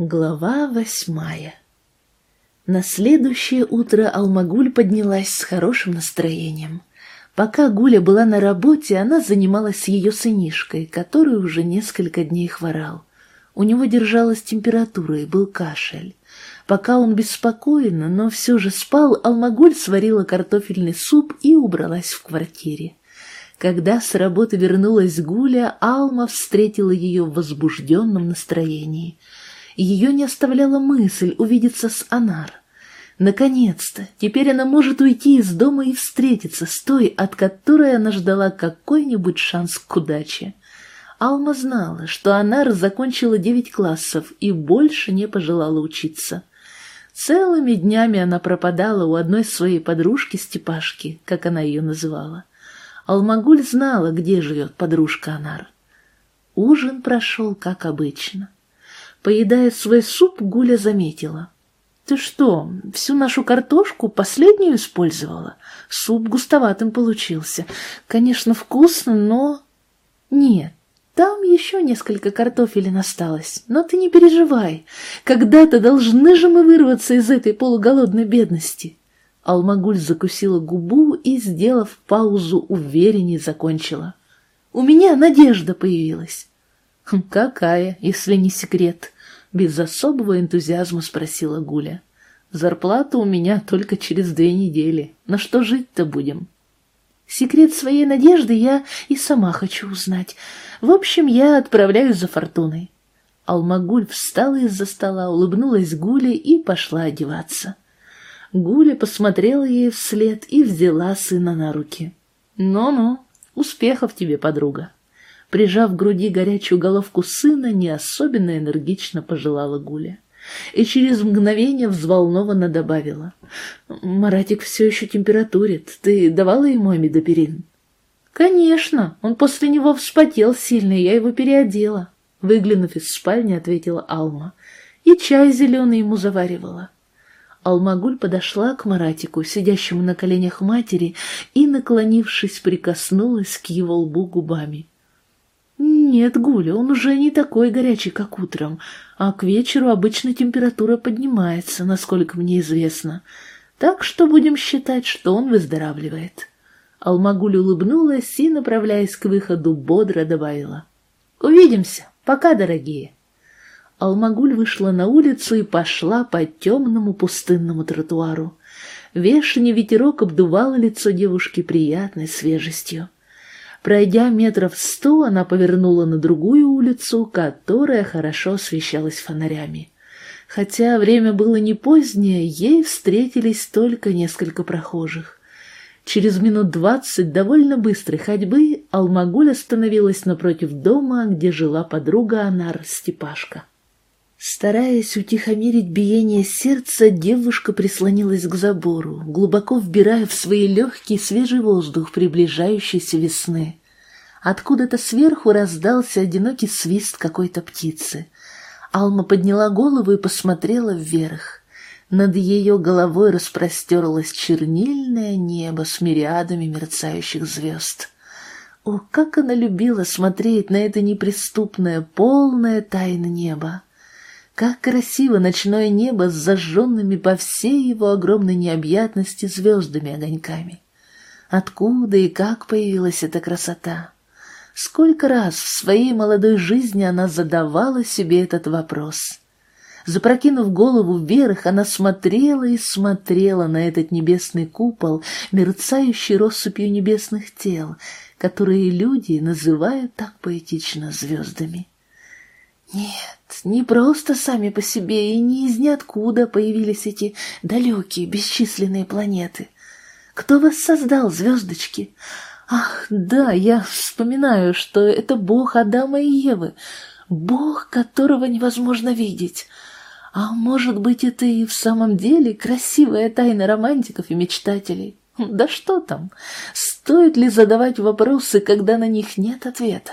Глава восьмая На следующее утро Алмагуль поднялась с хорошим настроением. Пока Гуля была на работе, она занималась ее сынишкой, который уже несколько дней хворал. У него держалась температура и был кашель. Пока он беспокойно, но все же спал, Алмагуль сварила картофельный суп и убралась в квартире. Когда с работы вернулась Гуля, Алма встретила ее в возбужденном настроении – ее не оставляла мысль увидеться с Анар. Наконец-то, теперь она может уйти из дома и встретиться с той, от которой она ждала какой-нибудь шанс к удаче. Алма знала, что Анар закончила девять классов и больше не пожелала учиться. Целыми днями она пропадала у одной своей подружки Степашки, как она ее называла. Алмагуль знала, где живет подружка Анар. Ужин прошел как обычно. Поедая свой суп, Гуля заметила. «Ты что, всю нашу картошку последнюю использовала? Суп густоватым получился. Конечно, вкусно, но...» «Нет, там еще несколько картофелин осталось, но ты не переживай. Когда-то должны же мы вырваться из этой полуголодной бедности». Алмагуль закусила губу и, сделав паузу, увереннее закончила. «У меня надежда появилась». «Хм, «Какая, если не секрет?» — без особого энтузиазма спросила Гуля. «Зарплата у меня только через две недели. На что жить-то будем?» «Секрет своей надежды я и сама хочу узнать. В общем, я отправляюсь за фортуной». Алмагуль встала из-за стола, улыбнулась Гуле и пошла одеваться. Гуля посмотрела ей вслед и взяла сына на руки. «Ну-ну, успехов тебе, подруга!» Прижав к груди горячую головку сына, не особенно энергично пожелала Гуля. И через мгновение взволнованно добавила. «Маратик все еще температурит. Ты давала ему амидоперин?» «Конечно. Он после него вспотел сильно, я его переодела». Выглянув из спальни, ответила Алма. «И чай зеленый ему заваривала». Алмагуль подошла к Маратику, сидящему на коленях матери, и, наклонившись, прикоснулась к его лбу губами. «Нет, Гуля, он уже не такой горячий, как утром, а к вечеру обычно температура поднимается, насколько мне известно. Так что будем считать, что он выздоравливает». Алмагуль улыбнулась и, направляясь к выходу, бодро добавила. «Увидимся. Пока, дорогие». Алмагуль вышла на улицу и пошла по темному пустынному тротуару. Вешний ветерок обдувал лицо девушки приятной свежестью. Пройдя метров сто, она повернула на другую улицу, которая хорошо освещалась фонарями. Хотя время было не позднее, ей встретились только несколько прохожих. Через минут двадцать довольно быстрой ходьбы Алмагуль остановилась напротив дома, где жила подруга Анар Степашка. Стараясь утихомирить биение сердца, девушка прислонилась к забору, глубоко вбирая в свои легкие свежий воздух приближающейся весны. Откуда-то сверху раздался одинокий свист какой-то птицы. Алма подняла голову и посмотрела вверх. Над ее головой распростерлось чернильное небо с мириадами мерцающих звезд. О, как она любила смотреть на это неприступное, полное тайны небо! Как красиво ночное небо с зажженными по всей его огромной необъятности звездами-огоньками! Откуда и как появилась эта красота? Сколько раз в своей молодой жизни она задавала себе этот вопрос. Запрокинув голову вверх, она смотрела и смотрела на этот небесный купол, мерцающий россыпью небесных тел, которые люди называют так поэтично звездами. Нет, не просто сами по себе и не из ниоткуда появились эти далекие бесчисленные планеты. Кто вас создал, звездочки? Ах, да, я вспоминаю, что это бог Адама и Евы, бог, которого невозможно видеть. А может быть, это и в самом деле красивая тайна романтиков и мечтателей? Да что там, стоит ли задавать вопросы, когда на них нет ответа?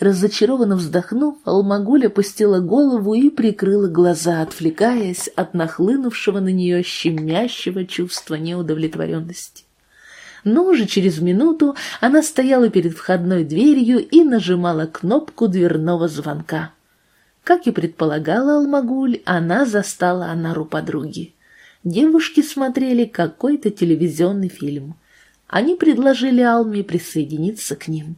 Разочарованно вздохнув, Алмагуль опустила голову и прикрыла глаза, отвлекаясь от нахлынувшего на нее щемящего чувства неудовлетворенности. Но уже через минуту она стояла перед входной дверью и нажимала кнопку дверного звонка. Как и предполагала Алмагуль, она застала Анару подруги. Девушки смотрели какой-то телевизионный фильм. Они предложили Алме присоединиться к ним.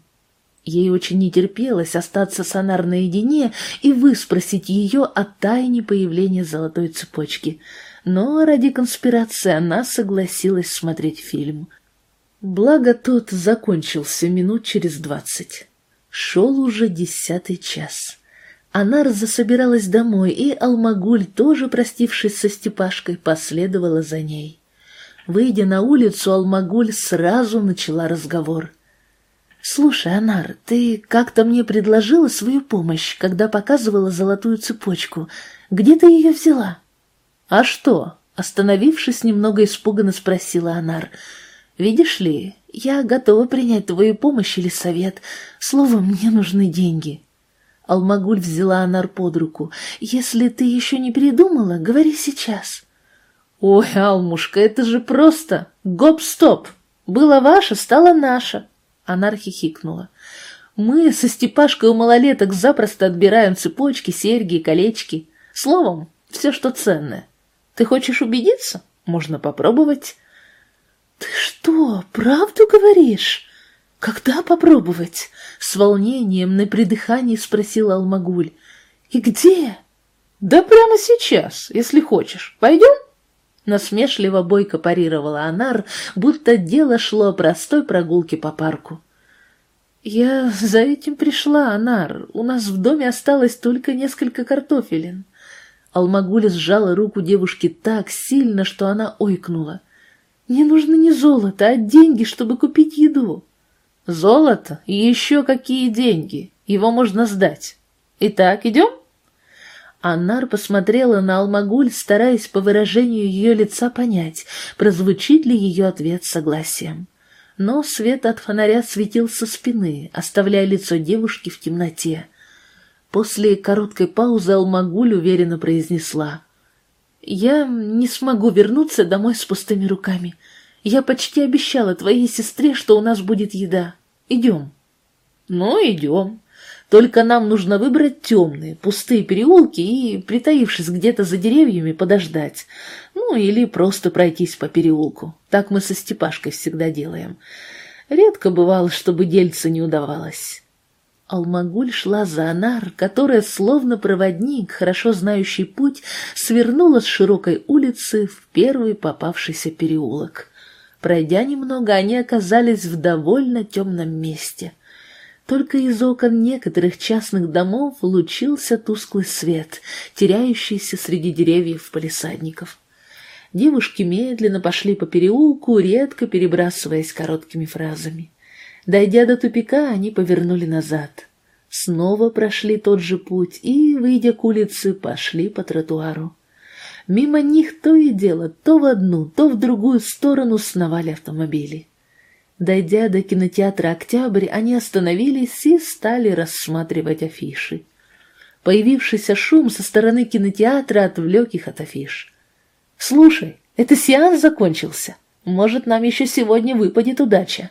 Ей очень не терпелось остаться с Анар наедине и выспросить ее о тайне появления золотой цепочки, но ради конспирации она согласилась смотреть фильм. Благо тот закончился минут через двадцать. Шел уже десятый час. Анар засобиралась домой, и Алмагуль, тоже простившись со Степашкой, последовала за ней. Выйдя на улицу, Алмагуль сразу начала разговор. «Слушай, Анар, ты как-то мне предложила свою помощь, когда показывала золотую цепочку. Где ты ее взяла?» «А что?» — остановившись, немного испуганно спросила Анар. «Видишь ли, я готова принять твою помощь или совет. Словом, мне нужны деньги». Алмагуль взяла Анар под руку. «Если ты еще не передумала, говори сейчас». «Ой, Алмушка, это же просто! Гоп-стоп! Было ваше, стало наше!» Анар хихикнула. «Мы со Степашкой у малолеток запросто отбираем цепочки, серьги, колечки. Словом, все, что ценное. Ты хочешь убедиться? Можно попробовать». «Ты что, правду говоришь?» «Когда попробовать?» — с волнением на придыхании спросила Алмагуль. «И где?» «Да прямо сейчас, если хочешь. Пойдем?» Насмешливо бойко парировала Анар, будто дело шло о простой прогулке по парку. «Я за этим пришла, Анар. У нас в доме осталось только несколько картофелин». Алмагуля сжала руку девушки так сильно, что она ойкнула. «Мне нужно не золото, а деньги, чтобы купить еду». Золото еще какие деньги. Его можно сдать. Итак, идем?» Аннар посмотрела на Алмагуль, стараясь по выражению ее лица понять, прозвучит ли ее ответ согласием. Но свет от фонаря светил со спины, оставляя лицо девушки в темноте. После короткой паузы Алмагуль уверенно произнесла. «Я не смогу вернуться домой с пустыми руками. Я почти обещала твоей сестре, что у нас будет еда. Идем. Ну, идем. Только нам нужно выбрать темные, пустые переулки и, притаившись где-то за деревьями, подождать. Ну, или просто пройтись по переулку. Так мы со Степашкой всегда делаем. Редко бывало, чтобы дельце не удавалось. Алмагуль шла за Анар, которая, словно проводник, хорошо знающий путь, свернула с широкой улицы в первый попавшийся переулок. Пройдя немного, они оказались в довольно темном месте. Только из окон некоторых частных домов лучился тусклый свет, теряющийся среди деревьев палисадников. Девушки медленно пошли по переулку, редко перебрасываясь короткими фразами. Дойдя до тупика, они повернули назад. Снова прошли тот же путь и, выйдя к улице, пошли по тротуару. Мимо них то и дело, то в одну, то в другую сторону сновали автомобили. Дойдя до кинотеатра «Октябрь», они остановились и стали рассматривать афиши. Появившийся шум со стороны кинотеатра отвлек их от афиш. «Слушай, это сеанс закончился. Может, нам еще сегодня выпадет удача».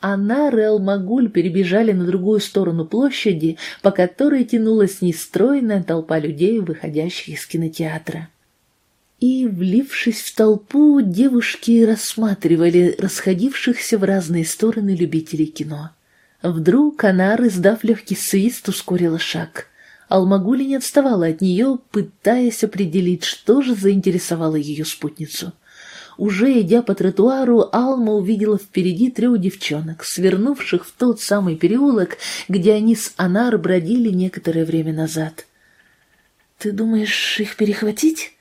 Анар и Алмагуль перебежали на другую сторону площади, по которой тянулась нестройная толпа людей, выходящих из кинотеатра и, влившись в толпу, девушки рассматривали расходившихся в разные стороны любителей кино. Вдруг Анар, издав легкий свист, ускорила шаг. Алмагули не отставала от нее, пытаясь определить, что же заинтересовало ее спутницу. Уже идя по тротуару, Алма увидела впереди трех девчонок, свернувших в тот самый переулок, где они с Анар бродили некоторое время назад. «Ты думаешь их перехватить?»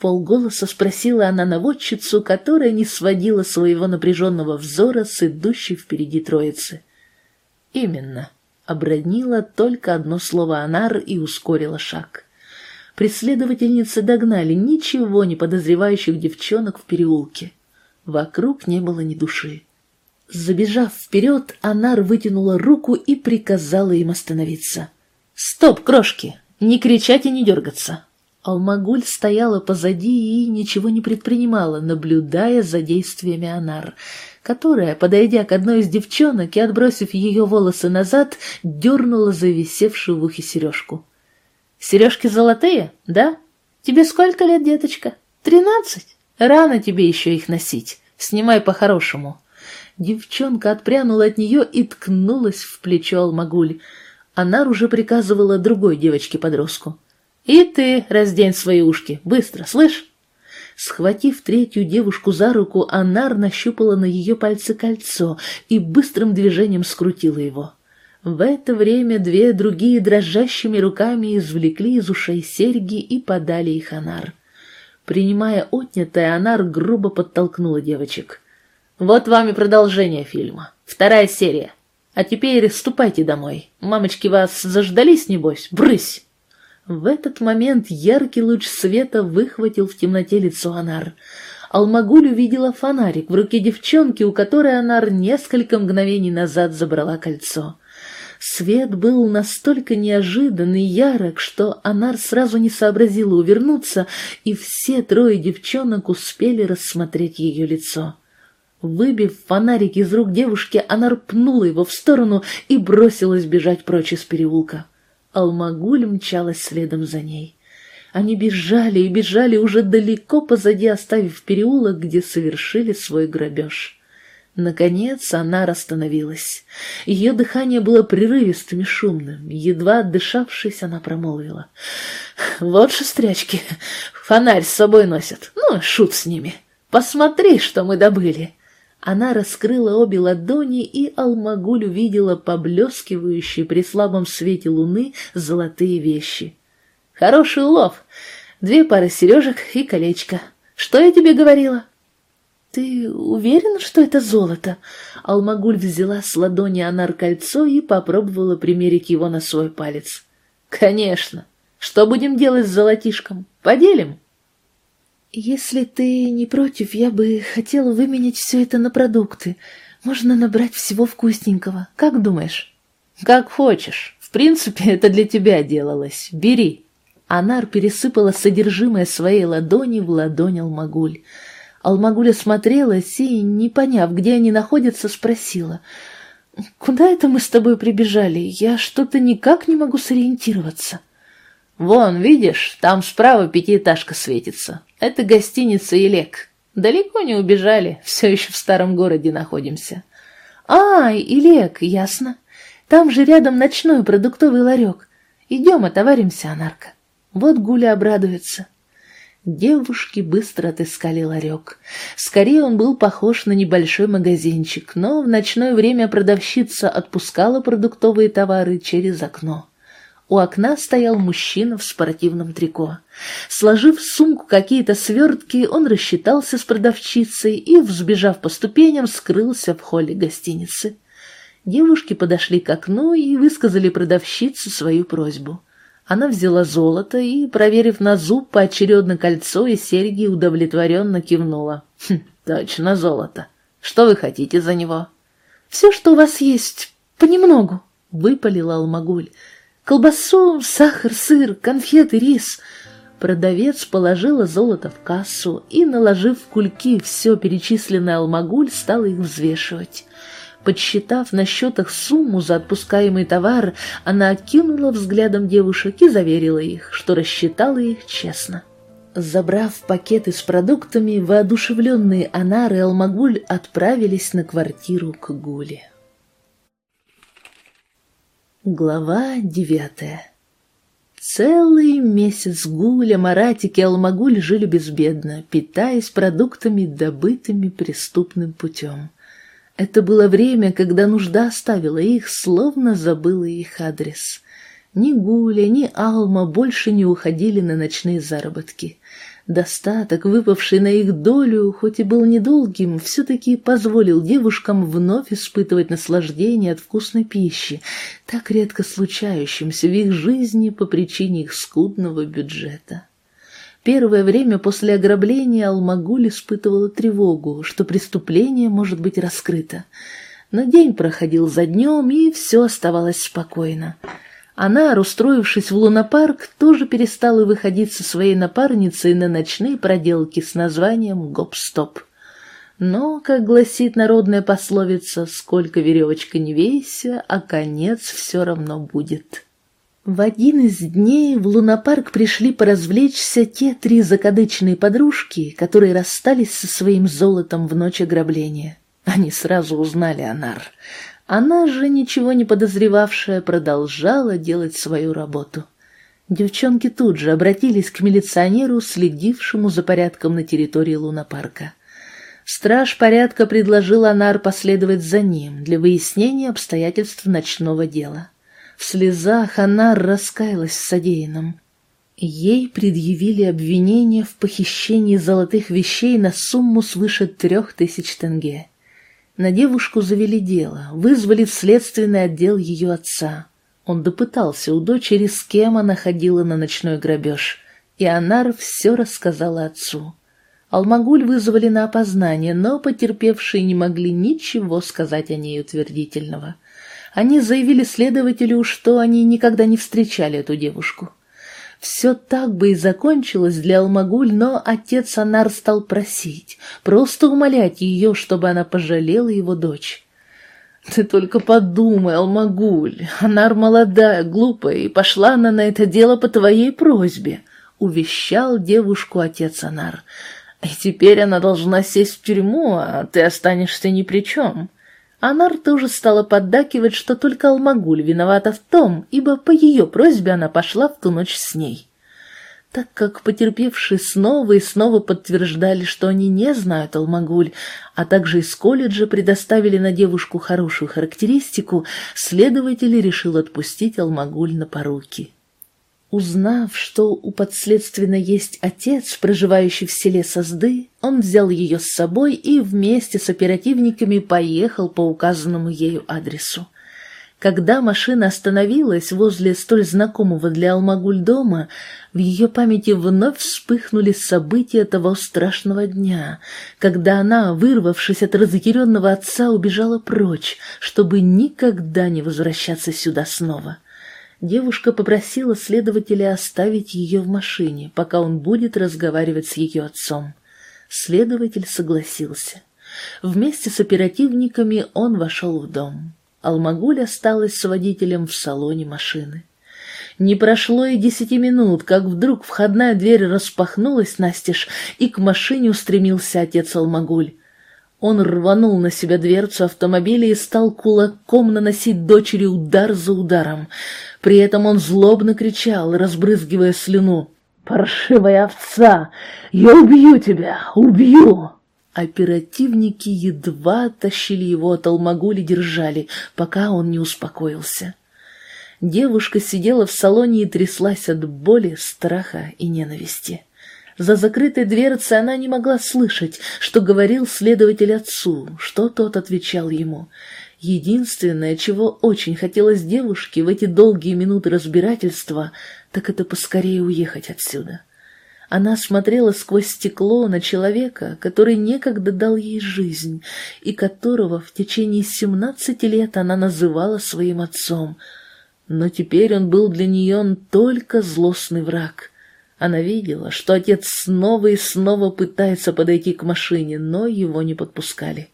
Полголоса спросила она наводчицу, которая не сводила своего напряженного взора с идущей впереди троицы. «Именно», — обронила только одно слово Анар и ускорила шаг. Преследовательницы догнали ничего не подозревающих девчонок в переулке. Вокруг не было ни души. Забежав вперед, Анар вытянула руку и приказала им остановиться. «Стоп, крошки! Не кричать и не дергаться! Алмагуль стояла позади и ничего не предпринимала, наблюдая за действиями Анар, которая, подойдя к одной из девчонок и отбросив ее волосы назад, дернула за висевшую в ухе сережку. Сережки золотые, да? Тебе сколько лет, деточка? Тринадцать? Рано тебе еще их носить. Снимай по-хорошему. Девчонка отпрянула от нее и ткнулась в плечо Алмагуль. Анар уже приказывала другой девочке-подростку. «И ты раздень свои ушки, быстро, слышь?» Схватив третью девушку за руку, Анар нащупала на ее пальце кольцо и быстрым движением скрутила его. В это время две другие дрожащими руками извлекли из ушей серьги и подали их Анар. Принимая отнятое, Анар грубо подтолкнула девочек. «Вот вам и продолжение фильма. Вторая серия. А теперь ступайте домой. Мамочки вас заждались, небось? Брысь!» В этот момент яркий луч света выхватил в темноте лицо Анар. Алмагуль увидела фонарик в руке девчонки, у которой Анар несколько мгновений назад забрала кольцо. Свет был настолько неожиданный и ярок, что Анар сразу не сообразила увернуться, и все трое девчонок успели рассмотреть ее лицо. Выбив фонарик из рук девушки, Анар пнула его в сторону и бросилась бежать прочь из переулка. Алмагуль мчалась следом за ней. Они бежали и бежали уже далеко позади, оставив переулок, где совершили свой грабеж. Наконец она остановилась. Ее дыхание было прерывистым и шумным. Едва отдышавшись, она промолвила. «Вот шестрячки, фонарь с собой носят. Ну, шут с ними. Посмотри, что мы добыли!» Она раскрыла обе ладони, и Алмагуль увидела поблескивающие при слабом свете луны золотые вещи. «Хороший улов! Две пары сережек и колечко. Что я тебе говорила?» «Ты уверен, что это золото?» Алмагуль взяла с ладони Анар кольцо и попробовала примерить его на свой палец. «Конечно! Что будем делать с золотишком? Поделим?» «Если ты не против, я бы хотела выменять все это на продукты. Можно набрать всего вкусненького. Как думаешь?» «Как хочешь. В принципе, это для тебя делалось. Бери». Анар пересыпала содержимое своей ладони в ладонь Алмагуль. Алмагуль осмотрелась и, не поняв, где они находятся, спросила. «Куда это мы с тобой прибежали? Я что-то никак не могу сориентироваться». «Вон, видишь, там справа пятиэтажка светится. Это гостиница Илек. Далеко не убежали, все еще в старом городе находимся». «А, Илек, ясно. Там же рядом ночной продуктовый ларек. Идем, отоваримся, Анарка. Вот Гуля обрадуется». Девушки быстро отыскали ларек. Скорее он был похож на небольшой магазинчик, но в ночное время продавщица отпускала продуктовые товары через окно. У окна стоял мужчина в спортивном трико. Сложив в сумку какие-то свертки, он рассчитался с продавщицей и, взбежав по ступеням, скрылся в холле гостиницы. Девушки подошли к окну и высказали продавщице свою просьбу. Она взяла золото и, проверив на зуб поочередно кольцо и серьги, удовлетворенно кивнула. «Хм, точно золото. Что вы хотите за него?» «Все, что у вас есть, понемногу», — выпалила Алмагуль. Колбасу, сахар, сыр, конфеты, рис. Продавец положила золото в кассу и, наложив в кульки все перечисленное Алмагуль, стала их взвешивать. Подсчитав на счетах сумму за отпускаемый товар, она окинула взглядом девушек и заверила их, что рассчитала их честно. Забрав пакеты с продуктами, воодушевленные Анар и Алмагуль отправились на квартиру к Гуле. Глава девятая Целый месяц Гуля, Маратик и Алмагуль жили безбедно, питаясь продуктами, добытыми преступным путем. Это было время, когда нужда оставила их, словно забыла их адрес. Ни Гуля, ни Алма больше не уходили на ночные заработки. Достаток, выпавший на их долю, хоть и был недолгим, все-таки позволил девушкам вновь испытывать наслаждение от вкусной пищи, так редко случающимся в их жизни по причине их скудного бюджета. Первое время после ограбления Алмагуль испытывала тревогу, что преступление может быть раскрыто. Но день проходил за днем, и все оставалось спокойно. Она, устроившись в лунопарк, тоже перестала выходить со своей напарницей на ночные проделки с названием «Гоп-стоп». Но, как гласит народная пословица, сколько веревочка не вейся, а конец все равно будет. В один из дней в лунопарк пришли поразвлечься те три закадычные подружки, которые расстались со своим золотом в ночь ограбления. Они сразу узнали Анар. Она же, ничего не подозревавшая, продолжала делать свою работу. Девчонки тут же обратились к милиционеру, следившему за порядком на территории лунопарка. Страж порядка предложил Анар последовать за ним для выяснения обстоятельств ночного дела. В слезах она раскаялась в содеянном. Ей предъявили обвинение в похищении золотых вещей на сумму свыше трех тысяч тенге. На девушку завели дело, вызвали в следственный отдел ее отца. Он допытался у дочери, с кем она ходила на ночной грабеж, и Анар все рассказала отцу. Алмагуль вызвали на опознание, но потерпевшие не могли ничего сказать о ней утвердительного — они заявили следователю, что они никогда не встречали эту девушку. Все так бы и закончилось для Алмагуль, но отец Анар стал просить, просто умолять ее, чтобы она пожалела его дочь. «Ты только подумай, Алмагуль, Анар молодая, глупая, и пошла она на это дело по твоей просьбе», — увещал девушку отец Анар. «И теперь она должна сесть в тюрьму, а ты останешься ни при чем». Анар тоже стала поддакивать, что только Алмагуль виновата в том, ибо по ее просьбе она пошла в ту ночь с ней. Так как потерпевшие снова и снова подтверждали, что они не знают Алмагуль, а также из колледжа предоставили на девушку хорошую характеристику, следователь решил отпустить Алмагуль на поруки. Узнав, что у подследственной есть отец, проживающий в селе Созды, он взял ее с собой и вместе с оперативниками поехал по указанному ею адресу. Когда машина остановилась возле столь знакомого для Алмагуль дома, в ее памяти вновь вспыхнули события того страшного дня, когда она, вырвавшись от разъяренного отца, убежала прочь, чтобы никогда не возвращаться сюда снова. — девушка попросила следователя оставить ее в машине, пока он будет разговаривать с ее отцом. Следователь согласился. Вместе с оперативниками он вошел в дом. Алмагуль осталась с водителем в салоне машины. Не прошло и десяти минут, как вдруг входная дверь распахнулась настежь, и к машине устремился отец Алмагуль. Он рванул на себя дверцу автомобиля и стал кулаком наносить дочери удар за ударом. При этом он злобно кричал, разбрызгивая слюну. «Паршивая овца! Я убью тебя! Убью!» Оперативники едва тащили его от Алмагули держали, пока он не успокоился. Девушка сидела в салоне и тряслась от боли, страха и ненависти. За закрытой дверцей она не могла слышать, что говорил следователь отцу, что тот отвечал ему. Единственное, чего очень хотелось девушке в эти долгие минуты разбирательства, так это поскорее уехать отсюда. Она смотрела сквозь стекло на человека, который некогда дал ей жизнь, и которого в течение семнадцати лет она называла своим отцом. Но теперь он был для нее только злостный враг. Она видела, что отец снова и снова пытается подойти к машине, но его не подпускали.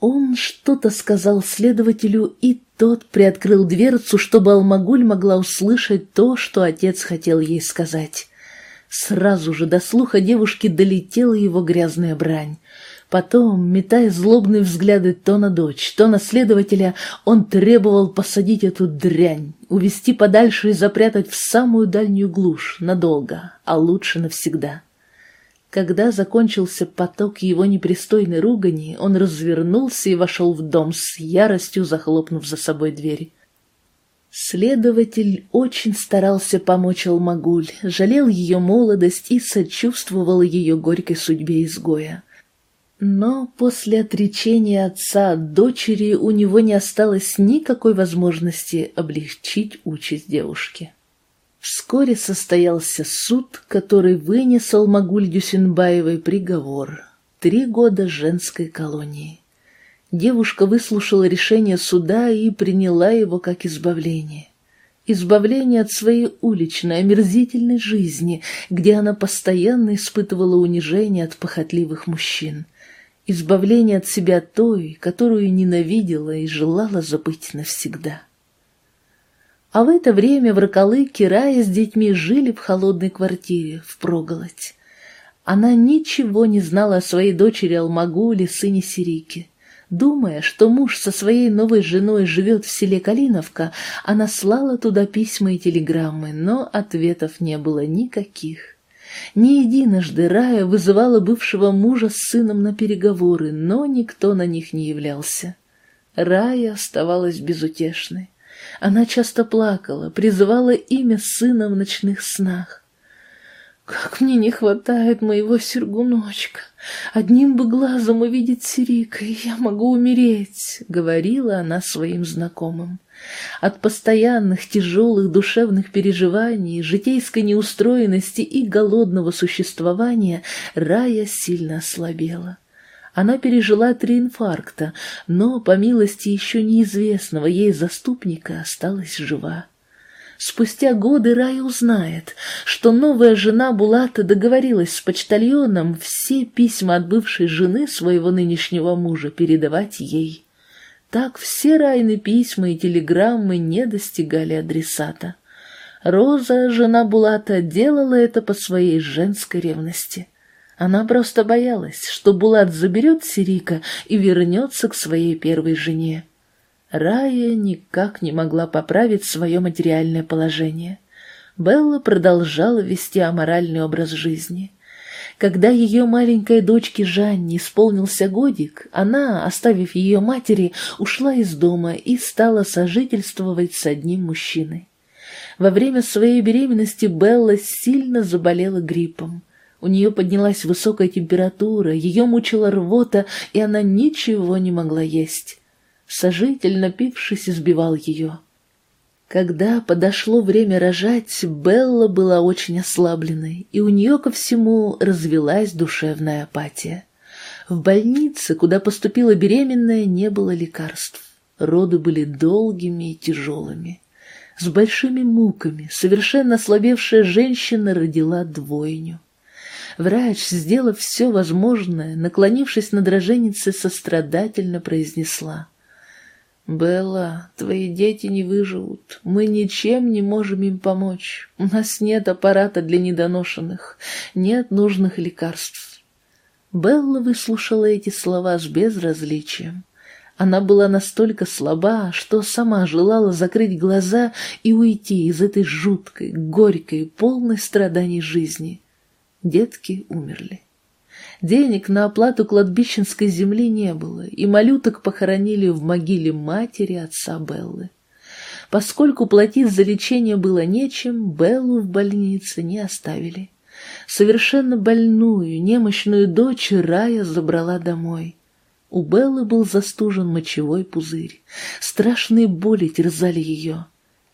Он что-то сказал следователю, и тот приоткрыл дверцу, чтобы Алмагуль могла услышать то, что отец хотел ей сказать. Сразу же до слуха девушки долетела его грязная брань. Потом, метая злобные взгляды то на дочь, то на следователя, он требовал посадить эту дрянь, увести подальше и запрятать в самую дальнюю глушь, надолго, а лучше навсегда. Когда закончился поток его непристойной ругани, он развернулся и вошел в дом с яростью, захлопнув за собой дверь. Следователь очень старался помочь Алмагуль, жалел ее молодость и сочувствовал ее горькой судьбе изгоя. Но после отречения отца от дочери у него не осталось никакой возможности облегчить участь девушки. Вскоре состоялся суд, который вынес Алмагуль Дюсинбаевой приговор — три года женской колонии. Девушка выслушала решение суда и приняла его как избавление. Избавление от своей уличной, омерзительной жизни, где она постоянно испытывала унижение от похотливых мужчин — избавление от себя той, которую ненавидела и желала забыть навсегда. А в это время в Роколыке Рая с детьми жили в холодной квартире, в проголодь. Она ничего не знала о своей дочери Алмагуле, сыне Сирики. Думая, что муж со своей новой женой живет в селе Калиновка, она слала туда письма и телеграммы, но ответов не было никаких. Не единожды Рая вызывала бывшего мужа с сыном на переговоры, но никто на них не являлся. Рая оставалась безутешной. Она часто плакала, призывала имя сына в ночных снах. Как мне не хватает моего Сергуночка! Одним бы глазом увидеть Сирика, и я могу умереть, — говорила она своим знакомым. От постоянных тяжелых душевных переживаний, житейской неустроенности и голодного существования Рая сильно ослабела. Она пережила три инфаркта, но, по милости еще неизвестного ей заступника, осталась жива. Спустя годы Рая узнает, что новая жена Булата договорилась с почтальоном все письма от бывшей жены своего нынешнего мужа передавать ей. Так все Райны письма и телеграммы не достигали адресата. Роза, жена Булата, делала это по своей женской ревности. Она просто боялась, что Булат заберет Сирика и вернется к своей первой жене. Рая никак не могла поправить свое материальное положение. Белла продолжала вести аморальный образ жизни. Когда ее маленькой дочке Жанне исполнился годик, она, оставив ее матери, ушла из дома и стала сожительствовать с одним мужчиной. Во время своей беременности Белла сильно заболела гриппом. У нее поднялась высокая температура, ее мучила рвота, и она ничего не могла есть сожитель, напившись, избивал ее. Когда подошло время рожать, Белла была очень ослабленной, и у нее ко всему развелась душевная апатия. В больнице, куда поступила беременная, не было лекарств. Роды были долгими и тяжелыми. С большими муками совершенно ослабевшая женщина родила двойню. Врач, сделав все возможное, наклонившись над роженицей, сострадательно произнесла — «Белла, твои дети не выживут. Мы ничем не можем им помочь. У нас нет аппарата для недоношенных, нет нужных лекарств». Белла выслушала эти слова с безразличием. Она была настолько слаба, что сама желала закрыть глаза и уйти из этой жуткой, горькой, полной страданий жизни. Детки умерли. Денег на оплату кладбищенской земли не было, и малюток похоронили в могиле матери отца Беллы. Поскольку платить за лечение было нечем, Беллу в больнице не оставили. Совершенно больную, немощную дочь Рая забрала домой. У Беллы был застужен мочевой пузырь. Страшные боли терзали ее.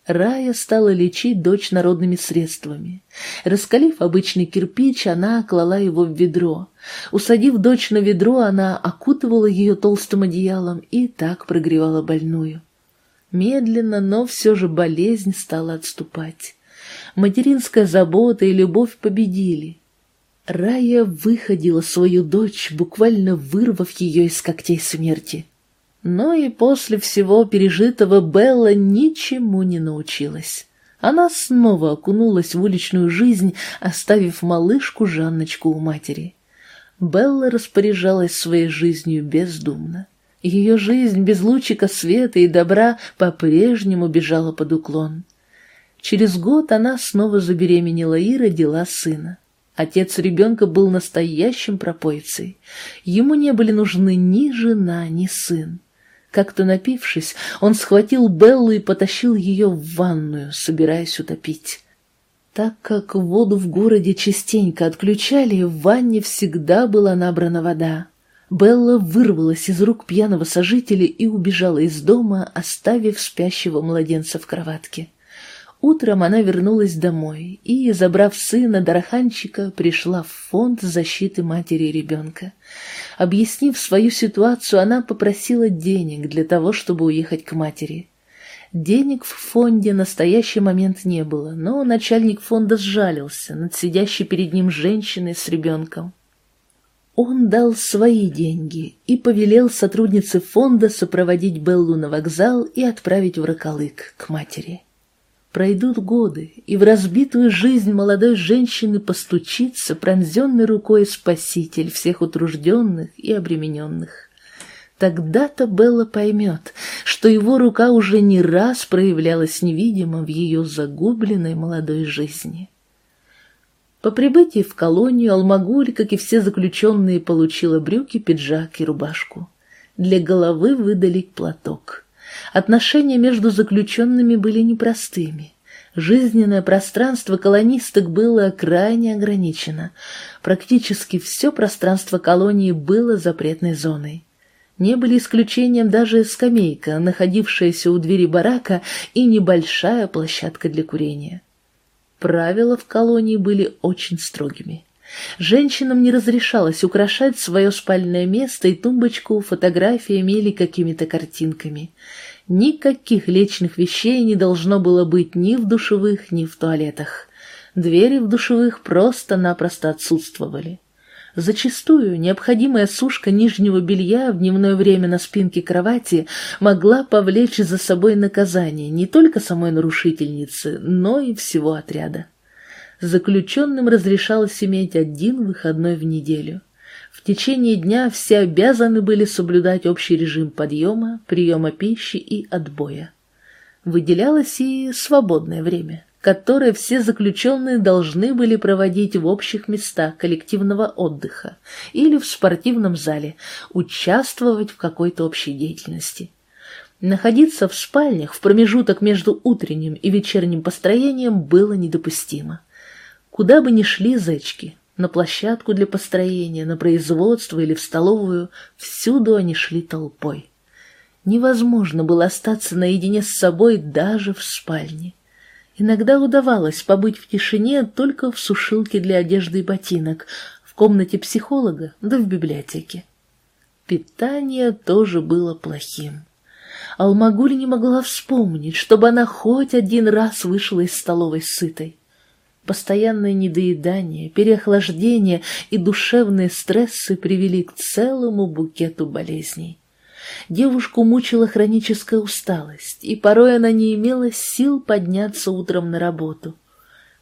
Рая стала лечить дочь народными средствами. Раскалив обычный кирпич, она клала его в ведро. Усадив дочь на ведро, она окутывала ее толстым одеялом и так прогревала больную. Медленно, но все же болезнь стала отступать. Материнская забота и любовь победили. Рая выходила свою дочь, буквально вырвав ее из когтей смерти. Но и после всего пережитого Белла ничему не научилась. Она снова окунулась в уличную жизнь, оставив малышку Жанночку у матери. Белла распоряжалась своей жизнью бездумно. Ее жизнь без лучика света и добра по-прежнему бежала под уклон. Через год она снова забеременела и родила сына. Отец ребенка был настоящим пропойцей. Ему не были нужны ни жена, ни сын. Как-то напившись, он схватил Беллу и потащил ее в ванную, собираясь утопить. Так как воду в городе частенько отключали, в ванне всегда была набрана вода. Белла вырвалась из рук пьяного сожителя и убежала из дома, оставив спящего младенца в кроватке. Утром она вернулась домой и, забрав сына Дараханчика, пришла в фонд защиты матери и ребенка. Объяснив свою ситуацию, она попросила денег для того, чтобы уехать к матери. Денег в фонде в настоящий момент не было, но начальник фонда сжалился над сидящей перед ним женщиной с ребенком. Он дал свои деньги и повелел сотруднице фонда сопроводить Беллу на вокзал и отправить в Роколык к матери. Пройдут годы, и в разбитую жизнь молодой женщины постучится пронзенной рукой Спаситель всех утружденных и обремененных. Тогда-то Белла поймет, что его рука уже не раз проявлялась невидимо в ее загубленной молодой жизни. По прибытии в колонию Алмагуль, как и все заключенные, получила брюки, пиджак и рубашку. Для головы выдали платок. Отношения между заключенными были непростыми. Жизненное пространство колонисток было крайне ограничено. Практически все пространство колонии было запретной зоной. Не были исключением даже скамейка, находившаяся у двери барака, и небольшая площадка для курения. Правила в колонии были очень строгими. Женщинам не разрешалось украшать свое спальное место и тумбочку фотографиями или какими-то картинками. Никаких личных вещей не должно было быть ни в душевых, ни в туалетах. Двери в душевых просто-напросто отсутствовали. Зачастую необходимая сушка нижнего белья в дневное время на спинке кровати могла повлечь за собой наказание не только самой нарушительницы, но и всего отряда. Заключенным разрешалось иметь один выходной в неделю. В течение дня все обязаны были соблюдать общий режим подъема, приема пищи и отбоя. Выделялось и свободное время которые все заключенные должны были проводить в общих местах коллективного отдыха или в спортивном зале, участвовать в какой-то общей деятельности. Находиться в спальнях в промежуток между утренним и вечерним построением было недопустимо. Куда бы ни шли зечки, на площадку для построения, на производство или в столовую, всюду они шли толпой. Невозможно было остаться наедине с собой даже в спальне. Иногда удавалось побыть в тишине только в сушилке для одежды и ботинок, в комнате психолога да в библиотеке. Питание тоже было плохим. Алмагуль не могла вспомнить, чтобы она хоть один раз вышла из столовой сытой. Постоянное недоедание, переохлаждение и душевные стрессы привели к целому букету болезней. Девушку мучила хроническая усталость, и порой она не имела сил подняться утром на работу.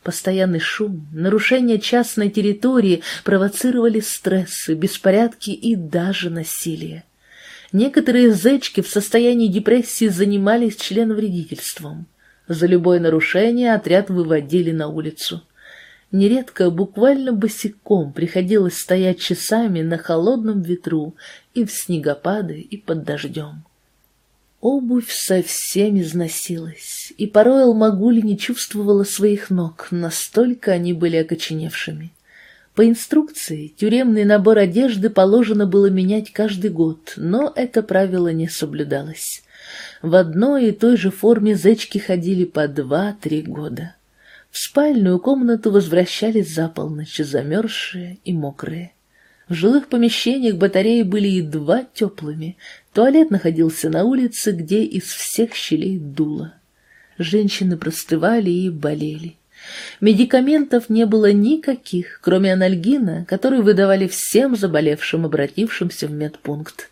Постоянный шум, нарушение частной территории провоцировали стрессы, беспорядки и даже насилие. Некоторые зечки в состоянии депрессии занимались членовредительством. За любое нарушение отряд выводили на улицу. Нередко буквально босиком приходилось стоять часами на холодном ветру и в снегопады, и под дождем. Обувь совсем износилась, и порой Алмагули не чувствовала своих ног, настолько они были окоченевшими. По инструкции, тюремный набор одежды положено было менять каждый год, но это правило не соблюдалось. В одной и той же форме зечки ходили по два-три года. В спальную комнату возвращались за полночь, замерзшие и мокрые. В жилых помещениях батареи были едва теплыми, туалет находился на улице, где из всех щелей дуло. Женщины простывали и болели. Медикаментов не было никаких, кроме анальгина, который выдавали всем заболевшим, обратившимся в медпункт.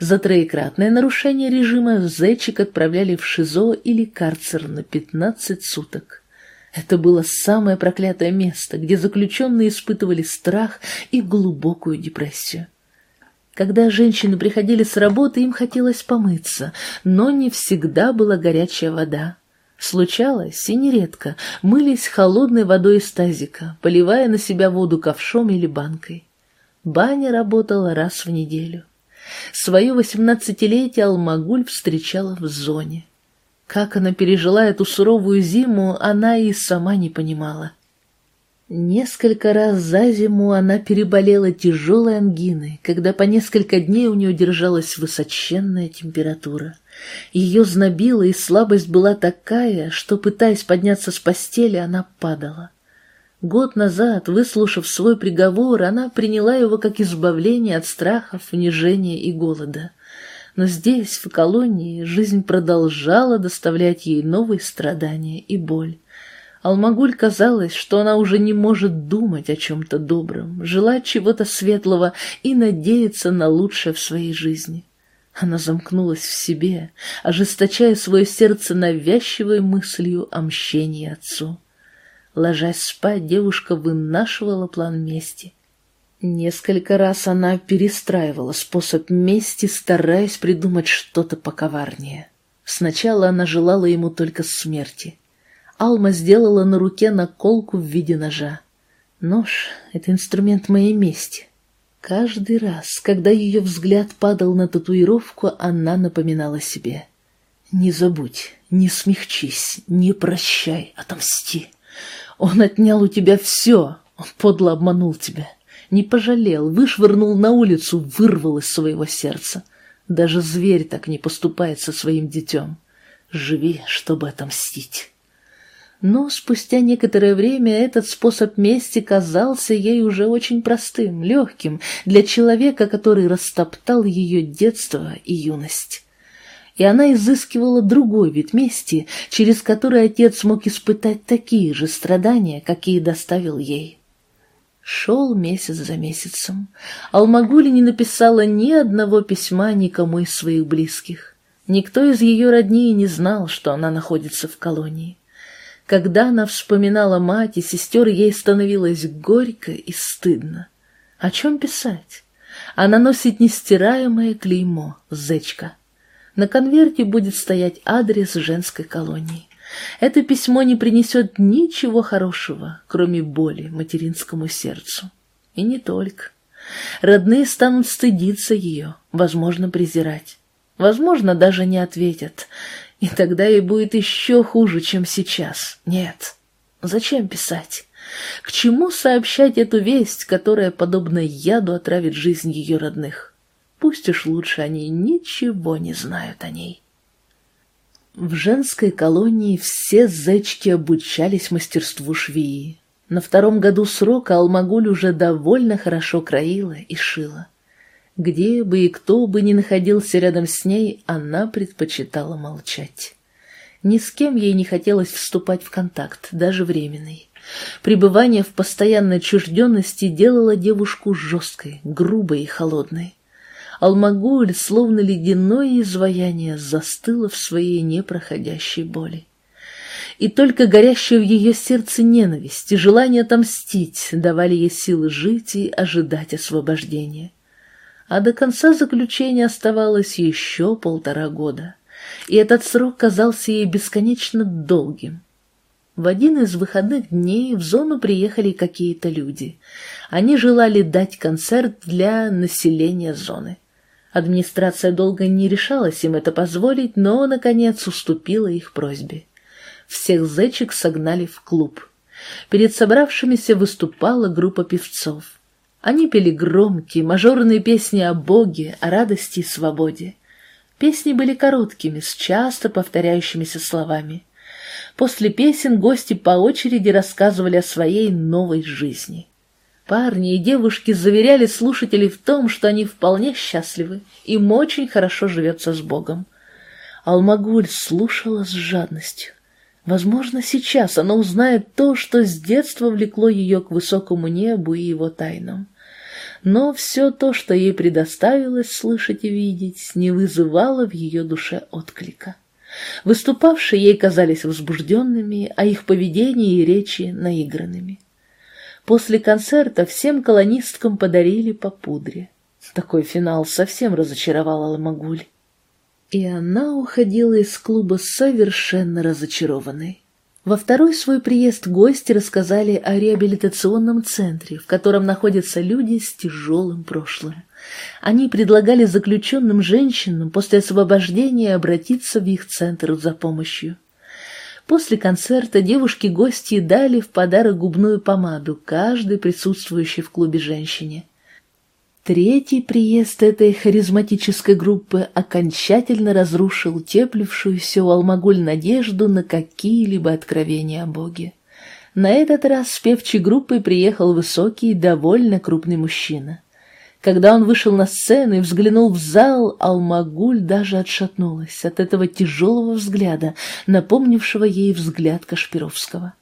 За троекратное нарушение режима зечек отправляли в ШИЗО или карцер на 15 суток. Это было самое проклятое место, где заключенные испытывали страх и глубокую депрессию. Когда женщины приходили с работы, им хотелось помыться, но не всегда была горячая вода. Случалось, и нередко, мылись холодной водой из тазика, поливая на себя воду ковшом или банкой. Баня работала раз в неделю. Свое восемнадцатилетие Алмагуль встречала в зоне. Как она пережила эту суровую зиму, она и сама не понимала. Несколько раз за зиму она переболела тяжелой ангиной, когда по несколько дней у нее держалась высоченная температура. Ее знобило, и слабость была такая, что, пытаясь подняться с постели, она падала. Год назад, выслушав свой приговор, она приняла его как избавление от страхов, унижения и голода — но здесь, в колонии, жизнь продолжала доставлять ей новые страдания и боль. Алмагуль казалось, что она уже не может думать о чем-то добром, желать чего-то светлого и надеяться на лучшее в своей жизни. Она замкнулась в себе, ожесточая свое сердце навязчивой мыслью о мщении отцу. Ложась спать, девушка вынашивала план мести. Несколько раз она перестраивала способ мести, стараясь придумать что-то поковарнее. Сначала она желала ему только смерти. Алма сделала на руке наколку в виде ножа. Нож — это инструмент моей мести. Каждый раз, когда ее взгляд падал на татуировку, она напоминала себе. «Не забудь, не смягчись, не прощай, отомсти. Он отнял у тебя все, он подло обманул тебя, не пожалел, вышвырнул на улицу, вырвал из своего сердца. Даже зверь так не поступает со своим детем. Живи, чтобы отомстить». Но спустя некоторое время этот способ мести казался ей уже очень простым, легким, для человека, который растоптал ее детство и юность. И она изыскивала другой вид мести, через который отец мог испытать такие же страдания, какие доставил ей. Шел месяц за месяцем. Алмагули не написала ни одного письма никому из своих близких. Никто из ее родней не знал, что она находится в колонии. Когда она вспоминала мать и сестер, ей становилось горько и стыдно. О чем писать? Она носит нестираемое клеймо «Зечка». На конверте будет стоять адрес женской колонии. Это письмо не принесет ничего хорошего, кроме боли материнскому сердцу. И не только. Родные станут стыдиться ее, возможно, презирать. Возможно, даже не ответят. И тогда ей будет еще хуже, чем сейчас. Нет. Зачем писать? К чему сообщать эту весть, которая, подобно яду, отравит жизнь ее родных? Пусть уж лучше они ничего не знают о ней. В женской колонии все зечки обучались мастерству швеи. На втором году срока Алмагуль уже довольно хорошо краила и шила. Где бы и кто бы ни находился рядом с ней, она предпочитала молчать. Ни с кем ей не хотелось вступать в контакт, даже временный. Пребывание в постоянной отчужденности делало девушку жесткой, грубой и холодной. Алмагуль, словно ледяное изваяние, застыла в своей непроходящей боли. И только горящая в ее сердце ненависть и желание отомстить давали ей силы жить и ожидать освобождения а до конца заключения оставалось еще полтора года, и этот срок казался ей бесконечно долгим. В один из выходных дней в зону приехали какие-то люди. Они желали дать концерт для населения зоны. Администрация долго не решалась им это позволить, но, наконец, уступила их просьбе. Всех зечек согнали в клуб. Перед собравшимися выступала группа певцов. Они пели громкие, мажорные песни о Боге, о радости и свободе. Песни были короткими, с часто повторяющимися словами. После песен гости по очереди рассказывали о своей новой жизни. Парни и девушки заверяли слушателей в том, что они вполне счастливы, им очень хорошо живется с Богом. Алмагуль слушала с жадностью. Возможно, сейчас она узнает то, что с детства влекло ее к высокому небу и его тайнам но все то, что ей предоставилось слышать и видеть, не вызывало в ее душе отклика. Выступавшие ей казались возбужденными, а их поведение и речи наигранными. После концерта всем колонисткам подарили по пудре. Такой финал совсем разочаровал Аламагуль. И она уходила из клуба совершенно разочарованной. Во второй свой приезд гости рассказали о реабилитационном центре, в котором находятся люди с тяжелым прошлым. Они предлагали заключенным женщинам после освобождения обратиться в их центр за помощью. После концерта девушки-гости дали в подарок губную помаду каждой присутствующей в клубе женщине. Третий приезд этой харизматической группы окончательно разрушил теплившуюся у Алмагуль надежду на какие-либо откровения о Боге. На этот раз с певчей группой приехал высокий, довольно крупный мужчина. Когда он вышел на сцену и взглянул в зал, Алмагуль даже отшатнулась от этого тяжелого взгляда, напомнившего ей взгляд Кашпировского.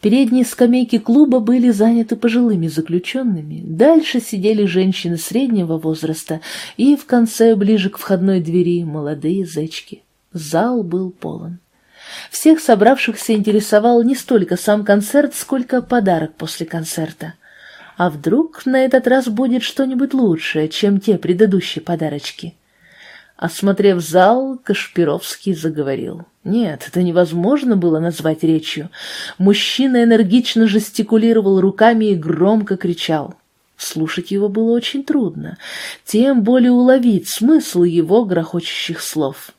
Передние скамейки клуба были заняты пожилыми заключенными, дальше сидели женщины среднего возраста и в конце, ближе к входной двери, молодые зечки. Зал был полон. Всех собравшихся интересовал не столько сам концерт, сколько подарок после концерта. А вдруг на этот раз будет что-нибудь лучшее, чем те предыдущие подарочки? Осмотрев зал, Кашпировский заговорил. Нет, это невозможно было назвать речью. Мужчина энергично жестикулировал руками и громко кричал. Слушать его было очень трудно, тем более уловить смысл его грохочущих слов.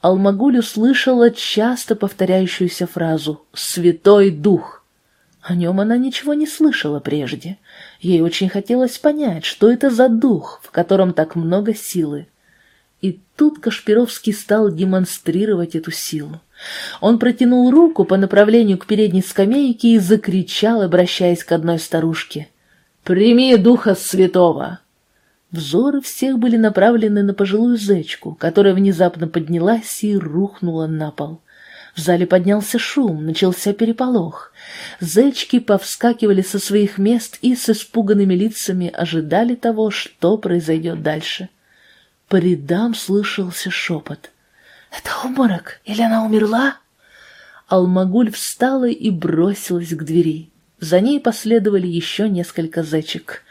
Алмагуль услышала часто повторяющуюся фразу «Святой Дух». О нем она ничего не слышала прежде. Ей очень хотелось понять, что это за дух, в котором так много силы. И тут Кашпировский стал демонстрировать эту силу. Он протянул руку по направлению к передней скамейке и закричал, обращаясь к одной старушке. «Прими Духа Святого!» Взоры всех были направлены на пожилую зечку, которая внезапно поднялась и рухнула на пол. В зале поднялся шум, начался переполох. Зечки повскакивали со своих мест и с испуганными лицами ожидали того, что произойдет дальше. — по рядам слышался шепот. «Это обморок? Или она умерла?» Алмагуль встала и бросилась к двери. За ней последовали еще несколько зечек.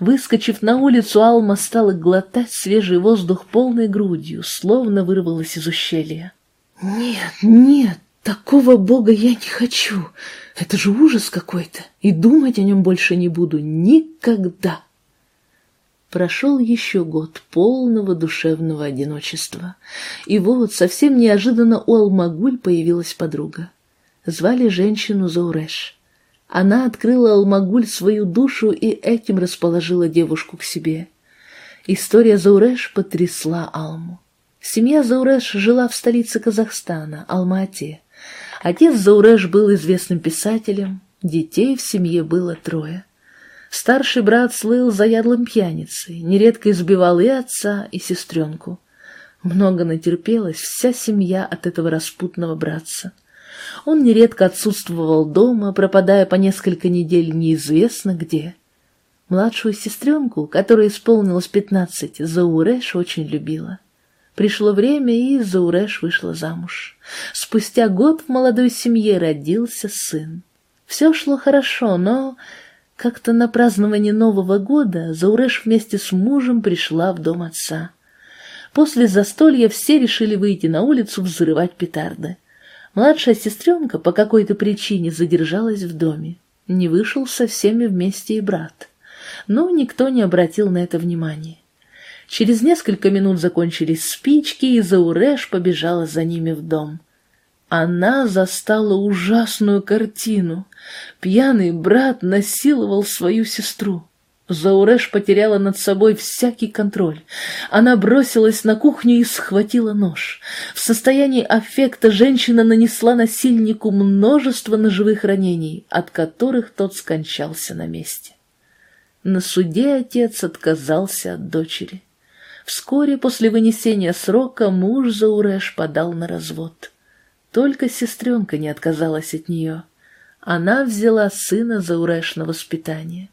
Выскочив на улицу, Алма стала глотать свежий воздух полной грудью, словно вырвалась из ущелья. «Нет, нет, такого бога я не хочу. Это же ужас какой-то, и думать о нем больше не буду никогда!» Прошел еще год полного душевного одиночества. И вот совсем неожиданно у Алмагуль появилась подруга. Звали женщину Зауреш. Она открыла Алмагуль свою душу и этим расположила девушку к себе. История Зауреш потрясла Алму. Семья Зауреш жила в столице Казахстана, Алма-Ате. Отец Зауреш был известным писателем, детей в семье было трое. Старший брат слыл заядлым пьяницей, нередко избивал и отца, и сестренку. Много натерпелась вся семья от этого распутного братца. Он нередко отсутствовал дома, пропадая по несколько недель неизвестно где. Младшую сестренку, которой исполнилось пятнадцать, Зауреш очень любила. Пришло время, и Зауреш вышла замуж. Спустя год в молодой семье родился сын. Все шло хорошо, но как-то на празднование Нового года Зауреш вместе с мужем пришла в дом отца. После застолья все решили выйти на улицу взрывать петарды. Младшая сестренка по какой-то причине задержалась в доме. Не вышел со всеми вместе и брат. Но никто не обратил на это внимания. Через несколько минут закончились спички, и Зауреш побежала за ними в дом. Она застала ужасную картину. Пьяный брат насиловал свою сестру. Зауреш потеряла над собой всякий контроль. Она бросилась на кухню и схватила нож. В состоянии аффекта женщина нанесла насильнику множество ножевых ранений, от которых тот скончался на месте. На суде отец отказался от дочери. Вскоре после вынесения срока муж Зауреш подал на развод. Только сестренка не отказалась от нее. Она взяла сына за Уреш на воспитание.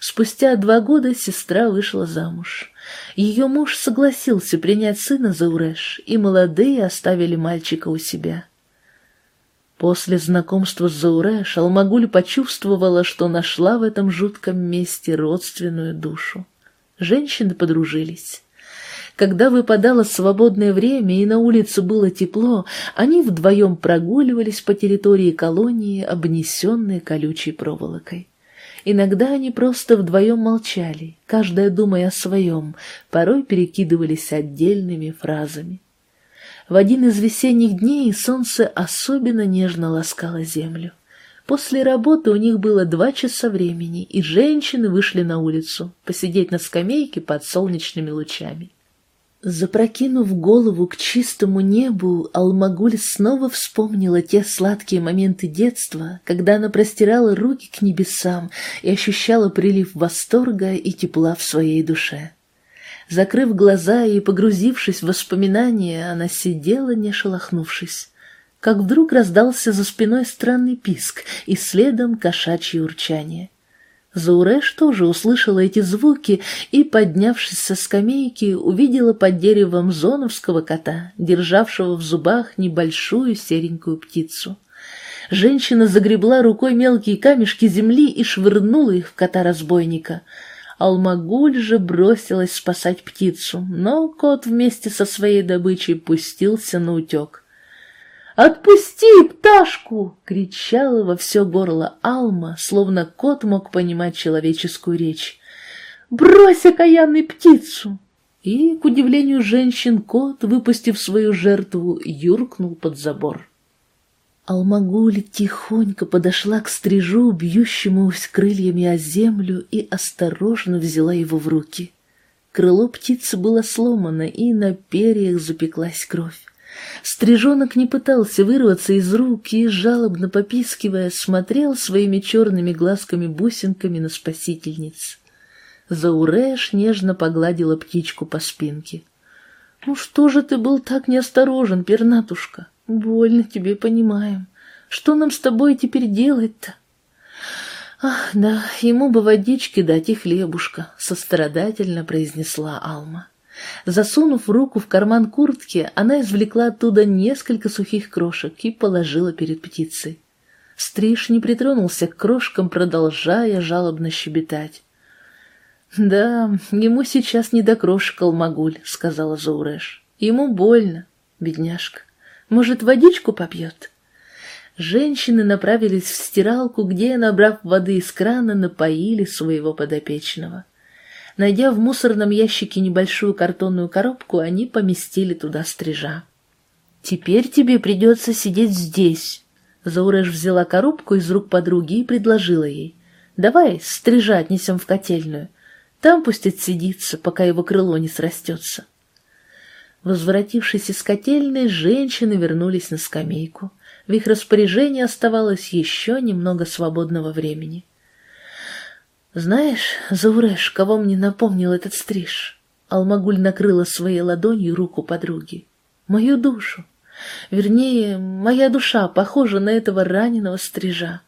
Спустя два года сестра вышла замуж. Ее муж согласился принять сына за Уреш, и молодые оставили мальчика у себя. После знакомства с Зауреш Алмагуль почувствовала, что нашла в этом жутком месте родственную душу. Женщины подружились. Когда выпадало свободное время и на улице было тепло, они вдвоем прогуливались по территории колонии, обнесенной колючей проволокой. Иногда они просто вдвоем молчали, каждая думая о своем, порой перекидывались отдельными фразами. В один из весенних дней солнце особенно нежно ласкало землю. После работы у них было два часа времени, и женщины вышли на улицу посидеть на скамейке под солнечными лучами. Запрокинув голову к чистому небу, Алмагуль снова вспомнила те сладкие моменты детства, когда она простирала руки к небесам и ощущала прилив восторга и тепла в своей душе. Закрыв глаза и погрузившись в воспоминания, она сидела, не шелохнувшись. как вдруг раздался за спиной странный писк и следом кошачье урчание. Зауреш тоже услышала эти звуки и, поднявшись со скамейки, увидела под деревом зоновского кота, державшего в зубах небольшую серенькую птицу. Женщина загребла рукой мелкие камешки земли и швырнула их в кота-разбойника. Алмагуль же бросилась спасать птицу, но кот вместе со своей добычей пустился на утек. «Отпусти пташку!» — кричала во все горло Алма, словно кот мог понимать человеческую речь. «Брось окаянный птицу!» И, к удивлению женщин, кот, выпустив свою жертву, юркнул под забор. Алмагуль тихонько подошла к стрижу, бьющему крыльями о землю, и осторожно взяла его в руки. Крыло птицы было сломано, и на перьях запеклась кровь. Стрижонок не пытался вырваться из рук и, жалобно попискивая, смотрел своими черными глазками-бусинками на спасительниц. Зауреш нежно погладила птичку по спинке. «Ну что же ты был так неосторожен, пернатушка? Больно тебе, понимаем. Что нам с тобой теперь делать-то?» «Ах, да, ему бы водички дать и хлебушка», — сострадательно произнесла Алма. Засунув руку в карман куртки, она извлекла оттуда несколько сухих крошек и положила перед птицей. Стриж не притронулся к крошкам, продолжая жалобно щебетать. «Да, ему сейчас не до крошек, Алмагуль», — сказала Зауреш. «Ему больно, бедняжка. Может, водичку попьет?» Женщины направились в стиралку, где, набрав воды из крана, напоили своего подопечного. Найдя в мусорном ящике небольшую картонную коробку, они поместили туда стрижа. «Теперь тебе придется сидеть здесь». Зауреш взяла коробку из рук подруги и предложила ей. «Давай стрижа отнесем в котельную. Там пусть отсидится, пока его крыло не срастется». Возвратившись из котельной, женщины вернулись на скамейку. В их распоряжении оставалось еще немного свободного времени. «Знаешь, Зауреш, кого мне напомнил этот стриж?» Алмагуль накрыла своей ладонью руку подруги. «Мою душу. Вернее, моя душа похожа на этого раненого стрижа.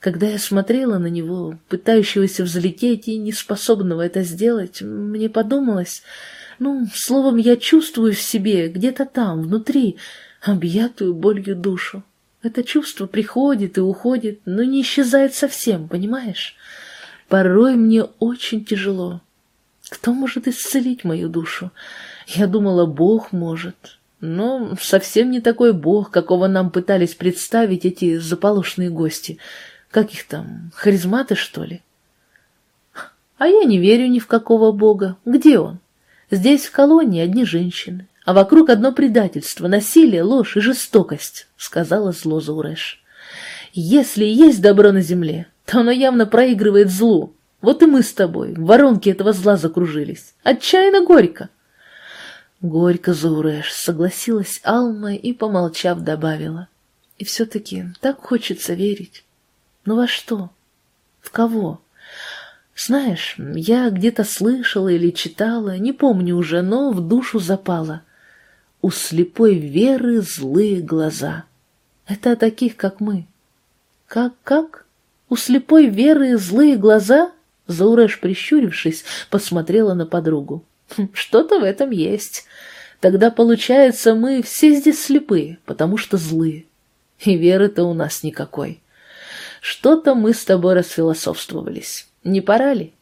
Когда я смотрела на него, пытающегося взлететь и неспособного это сделать, мне подумалось, ну, словом, я чувствую в себе, где-то там, внутри, объятую болью душу. Это чувство приходит и уходит, но не исчезает совсем, понимаешь?» Порой мне очень тяжело. Кто может исцелить мою душу? Я думала, Бог может. Но совсем не такой Бог, какого нам пытались представить эти заполошные гости. Как их там, харизматы, что ли? А я не верю ни в какого Бога. Где он? Здесь в колонии одни женщины, а вокруг одно предательство, насилие, ложь и жестокость, — сказала зло Зауреш. Если есть добро на земле, то оно явно проигрывает злу. Вот и мы с тобой в воронке этого зла закружились. Отчаянно горько. Горько, Зауреш, согласилась Алма и, помолчав, добавила. И все-таки так хочется верить. Но во что? В кого? Знаешь, я где-то слышала или читала, не помню уже, но в душу запала. У слепой веры злые глаза. Это о таких, как мы. Как-как? У слепой Веры злые глаза? Зауреш, прищурившись, посмотрела на подругу. «Хм, что-то в этом есть. Тогда, получается, мы все здесь слепые, потому что злые. И веры-то у нас никакой. Что-то мы с тобой расфилософствовались. Не пора ли?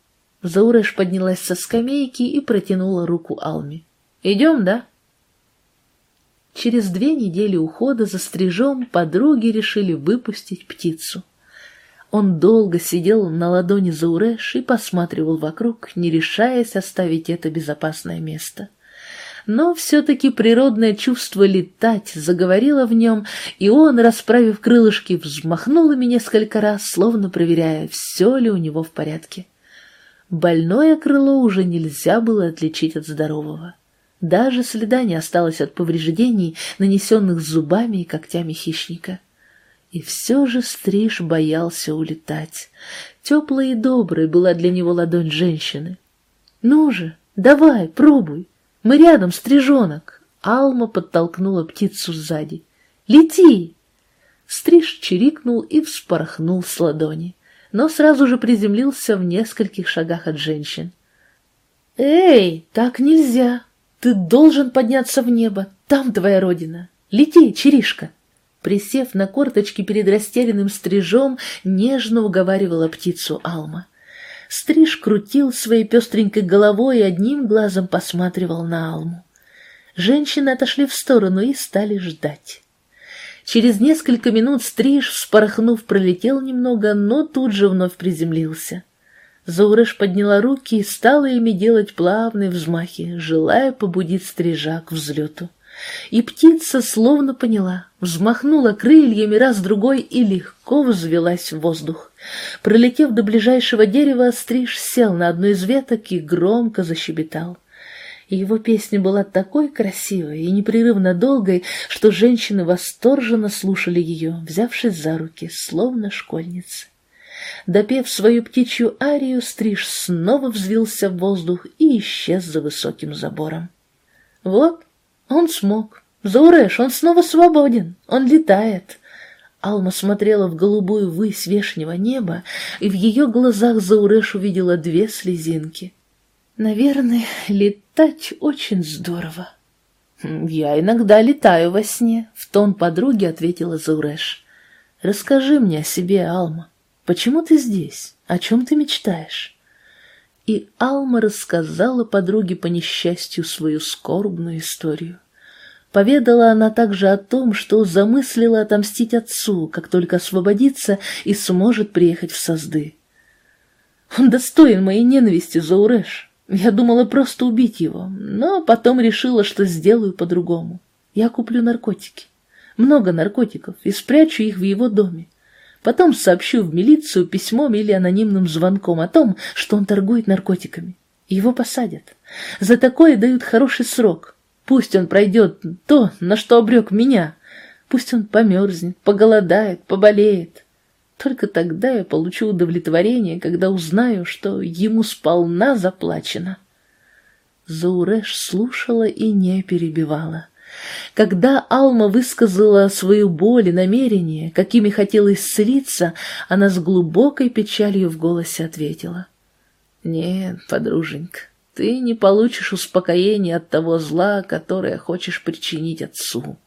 Зауреш поднялась со скамейки и протянула руку Алме. «Идем, да?» Через две недели ухода за стрижом подруги решили выпустить птицу. Он долго сидел на ладони Зауреш и посматривал вокруг, не решаясь оставить это безопасное место. Но все-таки природное чувство летать заговорило в нем, и он, расправив крылышки, взмахнул ими несколько раз, словно проверяя, все ли у него в порядке. Больное крыло уже нельзя было отличить от здорового. Даже следа не осталось от повреждений, нанесенных зубами и когтями хищника. И все же Стриж боялся улетать. Теплой и доброй была для него ладонь женщины. «Ну же, давай, пробуй. Мы рядом, Стрижонок!» Алма подтолкнула птицу сзади. Лети!» Стриж чирикнул и вспорхнул с ладони, но сразу же приземлился в нескольких шагах от женщин. «Эй, так нельзя! Ты должен подняться в небо, там твоя родина! Лети, Чиришка!» Присев на корточки перед растерянным стрижом, нежно уговаривала птицу Алма. Стриж крутил своей пестренькой головой и одним глазом посматривал на Алму. Женщины отошли в сторону и стали ждать. Через несколько минут Стриж, вспорхнув, пролетел немного, но тут же вновь приземлился. Зауреш подняла руки и стала ими делать плавные взмахи, желая побудить Стрижа к взлету. И птица словно поняла, взмахнула крыльями раз-другой и легко взвелась в воздух. Пролетев до ближайшего дерева, Стриж сел на одну из веток и громко защебетал. Его песня была такой красивой и непрерывно долгой, что женщины восторженно слушали ее, взявшись за руки, словно школьницы. Допев свою птичью арию, Стриж снова взвился в воздух и исчез за высоким забором. Вот, он смог. Зауреш, он снова свободен, он летает. Алма смотрела в голубую высь вешнего неба, и в ее глазах Зауреш увидела две слезинки — Наверное, летать очень здорово. Я иногда летаю во сне, в тон подруги ответила Зауреш. Расскажи мне о себе, Алма. Почему ты здесь? О чем ты мечтаешь? И Алма рассказала подруге по несчастью свою скорбную историю. Поведала она также о том, что замыслила отомстить отцу, как только освободится и сможет приехать в Созды. «Он достоин моей ненависти, Зауреш», я думала просто убить его, но потом решила, что сделаю по-другому. Я куплю наркотики. Много наркотиков и спрячу их в его доме. Потом сообщу в милицию письмом или анонимным звонком о том, что он торгует наркотиками. Его посадят. За такое дают хороший срок. Пусть он пройдет то, на что обрек меня. Пусть он померзнет, поголодает, поболеет. Только тогда я получу удовлетворение, когда узнаю, что ему сполна заплачено. Зауреш слушала и не перебивала. Когда Алма высказала свою боль и намерение, какими хотела исцелиться, она с глубокой печалью в голосе ответила. «Нет, подруженька, ты не получишь успокоения от того зла, которое хочешь причинить отцу.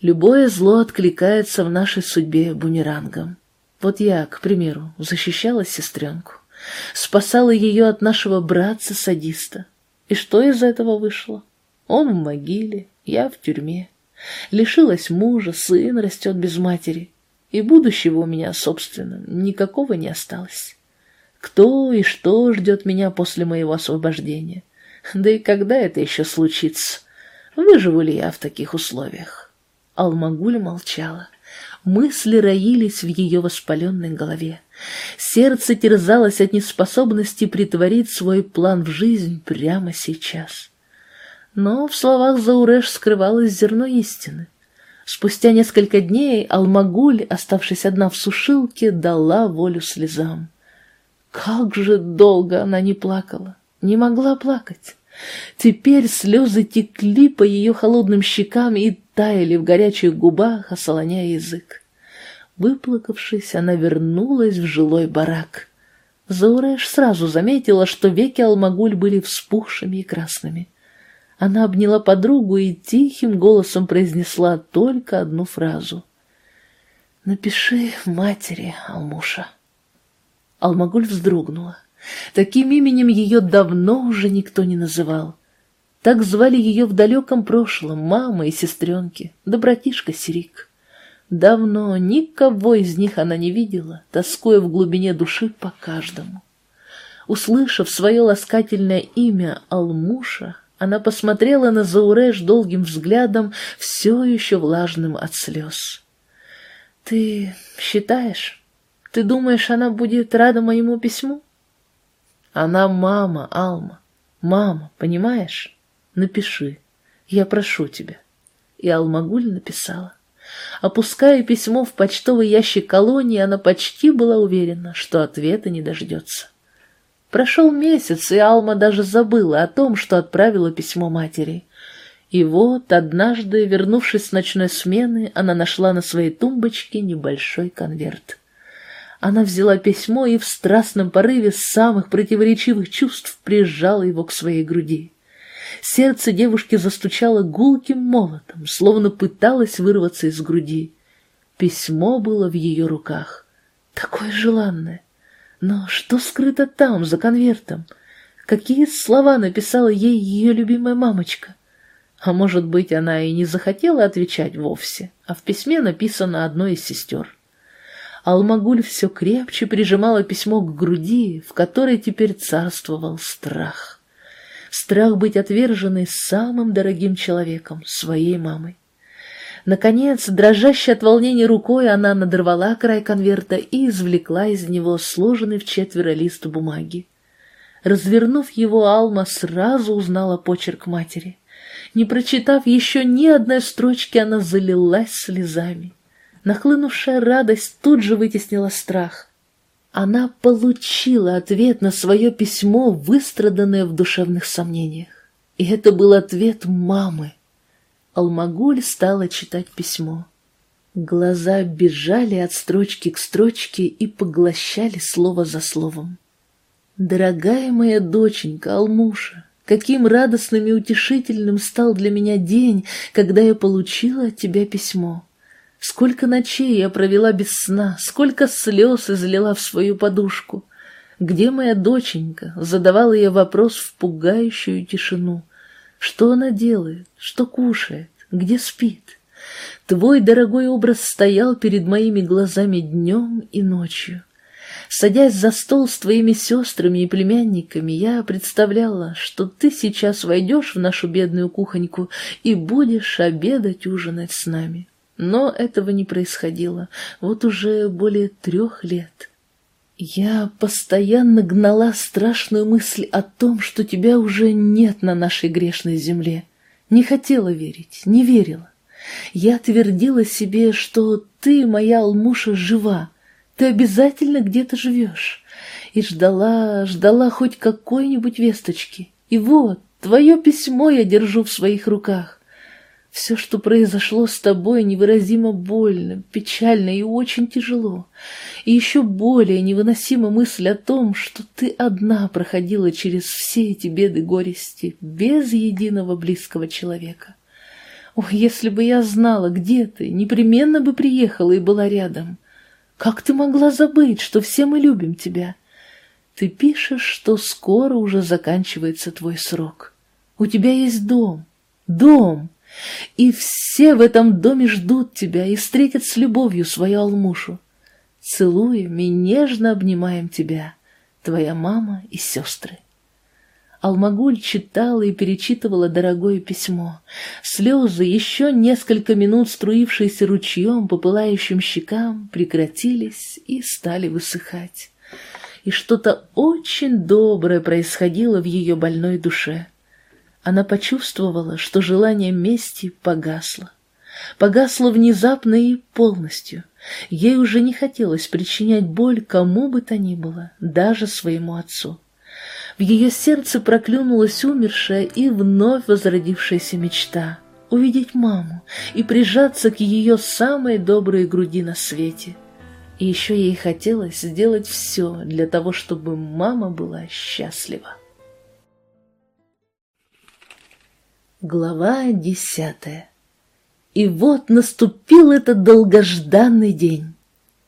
Любое зло откликается в нашей судьбе бумерангом. Вот я, к примеру, защищала сестренку, спасала ее от нашего братца-садиста. И что из этого вышло? Он в могиле, я в тюрьме. Лишилась мужа, сын растет без матери. И будущего у меня, собственно, никакого не осталось. Кто и что ждет меня после моего освобождения? Да и когда это еще случится? Выживу ли я в таких условиях? Алмагуль молчала. Мысли роились в ее воспаленной голове. Сердце терзалось от неспособности притворить свой план в жизнь прямо сейчас. Но в словах Зауреш скрывалось зерно истины. Спустя несколько дней Алмагуль, оставшись одна в сушилке, дала волю слезам. Как же долго она не плакала, не могла плакать. Теперь слезы текли по ее холодным щекам и таяли в горячих губах, осолоняя язык. Выплакавшись, она вернулась в жилой барак. Зауреш сразу заметила, что веки Алмагуль были вспухшими и красными. Она обняла подругу и тихим голосом произнесла только одну фразу. «Напиши матери, Алмуша». Алмагуль вздрогнула. Таким именем ее давно уже никто не называл. Так звали ее в далеком прошлом мама и сестренки, да братишка Сирик. Давно никого из них она не видела, тоскуя в глубине души по каждому. Услышав свое ласкательное имя Алмуша, она посмотрела на Зауреш долгим взглядом, все еще влажным от слез. «Ты считаешь? Ты думаешь, она будет рада моему письму?» Она мама, Алма. Мама, понимаешь? Напиши. Я прошу тебя. И Алмагуль написала. Опуская письмо в почтовый ящик колонии, она почти была уверена, что ответа не дождется. Прошел месяц, и Алма даже забыла о том, что отправила письмо матери. И вот, однажды, вернувшись с ночной смены, она нашла на своей тумбочке небольшой конверт. Она взяла письмо и в страстном порыве самых противоречивых чувств прижала его к своей груди. Сердце девушки застучало гулким молотом, словно пыталось вырваться из груди. Письмо было в ее руках. Такое желанное. Но что скрыто там, за конвертом? Какие слова написала ей ее любимая мамочка? А может быть, она и не захотела отвечать вовсе, а в письме написано одной из сестер. Алмагуль все крепче прижимала письмо к груди, в которой теперь царствовал страх. Страх быть отверженной самым дорогим человеком, своей мамой. Наконец, дрожащей от волнения рукой, она надорвала край конверта и извлекла из него сложенный в четверо лист бумаги. Развернув его, Алма сразу узнала почерк матери. Не прочитав еще ни одной строчки, она залилась слезами. Нахлынувшая радость тут же вытеснила страх. Она получила ответ на свое письмо, выстраданное в душевных сомнениях. И это был ответ мамы. Алмагуль стала читать письмо. Глаза бежали от строчки к строчке и поглощали слово за словом. «Дорогая моя доченька Алмуша, каким радостным и утешительным стал для меня день, когда я получила от тебя письмо. Сколько ночей я провела без сна, сколько слез излила в свою подушку. Где моя доченька? Задавала я вопрос в пугающую тишину. Что она делает? Что кушает? Где спит? Твой дорогой образ стоял перед моими глазами днем и ночью. Садясь за стол с твоими сестрами и племянниками, я представляла, что ты сейчас войдешь в нашу бедную кухоньку и будешь обедать, ужинать с нами. Но этого не происходило вот уже более трех лет. Я постоянно гнала страшную мысль о том, что тебя уже нет на нашей грешной земле. Не хотела верить, не верила. Я твердила себе, что ты, моя Алмуша, жива, ты обязательно где-то живешь. И ждала, ждала хоть какой-нибудь весточки. И вот, твое письмо я держу в своих руках. Все, что произошло с тобой, невыразимо больно, печально и очень тяжело. И еще более невыносима мысль о том, что ты одна проходила через все эти беды горести, без единого близкого человека. О, если бы я знала, где ты, непременно бы приехала и была рядом. Как ты могла забыть, что все мы любим тебя? Ты пишешь, что скоро уже заканчивается твой срок. У тебя есть дом. Дом! И все в этом доме ждут тебя и встретят с любовью свою алмушу. Целуем и нежно обнимаем тебя, твоя мама и сестры. Алмагуль читала и перечитывала дорогое письмо. Слезы, еще несколько минут струившиеся ручьем по пылающим щекам, прекратились и стали высыхать. И что-то очень доброе происходило в ее больной душе. Она почувствовала, что желание мести погасло. Погасло внезапно и полностью. Ей уже не хотелось причинять боль кому бы то ни было, даже своему отцу. В ее сердце проклюнулась умершая и вновь возродившаяся мечта — увидеть маму и прижаться к ее самой доброй груди на свете. И еще ей хотелось сделать все для того, чтобы мама была счастлива. Глава десятая И вот наступил этот долгожданный день.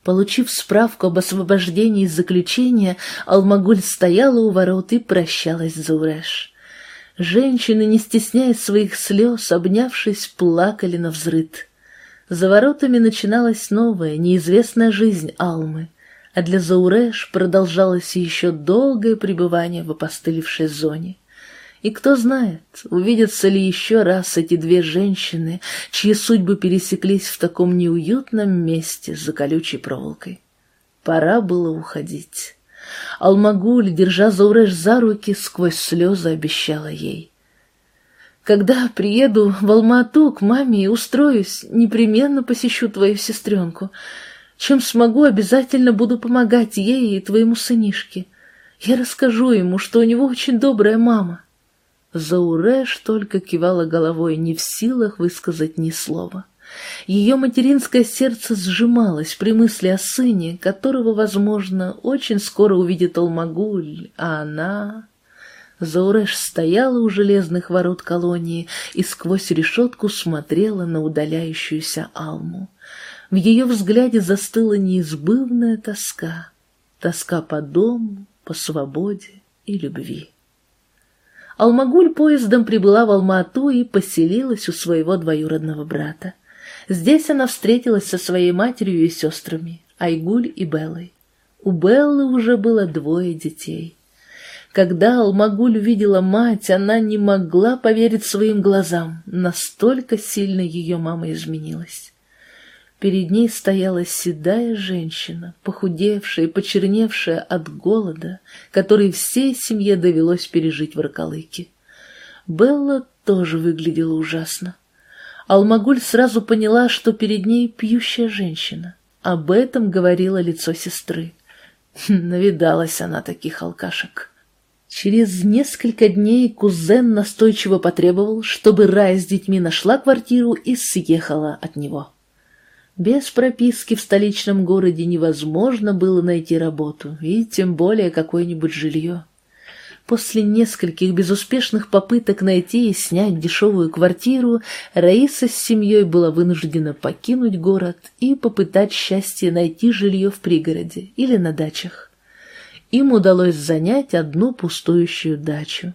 Получив справку об освобождении из заключения, Алмагуль стояла у ворот и прощалась с Зауреш. Женщины, не стесняя своих слез, обнявшись, плакали на взрыд. За воротами начиналась новая, неизвестная жизнь Алмы, а для Зауреш продолжалось еще долгое пребывание в опостылевшей зоне. И кто знает, увидятся ли еще раз эти две женщины, чьи судьбы пересеклись в таком неуютном месте за колючей проволокой. Пора было уходить. Алмагуль, держа Зауреш за руки, сквозь слезы обещала ей. «Когда приеду в Алмату к маме и устроюсь, непременно посещу твою сестренку. Чем смогу, обязательно буду помогать ей и твоему сынишке. Я расскажу ему, что у него очень добрая мама». Зауреш только кивала головой, не в силах высказать ни слова. Ее материнское сердце сжималось при мысли о сыне, которого, возможно, очень скоро увидит Алмагуль, а она... Зауреш стояла у железных ворот колонии и сквозь решетку смотрела на удаляющуюся Алму. В ее взгляде застыла неизбывная тоска, тоска по дому, по свободе и любви. Алмагуль поездом прибыла в Алма-Ату и поселилась у своего двоюродного брата. Здесь она встретилась со своей матерью и сестрами, Айгуль и Беллой. У Беллы уже было двое детей. Когда Алмагуль увидела мать, она не могла поверить своим глазам, настолько сильно ее мама изменилась. Перед ней стояла седая женщина, похудевшая и почерневшая от голода, который всей семье довелось пережить в Роколыке. Белла тоже выглядела ужасно. Алмагуль сразу поняла, что перед ней пьющая женщина. Об этом говорило лицо сестры. Навидалась она таких алкашек. Через несколько дней кузен настойчиво потребовал, чтобы Рая с детьми нашла квартиру и съехала от него. Без прописки в столичном городе невозможно было найти работу, и тем более какое-нибудь жилье. После нескольких безуспешных попыток найти и снять дешевую квартиру, Раиса с семьей была вынуждена покинуть город и попытать счастье найти жилье в пригороде или на дачах. Им удалось занять одну пустующую дачу.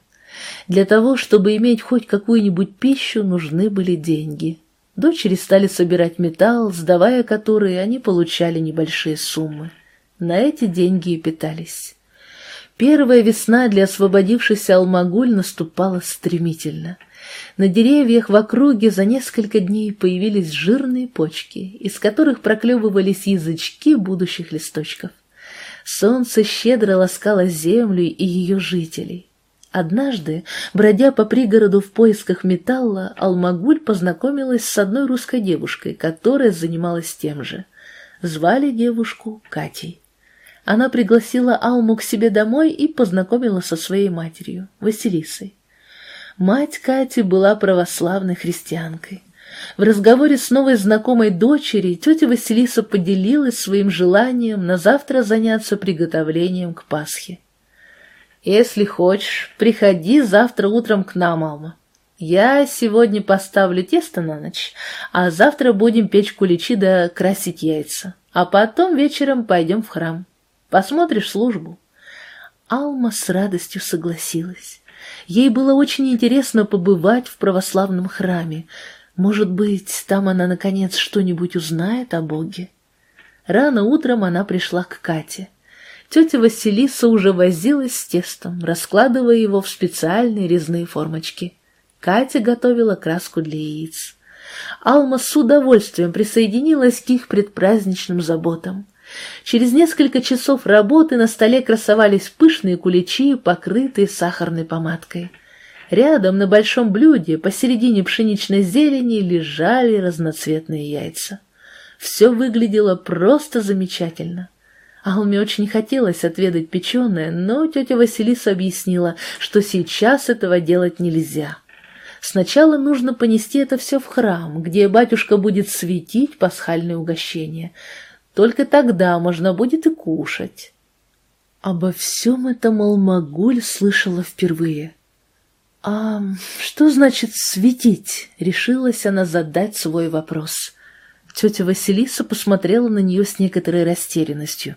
Для того, чтобы иметь хоть какую-нибудь пищу, нужны были деньги. Дочери стали собирать металл, сдавая который, они получали небольшие суммы. На эти деньги и питались. Первая весна для освободившейся Алмагуль наступала стремительно. На деревьях в округе за несколько дней появились жирные почки, из которых проклевывались язычки будущих листочков. Солнце щедро ласкало землю и ее жителей. Однажды, бродя по пригороду в поисках металла, Алмагуль познакомилась с одной русской девушкой, которая занималась тем же. Звали девушку Катей. Она пригласила Алму к себе домой и познакомила со своей матерью, Василисой. Мать Кати была православной христианкой. В разговоре с новой знакомой дочерью тетя Василиса поделилась своим желанием на завтра заняться приготовлением к Пасхе. «Если хочешь, приходи завтра утром к нам, Алма. Я сегодня поставлю тесто на ночь, а завтра будем печь куличи да красить яйца, а потом вечером пойдем в храм». Посмотришь службу?» Алма с радостью согласилась. Ей было очень интересно побывать в православном храме. Может быть, там она, наконец, что-нибудь узнает о Боге? Рано утром она пришла к Кате. Тетя Василиса уже возилась с тестом, раскладывая его в специальные резные формочки. Катя готовила краску для яиц. Алма с удовольствием присоединилась к их предпраздничным заботам. Через несколько часов работы на столе красовались пышные куличи, покрытые сахарной помадкой. Рядом на большом блюде посередине пшеничной зелени лежали разноцветные яйца. Все выглядело просто замечательно. Алме очень хотелось отведать печеное, но тетя Василиса объяснила, что сейчас этого делать нельзя. Сначала нужно понести это все в храм, где батюшка будет светить пасхальное угощение. Только тогда можно будет и кушать. Обо всем этом Алмагуль слышала впервые. «А что значит светить?» — решилась она задать свой вопрос. Тетя Василиса посмотрела на нее с некоторой растерянностью.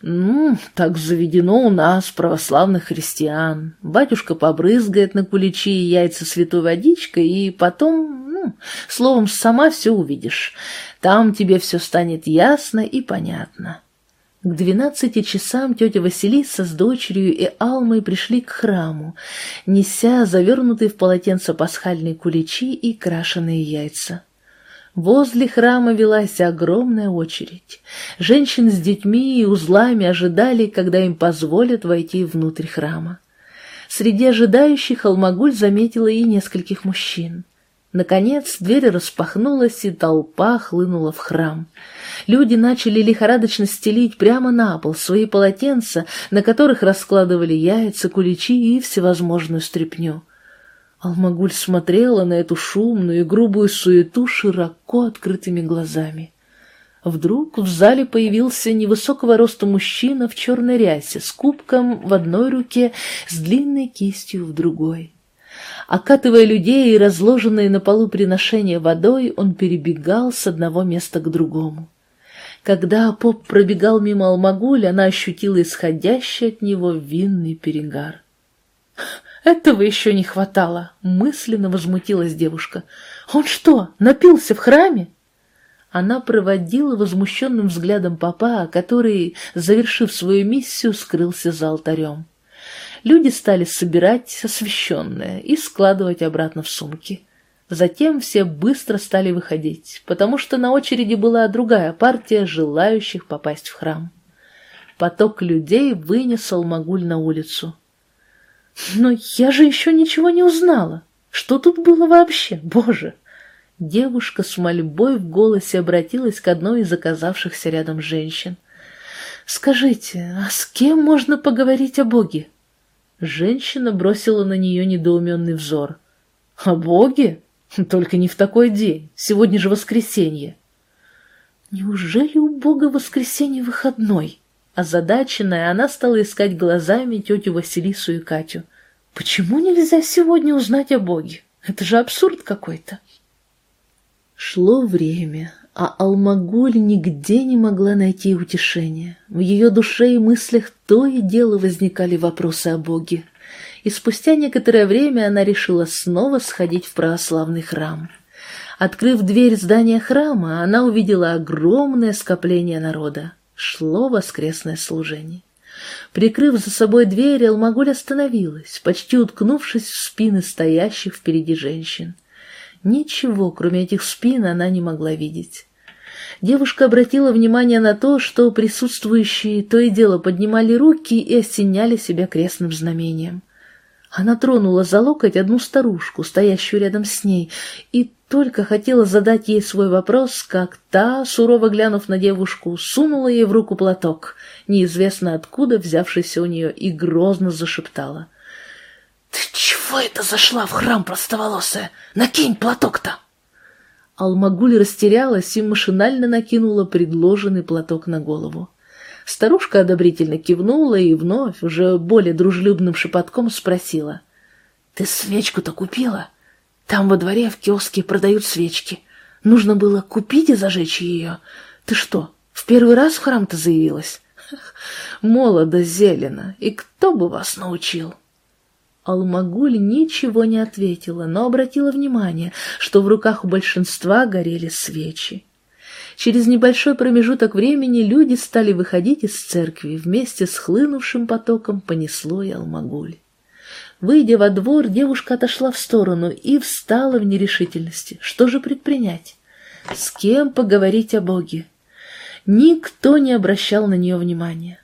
«Ну, так заведено у нас, православных христиан. Батюшка побрызгает на куличи и яйца святой водичкой, и потом, ну, словом, сама все увидишь. Там тебе все станет ясно и понятно». К двенадцати часам тетя Василиса с дочерью и Алмой пришли к храму, неся завернутые в полотенце пасхальные куличи и крашеные яйца. Возле храма велась огромная очередь. Женщин с детьми и узлами ожидали, когда им позволят войти внутрь храма. Среди ожидающих Алмагуль заметила и нескольких мужчин. Наконец дверь распахнулась, и толпа хлынула в храм. Люди начали лихорадочно стелить прямо на пол свои полотенца, на которых раскладывали яйца, куличи и всевозможную стряпню. Алмагуль смотрела на эту шумную и грубую суету широко открытыми глазами. Вдруг в зале появился невысокого роста мужчина в черной рясе с кубком в одной руке, с длинной кистью в другой. Окатывая людей и разложенные на полу приношения водой, он перебегал с одного места к другому. Когда поп пробегал мимо Алмагуль, она ощутила исходящий от него винный перегар. «Этого еще не хватало!» — мысленно возмутилась девушка. «Он что, напился в храме?» Она проводила возмущенным взглядом папа, который, завершив свою миссию, скрылся за алтарем. Люди стали собирать освященное и складывать обратно в сумки. Затем все быстро стали выходить, потому что на очереди была другая партия желающих попасть в храм. Поток людей вынес Алмагуль на улицу. Но я же еще ничего не узнала. Что тут было вообще, боже? Девушка с мольбой в голосе обратилась к одной из оказавшихся рядом женщин. «Скажите, а с кем можно поговорить о Боге?» Женщина бросила на нее недоуменный взор. «О Боге? Только не в такой день. Сегодня же воскресенье». «Неужели у Бога воскресенье выходной?» Озадаченная, она стала искать глазами тетю Василису и Катю. «Почему нельзя сегодня узнать о Боге? Это же абсурд какой-то!» Шло время, а Алмагуль нигде не могла найти утешения. В ее душе и мыслях то и дело возникали вопросы о Боге. И спустя некоторое время она решила снова сходить в православный храм. Открыв дверь здания храма, она увидела огромное скопление народа шло воскресное служение. Прикрыв за собой дверь, Алмагуль остановилась, почти уткнувшись в спины стоящих впереди женщин. Ничего, кроме этих спин, она не могла видеть. Девушка обратила внимание на то, что присутствующие то и дело поднимали руки и осеняли себя крестным знамением. Она тронула за локоть одну старушку, стоящую рядом с ней, и только хотела задать ей свой вопрос, как та, сурово глянув на девушку, сунула ей в руку платок, неизвестно откуда взявшийся у нее, и грозно зашептала. «Ты чего это зашла в храм, простоволосая? Накинь платок-то!» Алмагуль растерялась и машинально накинула предложенный платок на голову. Старушка одобрительно кивнула и вновь, уже более дружелюбным шепотком спросила. «Ты свечку-то купила?» Там во дворе в киоске продают свечки. Нужно было купить и зажечь ее. Ты что, в первый раз в храм-то заявилась? Молодо зелено, и кто бы вас научил? Алмагуль ничего не ответила, но обратила внимание, что в руках у большинства горели свечи. Через небольшой промежуток времени люди стали выходить из церкви, вместе с хлынувшим потоком понесло и Алмагуль. Выйдя во двор, девушка отошла в сторону и встала в нерешительности. Что же предпринять? С кем поговорить о Боге? Никто не обращал на нее внимания.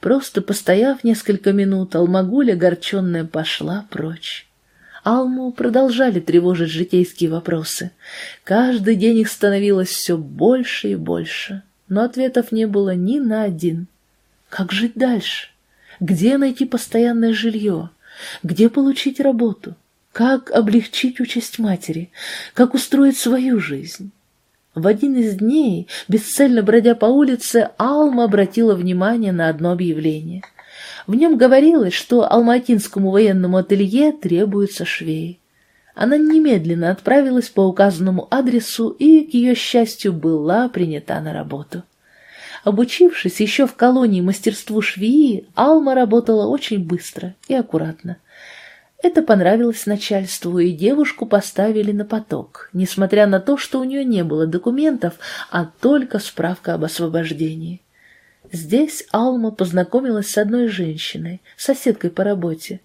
Просто постояв несколько минут, Алмагуля, огорченная, пошла прочь. Алму продолжали тревожить житейские вопросы. Каждый день их становилось все больше и больше, но ответов не было ни на один. Как жить дальше? Где найти постоянное жилье? Где получить работу? Как облегчить участь матери? Как устроить свою жизнь? В один из дней, бесцельно бродя по улице, Алма обратила внимание на одно объявление. В нем говорилось, что алматинскому военному ателье требуются швеи. Она немедленно отправилась по указанному адресу и, к ее счастью, была принята на работу. Обучившись еще в колонии мастерству швеи, Алма работала очень быстро и аккуратно. Это понравилось начальству, и девушку поставили на поток, несмотря на то, что у нее не было документов, а только справка об освобождении. Здесь Алма познакомилась с одной женщиной, соседкой по работе.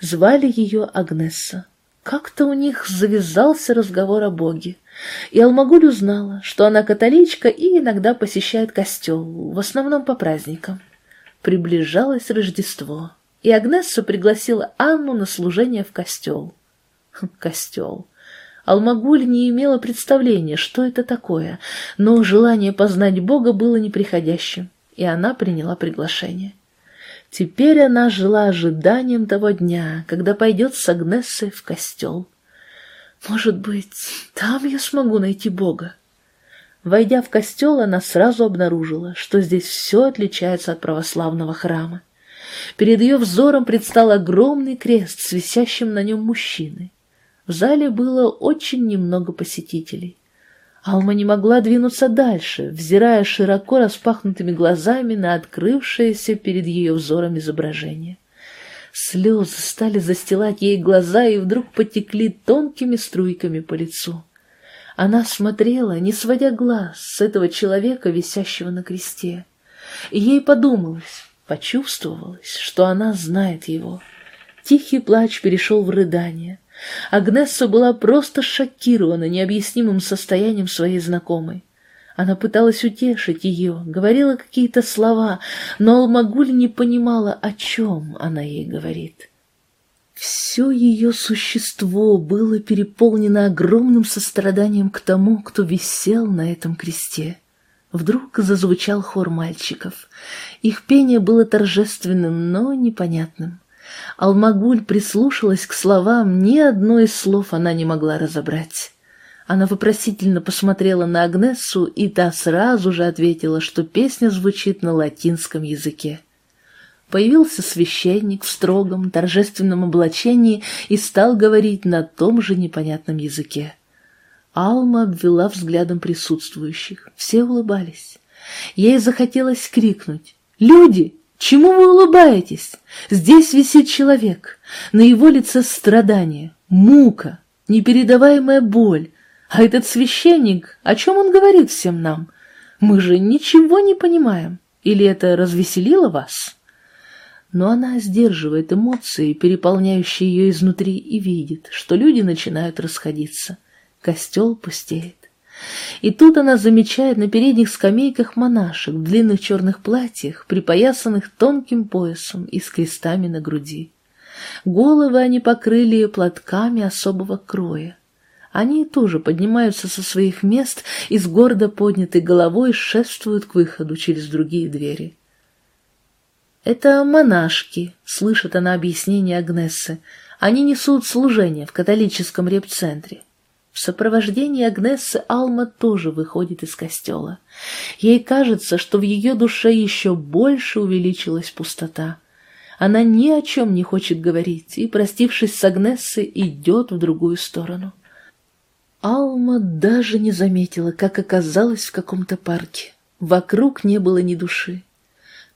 Звали ее Агнесса. Как-то у них завязался разговор о Боге. И Алмагуль узнала, что она католичка и иногда посещает костел, в основном по праздникам. Приближалось Рождество, и Агнесса пригласила Анну на служение в костел. Хм, костел. Алмагуль не имела представления, что это такое, но желание познать Бога было неприходящим, и она приняла приглашение. Теперь она жила ожиданием того дня, когда пойдет с Агнессой в костел. Может быть, там я смогу найти Бога? Войдя в костел, она сразу обнаружила, что здесь все отличается от православного храма. Перед ее взором предстал огромный крест с висящим на нем мужчиной. В зале было очень немного посетителей. Алма не могла двинуться дальше, взирая широко распахнутыми глазами на открывшееся перед ее взором изображение. Слезы стали застилать ей глаза и вдруг потекли тонкими струйками по лицу. Она смотрела, не сводя глаз с этого человека, висящего на кресте. И ей подумалось, почувствовалось, что она знает его. Тихий плач перешел в рыдание. Агнесса была просто шокирована необъяснимым состоянием своей знакомой. Она пыталась утешить ее, говорила какие-то слова, но Алмагуль не понимала, о чем она ей говорит. Все ее существо было переполнено огромным состраданием к тому, кто висел на этом кресте. Вдруг зазвучал хор мальчиков. Их пение было торжественным, но непонятным. Алмагуль прислушалась к словам, ни одно из слов она не могла разобрать. Она вопросительно посмотрела на Агнессу, и та сразу же ответила, что песня звучит на латинском языке. Появился священник в строгом, торжественном облачении и стал говорить на том же непонятном языке. Алма обвела взглядом присутствующих. Все улыбались. Ей захотелось крикнуть «Люди, чему вы улыбаетесь? Здесь висит человек. На его лице страдание, мука, непередаваемая боль. А этот священник, о чем он говорит всем нам? Мы же ничего не понимаем. Или это развеселило вас?» но она сдерживает эмоции, переполняющие ее изнутри, и видит, что люди начинают расходиться. Костел пустеет. И тут она замечает на передних скамейках монашек в длинных черных платьях, припоясанных тонким поясом и с крестами на груди. Головы они покрыли платками особого кроя. Они тоже поднимаются со своих мест и с гордо поднятой головой шествуют к выходу через другие двери. «Это монашки», — слышит она объяснение Агнессы. «Они несут служение в католическом репцентре». В сопровождении Агнессы Алма тоже выходит из костела. Ей кажется, что в ее душе еще больше увеличилась пустота. Она ни о чем не хочет говорить и, простившись с Агнессой, идет в другую сторону. Алма даже не заметила, как оказалась в каком-то парке. Вокруг не было ни души.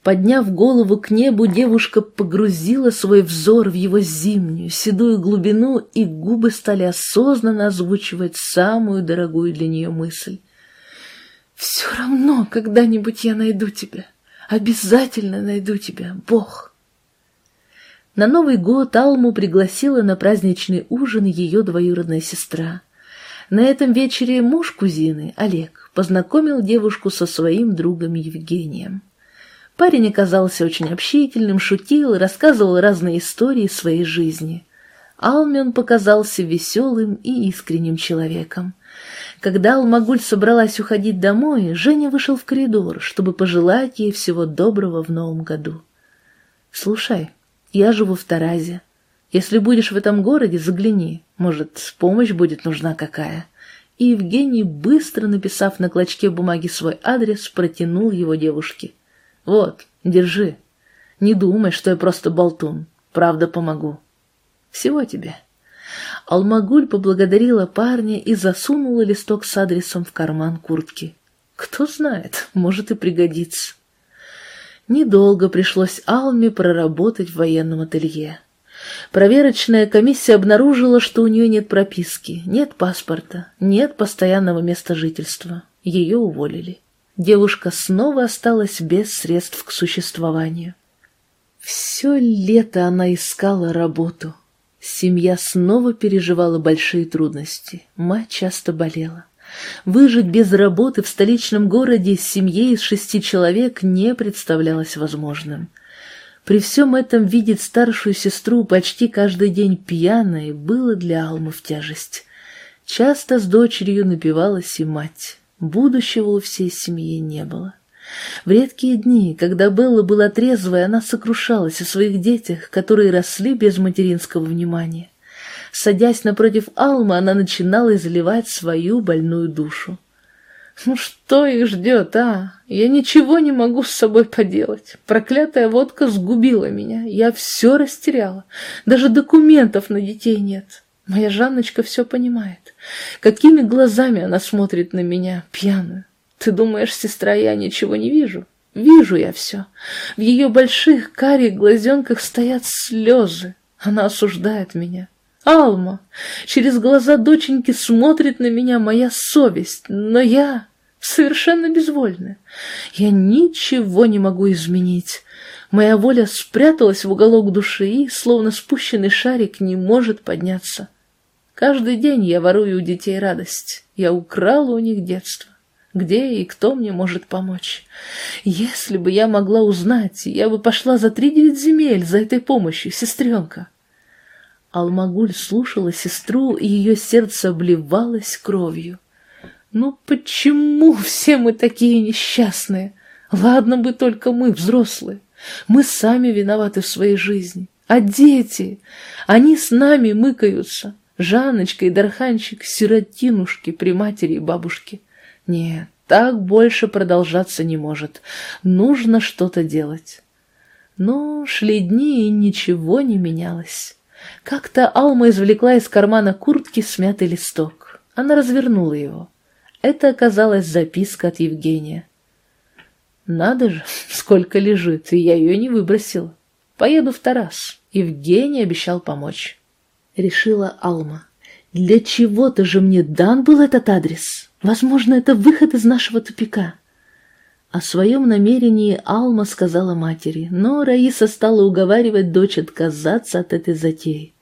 Подняв голову к небу, девушка погрузила свой взор в его зимнюю, седую глубину, и губы стали осознанно озвучивать самую дорогую для нее мысль. «Все равно когда-нибудь я найду тебя. Обязательно найду тебя, Бог!» На Новый год Алму пригласила на праздничный ужин ее двоюродная сестра. На этом вечере муж кузины, Олег, познакомил девушку со своим другом Евгением. Парень оказался очень общительным, шутил и рассказывал разные истории своей жизни. Алмен показался веселым и искренним человеком. Когда Алмагуль собралась уходить домой, Женя вышел в коридор, чтобы пожелать ей всего доброго в новом году. «Слушай, я живу в Таразе. Если будешь в этом городе, загляни. Может, помощь будет нужна какая». И Евгений, быстро написав на клочке бумаги свой адрес, протянул его девушке. Вот, держи. Не думай, что я просто болтун. Правда, помогу. Всего тебе. Алмагуль поблагодарила парня и засунула листок с адресом в карман куртки. Кто знает, может и пригодится. Недолго пришлось Алме проработать в военном ателье. Проверочная комиссия обнаружила, что у нее нет прописки, нет паспорта, нет постоянного места жительства. Ее уволили девушка снова осталась без средств к существованию. Все лето она искала работу. Семья снова переживала большие трудности. Мать часто болела. Выжить без работы в столичном городе с семьей из шести человек не представлялось возможным. При всем этом видеть старшую сестру почти каждый день пьяной было для Алмы в тяжесть. Часто с дочерью напивалась и мать. Будущего у всей семьи не было. В редкие дни, когда Белла была трезвой, она сокрушалась о своих детях, которые росли без материнского внимания. Садясь напротив Алмы, она начинала изливать свою больную душу. Ну что их ждет, а? Я ничего не могу с собой поделать. Проклятая водка сгубила меня. Я все растеряла. Даже документов на детей нет. Моя Жанночка все понимает. Какими глазами она смотрит на меня, пьяную. Ты думаешь, сестра, я ничего не вижу? Вижу я все. В ее больших карих глазенках стоят слезы. Она осуждает меня. Алма, через глаза доченьки смотрит на меня моя совесть, но я совершенно безвольна. Я ничего не могу изменить. Моя воля спряталась в уголок души и, словно спущенный шарик, не может подняться. Каждый день я ворую у детей радость. Я украла у них детство. Где и кто мне может помочь? Если бы я могла узнать, я бы пошла за три девять земель за этой помощью, сестренка. Алмагуль слушала сестру, и ее сердце обливалось кровью. «Ну почему все мы такие несчастные? Ладно бы только мы, взрослые. Мы сами виноваты в своей жизни. А дети? Они с нами мыкаются. Жанночка и Дарханчик — сиротинушки при матери и бабушке. Нет, так больше продолжаться не может. Нужно что-то делать». Но шли дни, и ничего не менялось. Как-то Алма извлекла из кармана куртки смятый листок. Она развернула его. Это оказалась записка от Евгения. «Надо же, сколько лежит, и я ее не выбросила. Поеду в Тарас». Евгений обещал помочь. Решила Алма. «Для чего-то же мне дан был этот адрес. Возможно, это выход из нашего тупика». О своем намерении Алма сказала матери, но Раиса стала уговаривать дочь отказаться от этой затеи.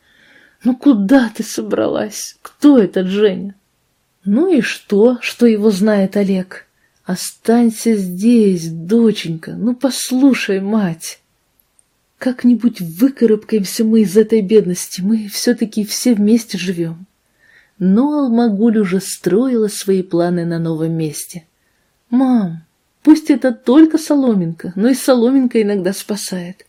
«Ну куда ты собралась? Кто этот Женя?» «Ну и что, что его знает Олег? Останься здесь, доченька, ну послушай, мать!» «Как-нибудь выкарабкаемся мы из этой бедности, мы все-таки все вместе живем». Но Алмагуль уже строила свои планы на новом месте. «Мам, Пусть это только соломинка, но и соломинка иногда спасает.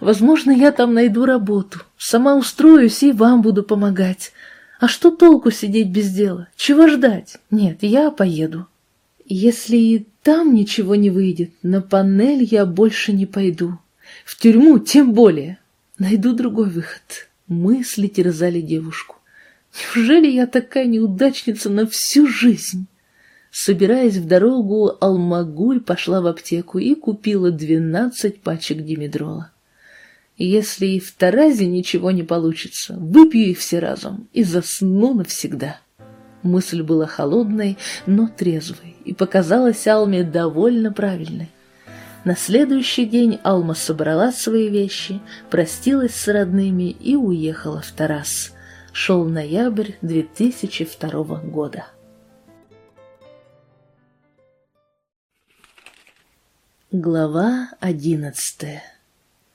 Возможно, я там найду работу, сама устроюсь и вам буду помогать. А что толку сидеть без дела? Чего ждать? Нет, я поеду. Если и там ничего не выйдет, на панель я больше не пойду. В тюрьму тем более. Найду другой выход. Мысли терзали девушку. Неужели я такая неудачница на всю жизнь? Собираясь в дорогу, Алмагуль пошла в аптеку и купила двенадцать пачек димедрола. Если и в Таразе ничего не получится, выпью их все разом и засну навсегда. Мысль была холодной, но трезвой, и показалась Алме довольно правильной. На следующий день Алма собрала свои вещи, простилась с родными и уехала в Тарас. Шел ноябрь 2002 года. Глава одиннадцатая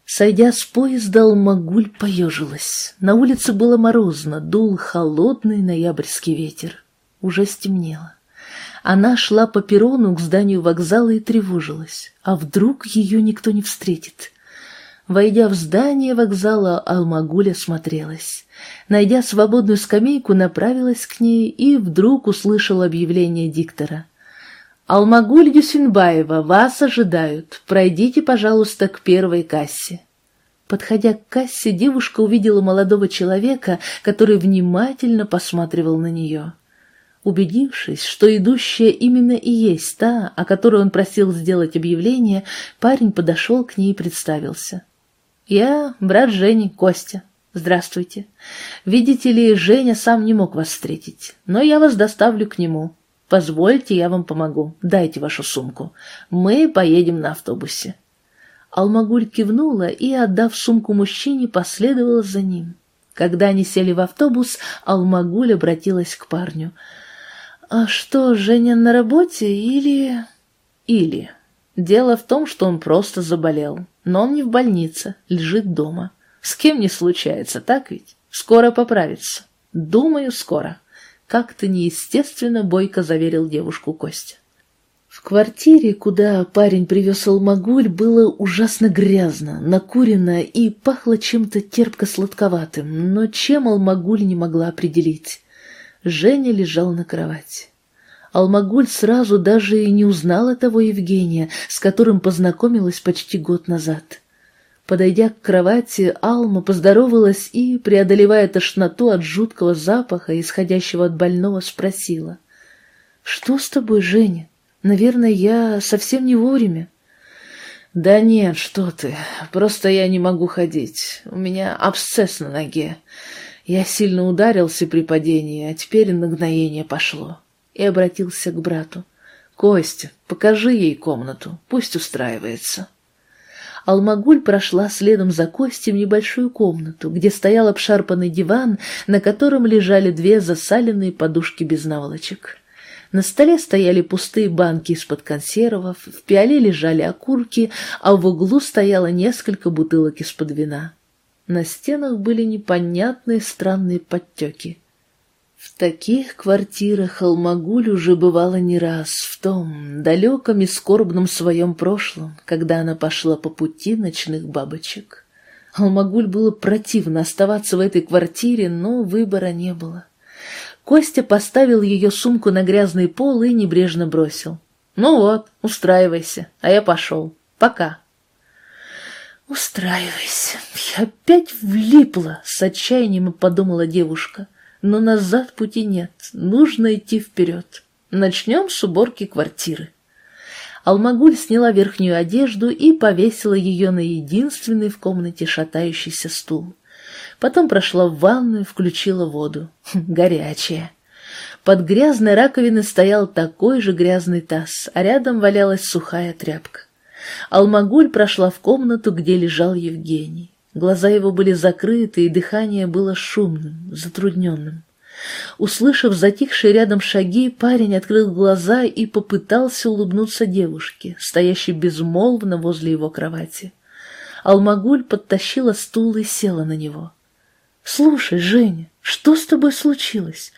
Сойдя с поезда, Алмагуль поежилась. На улице было морозно, дул холодный ноябрьский ветер. Уже стемнело. Она шла по перрону к зданию вокзала и тревожилась. А вдруг ее никто не встретит? Войдя в здание вокзала, Алмагуль осмотрелась. Найдя свободную скамейку, направилась к ней и вдруг услышала объявление диктора — «Алмагуль Юсинбаева, вас ожидают. Пройдите, пожалуйста, к первой кассе». Подходя к кассе, девушка увидела молодого человека, который внимательно посматривал на нее. Убедившись, что идущая именно и есть та, о которой он просил сделать объявление, парень подошел к ней и представился. «Я брат Жени, Костя. Здравствуйте. Видите ли, Женя сам не мог вас встретить, но я вас доставлю к нему. Позвольте, я вам помогу. Дайте вашу сумку. Мы поедем на автобусе». Алмагуль кивнула и, отдав сумку мужчине, последовала за ним. Когда они сели в автобус, Алмагуль обратилась к парню. «А что, Женя на работе или...» «Или...» Дело в том, что он просто заболел, но он не в больнице, лежит дома. С кем не случается, так ведь? Скоро поправится. Думаю, скоро. Как-то неестественно бойко заверил девушку Костя. В квартире, куда парень привез алмагуль, было ужасно грязно, накурено и пахло чем-то терпко-сладковатым, но чем алмагуль не могла определить. Женя лежал на кровати. Алмагуль сразу даже и не узнала того Евгения, с которым познакомилась почти год назад. Подойдя к кровати, Алма поздоровалась и, преодолевая тошноту от жуткого запаха, исходящего от больного, спросила. «Что с тобой, Женя? Наверное, я совсем не вовремя». «Да нет, что ты, просто я не могу ходить. У меня абсцесс на ноге. Я сильно ударился при падении, а теперь нагноение пошло». И обратился к брату. «Костя, покажи ей комнату, пусть устраивается». Алмагуль прошла следом за Костем небольшую комнату, где стоял обшарпанный диван, на котором лежали две засаленные подушки без наволочек. На столе стояли пустые банки из-под консервов, в пиале лежали окурки, а в углу стояло несколько бутылок из-под вина. На стенах были непонятные странные подтеки. В таких квартирах Алмагуль уже бывала не раз, в том далеком и скорбном своем прошлом, когда она пошла по пути ночных бабочек. Алмагуль было противно оставаться в этой квартире, но выбора не было. Костя поставил ее сумку на грязный пол и небрежно бросил. «Ну вот, устраивайся, а я пошел. Пока». «Устраивайся, я опять влипла», — с отчаянием подумала девушка но назад пути нет, нужно идти вперед. Начнем с уборки квартиры. Алмагуль сняла верхнюю одежду и повесила ее на единственный в комнате шатающийся стул. Потом прошла в ванную, включила воду. Хм, горячая. Под грязной раковиной стоял такой же грязный таз, а рядом валялась сухая тряпка. Алмагуль прошла в комнату, где лежал Евгений. Глаза его были закрыты, и дыхание было шумным, затрудненным. Услышав затихшие рядом шаги, парень открыл глаза и попытался улыбнуться девушке, стоящей безмолвно возле его кровати. Алмагуль подтащила стул и села на него. «Слушай, Женя, что с тобой случилось?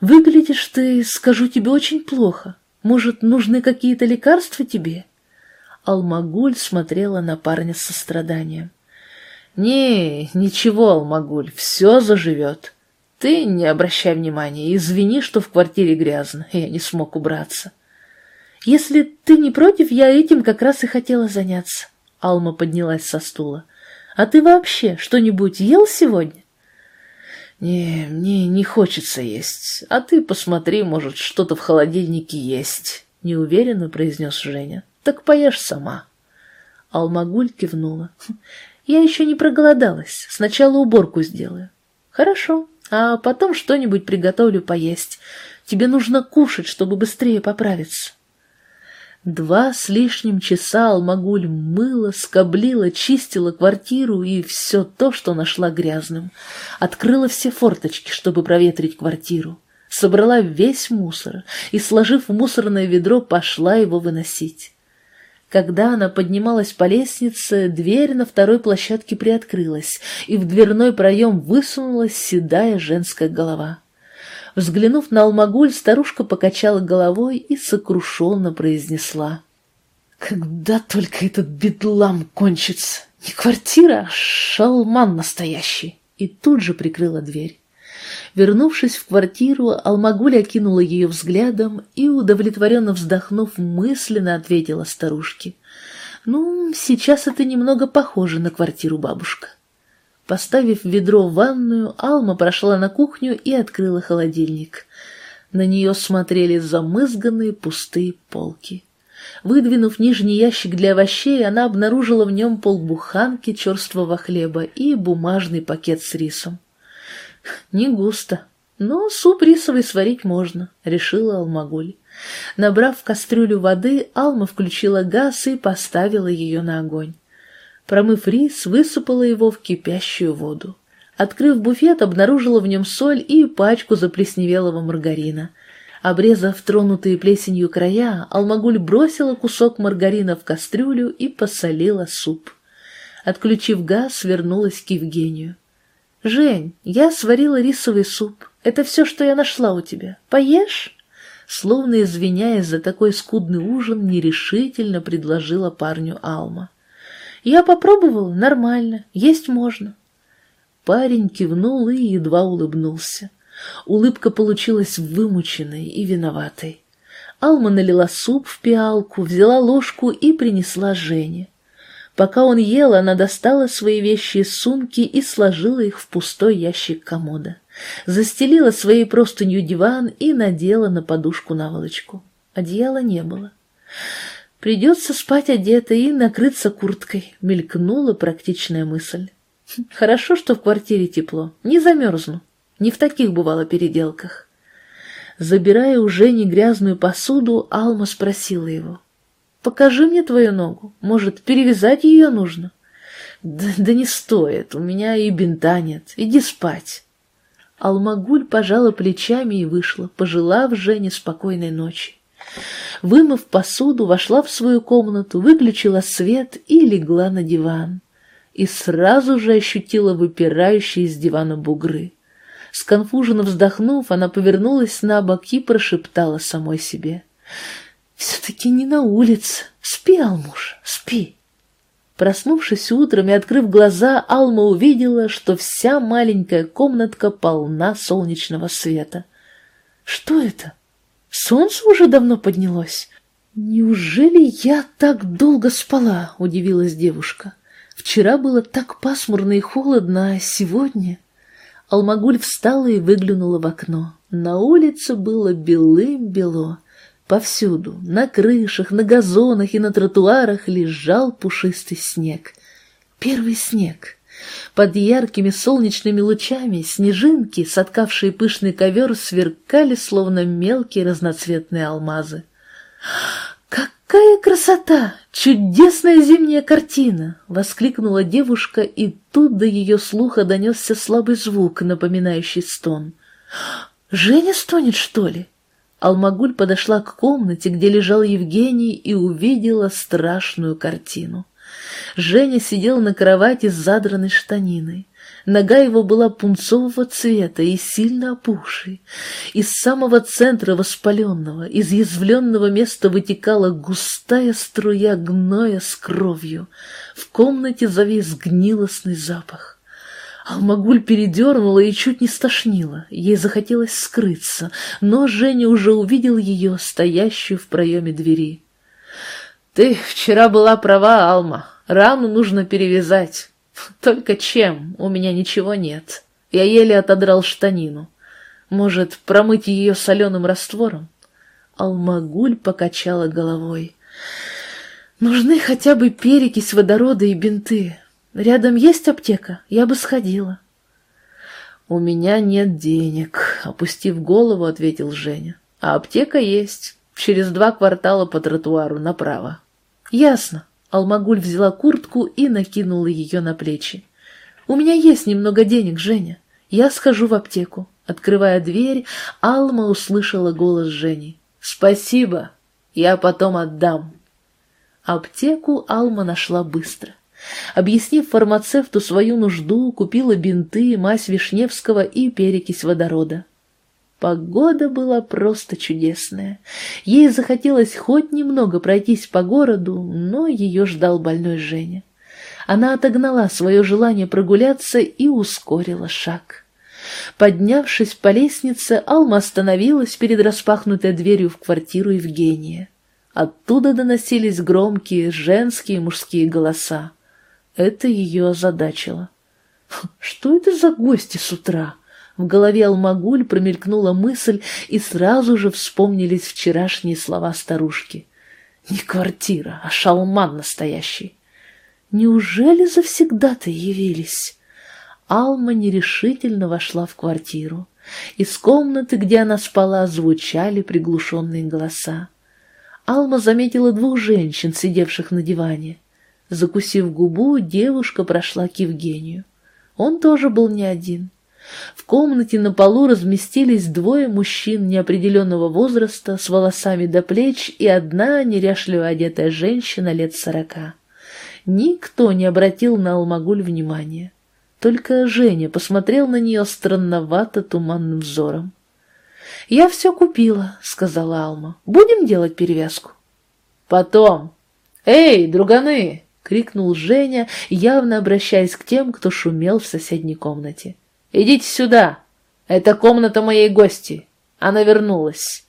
Выглядишь ты, скажу тебе, очень плохо. Может, нужны какие-то лекарства тебе?» Алмагуль смотрела на парня с состраданием. «Не, ничего, Алмагуль, все заживет. Ты не обращай внимания, извини, что в квартире грязно, я не смог убраться». «Если ты не против, я этим как раз и хотела заняться». Алма поднялась со стула. «А ты вообще что-нибудь ел сегодня?» «Не, мне не хочется есть. А ты посмотри, может, что-то в холодильнике есть», — неуверенно произнес Женя. «Так поешь сама». Алмагуль кивнула. Я еще не проголодалась, сначала уборку сделаю. Хорошо, а потом что-нибудь приготовлю поесть. Тебе нужно кушать, чтобы быстрее поправиться. Два с лишним часа Алмагуль мыла, скоблила, чистила квартиру и все то, что нашла грязным. Открыла все форточки, чтобы проветрить квартиру. Собрала весь мусор и, сложив в мусорное ведро, пошла его выносить. Когда она поднималась по лестнице, дверь на второй площадке приоткрылась, и в дверной проем высунулась седая женская голова. Взглянув на Алмагуль, старушка покачала головой и сокрушенно произнесла. «Когда только этот бедлам кончится? Не квартира, а шалман настоящий!» И тут же прикрыла дверь. Вернувшись в квартиру, Алмагуля окинула ее взглядом и, удовлетворенно вздохнув, мысленно ответила старушке. «Ну, сейчас это немного похоже на квартиру бабушка». Поставив ведро в ванную, Алма прошла на кухню и открыла холодильник. На нее смотрели замызганные пустые полки. Выдвинув нижний ящик для овощей, она обнаружила в нем полбуханки черствого хлеба и бумажный пакет с рисом. Не густо, но суп рисовый сварить можно, решила Алмагуль. Набрав в кастрюлю воды, Алма включила газ и поставила ее на огонь. Промыв рис, высыпала его в кипящую воду. Открыв буфет, обнаружила в нем соль и пачку заплесневелого маргарина. Обрезав тронутые плесенью края, Алмагуль бросила кусок маргарина в кастрюлю и посолила суп. Отключив газ, вернулась к Евгению. «Жень, я сварила рисовый суп. Это все, что я нашла у тебя. Поешь?» словно извиняясь за такой скудный ужин, нерешительно предложила парню Алма. «Я попробовала, нормально, есть можно». Парень кивнул и едва улыбнулся. Улыбка получилась вымученной и виноватой. Алма налила суп в пиалку, взяла ложку и принесла Жене. Пока он ел, она достала свои вещи из сумки и сложила их в пустой ящик комода. Застелила своей простынью диван и надела на подушку наволочку. Одеяла не было. Придется спать одетой и накрыться курткой, мелькнула практичная мысль. Хорошо, что в квартире тепло, не замерзну. Не в таких бывало переделках. Забирая у Жени грязную посуду, Алма спросила его. «Покажи мне твою ногу. Может, перевязать ее нужно?» «Да, да не стоит, у меня и бинта нет. Иди спать». Алмагуль пожала плечами и вышла, пожелав Жене спокойной ночи. Вымыв посуду, вошла в свою комнату, выключила свет и легла на диван. И сразу же ощутила выпирающие из дивана бугры. Сконфуженно вздохнув, она повернулась на бок и прошептала самой себе. «Все-таки не на улице. Спи, Алмуш, спи». Проснувшись утром и открыв глаза, Алма увидела, что вся маленькая комнатка полна солнечного света. «Что это? Солнце уже давно поднялось?» «Неужели я так долго спала?» — удивилась девушка. «Вчера было так пасмурно и холодно, а сегодня...» Алмагуль встала и выглянула в окно. На улице было белым-бело. Повсюду, на крышах, на газонах и на тротуарах лежал пушистый снег. Первый снег. Под яркими солнечными лучами снежинки, соткавшие пышный ковер, сверкали, словно мелкие разноцветные алмазы. «Какая красота! Чудесная зимняя картина!» — воскликнула девушка, и тут до ее слуха донесся слабый звук, напоминающий стон. «Женя стонет, что ли?» Алмагуль подошла к комнате, где лежал Евгений, и увидела страшную картину. Женя сидел на кровати с задранной штаниной. Нога его была пунцового цвета и сильно опухшей. Из самого центра воспаленного, изъязвленного места вытекала густая струя гноя с кровью. В комнате завис гнилостный запах. Алмагуль передернула и чуть не стошнила. Ей захотелось скрыться, но Женя уже увидел ее, стоящую в проеме двери. «Ты вчера была права, Алма. Рану нужно перевязать. Только чем? У меня ничего нет. Я еле отодрал штанину. Может, промыть ее соленым раствором? Алмагуль покачала головой. Нужны хотя бы перекись водорода и бинты. Рядом есть аптека? Я бы сходила. У меня нет денег, опустив голову, ответил Женя. А аптека есть. Через два квартала по тротуару направо. Ясно. Алмагуль взяла куртку и накинула ее на плечи. «У меня есть немного денег, Женя. Я схожу в аптеку». Открывая дверь, Алма услышала голос Жени. «Спасибо, я потом отдам». Аптеку Алма нашла быстро. Объяснив фармацевту свою нужду, купила бинты, мазь Вишневского и перекись водорода. Погода была просто чудесная. Ей захотелось хоть немного пройтись по городу, но ее ждал больной Женя. Она отогнала свое желание прогуляться и ускорила шаг. Поднявшись по лестнице, Алма остановилась перед распахнутой дверью в квартиру Евгения. Оттуда доносились громкие женские и мужские голоса. Это ее озадачило. «Что это за гости с утра?» В голове Алмагуль промелькнула мысль, и сразу же вспомнились вчерашние слова старушки. Не квартира, а шалман настоящий. Неужели завсегда-то явились? Алма нерешительно вошла в квартиру. Из комнаты, где она спала, звучали приглушенные голоса. Алма заметила двух женщин, сидевших на диване. Закусив губу, девушка прошла к Евгению. Он тоже был не один. В комнате на полу разместились двое мужчин неопределенного возраста с волосами до плеч и одна неряшливо одетая женщина лет сорока. Никто не обратил на Алмагуль внимания. Только Женя посмотрел на нее странновато туманным взором. «Я все купила», — сказала Алма. «Будем делать перевязку?» «Потом. Эй, друганы!» — крикнул Женя, явно обращаясь к тем, кто шумел в соседней комнате. «Идите сюда! Это комната моей гости. Она вернулась».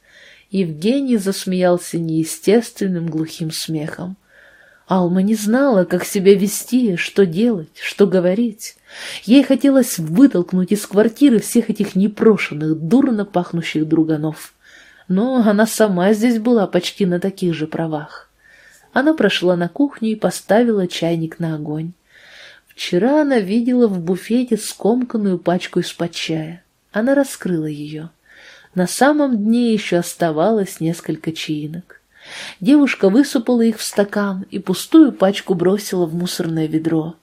Евгений засмеялся неестественным глухим смехом. Алма не знала, как себя вести, что делать, что говорить. Ей хотелось вытолкнуть из квартиры всех этих непрошенных, дурно пахнущих друганов. Но она сама здесь была почти на таких же правах. Она прошла на кухню и поставила чайник на огонь. Вчера она видела в буфете скомканную пачку из-под чая. Она раскрыла ее. На самом дне еще оставалось несколько чаинок. Девушка высыпала их в стакан и пустую пачку бросила в мусорное ведро.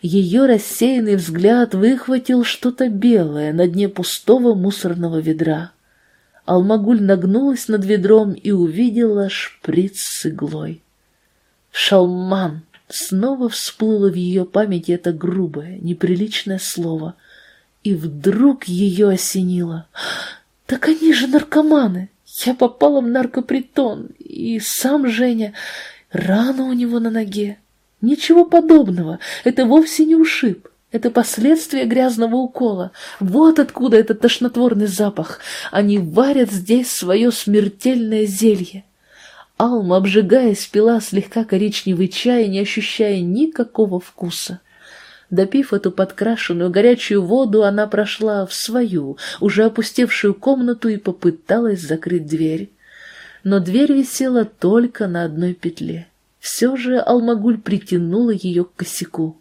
Ее рассеянный взгляд выхватил что-то белое на дне пустого мусорного ведра. Алмагуль нагнулась над ведром и увидела шприц с иглой. «Шалман!» Снова всплыло в ее памяти это грубое, неприличное слово. И вдруг ее осенило. «Так они же наркоманы!» Я попала в наркопритон, и сам Женя... Рана у него на ноге. Ничего подобного, это вовсе не ушиб. Это последствия грязного укола. Вот откуда этот тошнотворный запах. Они варят здесь свое смертельное зелье. Алма, обжигаясь, пила слегка коричневый чай, не ощущая никакого вкуса. Допив эту подкрашенную горячую воду, она прошла в свою, уже опустевшую комнату и попыталась закрыть дверь. Но дверь висела только на одной петле. Все же Алмагуль притянула ее к косяку.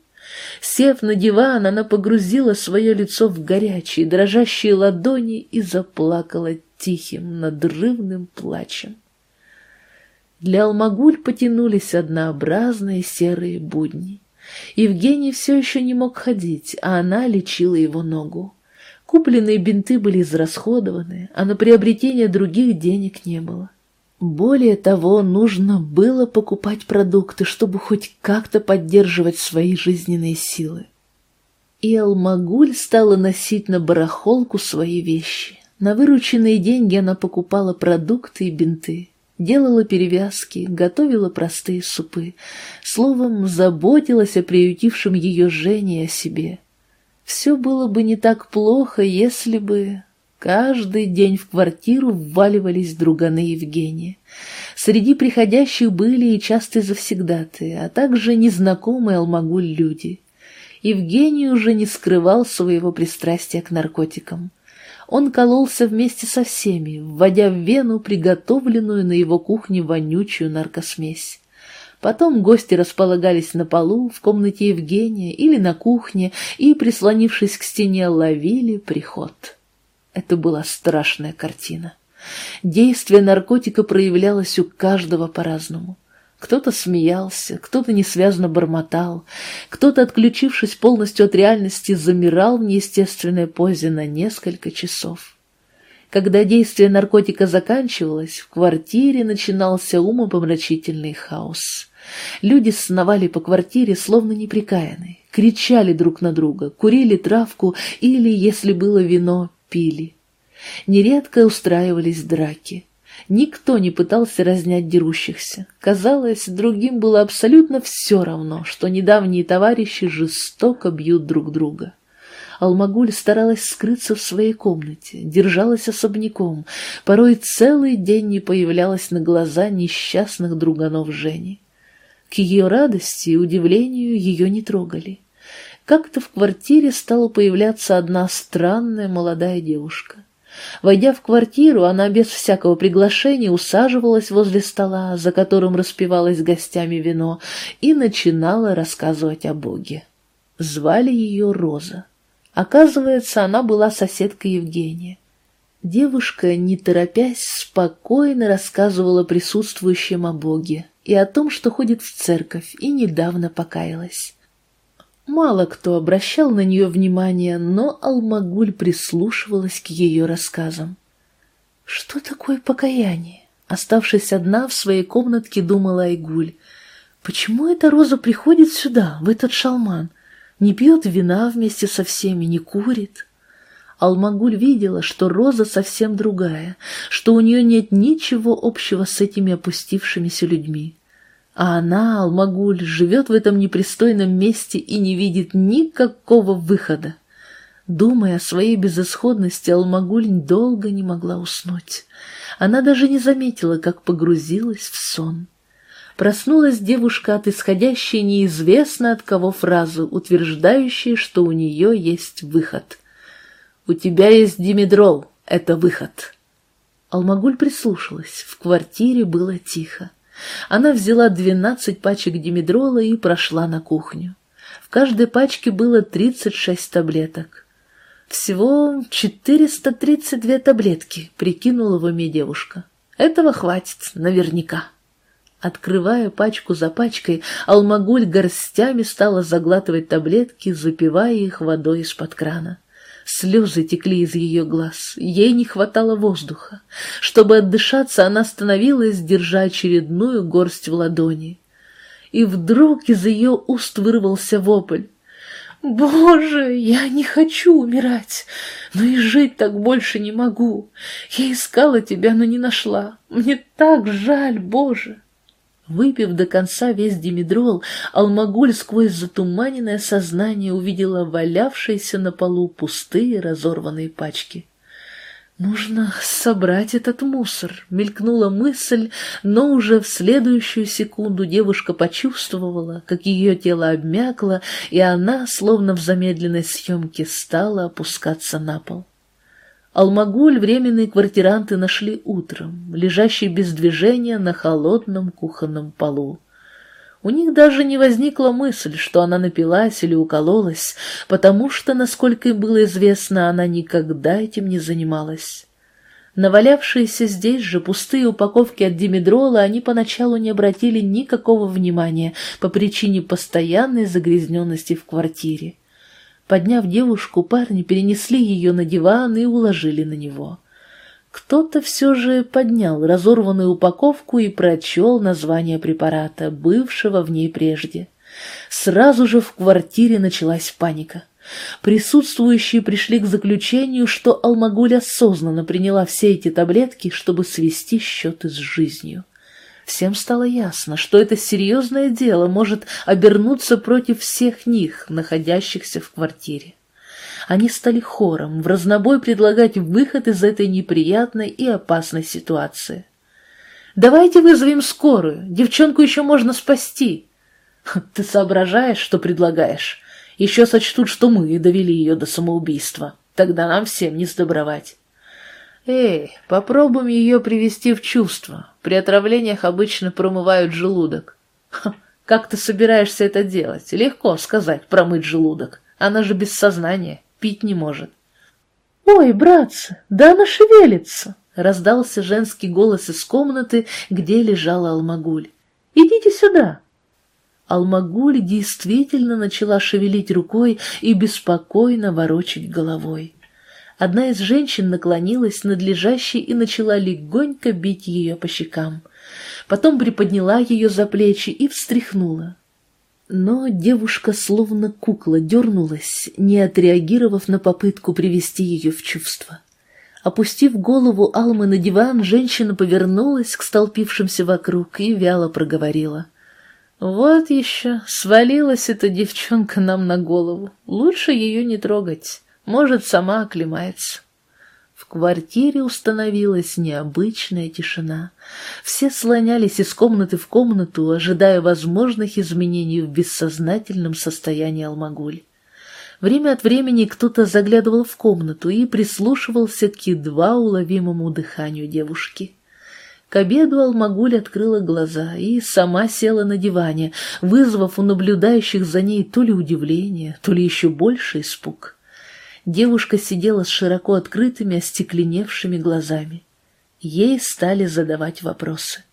Сев на диван, она погрузила свое лицо в горячие, дрожащие ладони и заплакала тихим, надрывным плачем. Для Алмагуль потянулись однообразные серые будни. Евгений все еще не мог ходить, а она лечила его ногу. Купленные бинты были израсходованы, а на приобретение других денег не было. Более того, нужно было покупать продукты, чтобы хоть как-то поддерживать свои жизненные силы. И Алмагуль стала носить на барахолку свои вещи. На вырученные деньги она покупала продукты и бинты делала перевязки, готовила простые супы, словом, заботилась о приютившем ее Жене и о себе. Все было бы не так плохо, если бы... Каждый день в квартиру вваливались друганы Евгения. Среди приходящих были и частые завсегдатые, а также незнакомые Алмагуль люди. Евгений уже не скрывал своего пристрастия к наркотикам. Он кололся вместе со всеми, вводя в вену приготовленную на его кухне вонючую наркосмесь. Потом гости располагались на полу, в комнате Евгения или на кухне и, прислонившись к стене, ловили приход. Это была страшная картина. Действие наркотика проявлялось у каждого по-разному. Кто-то смеялся, кто-то несвязно бормотал, кто-то, отключившись полностью от реальности, замирал в неестественной позе на несколько часов. Когда действие наркотика заканчивалось, в квартире начинался умопомрачительный хаос. Люди сновали по квартире, словно неприкаянные, кричали друг на друга, курили травку или, если было вино, пили. Нередко устраивались драки. Никто не пытался разнять дерущихся. Казалось, другим было абсолютно все равно, что недавние товарищи жестоко бьют друг друга. Алмагуль старалась скрыться в своей комнате, держалась особняком, порой целый день не появлялась на глаза несчастных друганов Жени. К ее радости и удивлению ее не трогали. Как-то в квартире стала появляться одна странная молодая девушка. Войдя в квартиру, она без всякого приглашения усаживалась возле стола, за которым распивалось гостями вино, и начинала рассказывать о Боге. Звали ее Роза. Оказывается, она была соседкой Евгения. Девушка, не торопясь, спокойно рассказывала присутствующим о Боге и о том, что ходит в церковь и недавно покаялась. Мало кто обращал на нее внимание, но Алмагуль прислушивалась к ее рассказам. Что такое покаяние? Оставшись одна в своей комнатке, думала Айгуль. Почему эта роза приходит сюда, в этот шалман? Не пьет вина вместе со всеми, не курит? Алмагуль видела, что Роза совсем другая, что у нее нет ничего общего с этими опустившимися людьми. А она, Алмагуль, живет в этом непристойном месте и не видит никакого выхода. Думая о своей безысходности, Алмагуль долго не могла уснуть. Она даже не заметила, как погрузилась в сон. Проснулась девушка от исходящей неизвестно от кого фразы, утверждающей, что у нее есть выход. «У тебя есть димедрол, это выход». Алмагуль прислушалась, в квартире было тихо. Она взяла двенадцать пачек димедрола и прошла на кухню. В каждой пачке было тридцать шесть таблеток. Всего четыреста тридцать две таблетки, прикинула в уме девушка. Этого хватит, наверняка. Открывая пачку за пачкой, Алмагуль горстями стала заглатывать таблетки, запивая их водой из-под крана. Слезы текли из ее глаз, ей не хватало воздуха. Чтобы отдышаться, она остановилась, держа очередную горсть в ладони. И вдруг из ее уст вырвался вопль. «Боже, я не хочу умирать, но и жить так больше не могу. Я искала тебя, но не нашла. Мне так жаль, Боже!» Выпив до конца весь димедрол, Алмагуль сквозь затуманенное сознание увидела валявшиеся на полу пустые разорванные пачки. «Нужно собрать этот мусор», — мелькнула мысль, но уже в следующую секунду девушка почувствовала, как ее тело обмякло, и она, словно в замедленной съемке, стала опускаться на пол. Алмагуль временные квартиранты нашли утром, лежащий без движения на холодном кухонном полу. У них даже не возникла мысль, что она напилась или укололась, потому что, насколько им было известно, она никогда этим не занималась. Навалявшиеся здесь же пустые упаковки от димедрола они поначалу не обратили никакого внимания по причине постоянной загрязненности в квартире. Подняв девушку, парни перенесли ее на диван и уложили на него. Кто-то все же поднял разорванную упаковку и прочел название препарата, бывшего в ней прежде. Сразу же в квартире началась паника. Присутствующие пришли к заключению, что Алмагуль осознанно приняла все эти таблетки, чтобы свести счеты с жизнью. Всем стало ясно, что это серьезное дело может обернуться против всех них, находящихся в квартире. Они стали хором в разнобой предлагать выход из этой неприятной и опасной ситуации. «Давайте вызовем скорую, девчонку еще можно спасти». «Ты соображаешь, что предлагаешь? Еще сочтут, что мы довели ее до самоубийства. Тогда нам всем не сдобровать». «Эй, попробуем ее привести в чувство. При отравлениях обычно промывают желудок». Ха, «Как ты собираешься это делать? Легко сказать, промыть желудок. Она же без сознания, пить не может». «Ой, братцы, да она шевелится!» — раздался женский голос из комнаты, где лежала Алмагуль. «Идите сюда!» Алмагуль действительно начала шевелить рукой и беспокойно ворочать головой. Одна из женщин наклонилась над лежащей и начала легонько бить ее по щекам. Потом приподняла ее за плечи и встряхнула. Но девушка словно кукла дернулась, не отреагировав на попытку привести ее в чувство. Опустив голову Алмы на диван, женщина повернулась к столпившимся вокруг и вяло проговорила. «Вот еще, свалилась эта девчонка нам на голову. Лучше ее не трогать». Может, сама оклемается. В квартире установилась необычная тишина. Все слонялись из комнаты в комнату, ожидая возможных изменений в бессознательном состоянии Алмагуль. Время от времени кто-то заглядывал в комнату и прислушивался к едва уловимому дыханию девушки. К обеду Алмагуль открыла глаза и сама села на диване, вызвав у наблюдающих за ней то ли удивление, то ли еще больше испуг. Девушка сидела с широко открытыми, остекленевшими глазами. Ей стали задавать вопросы.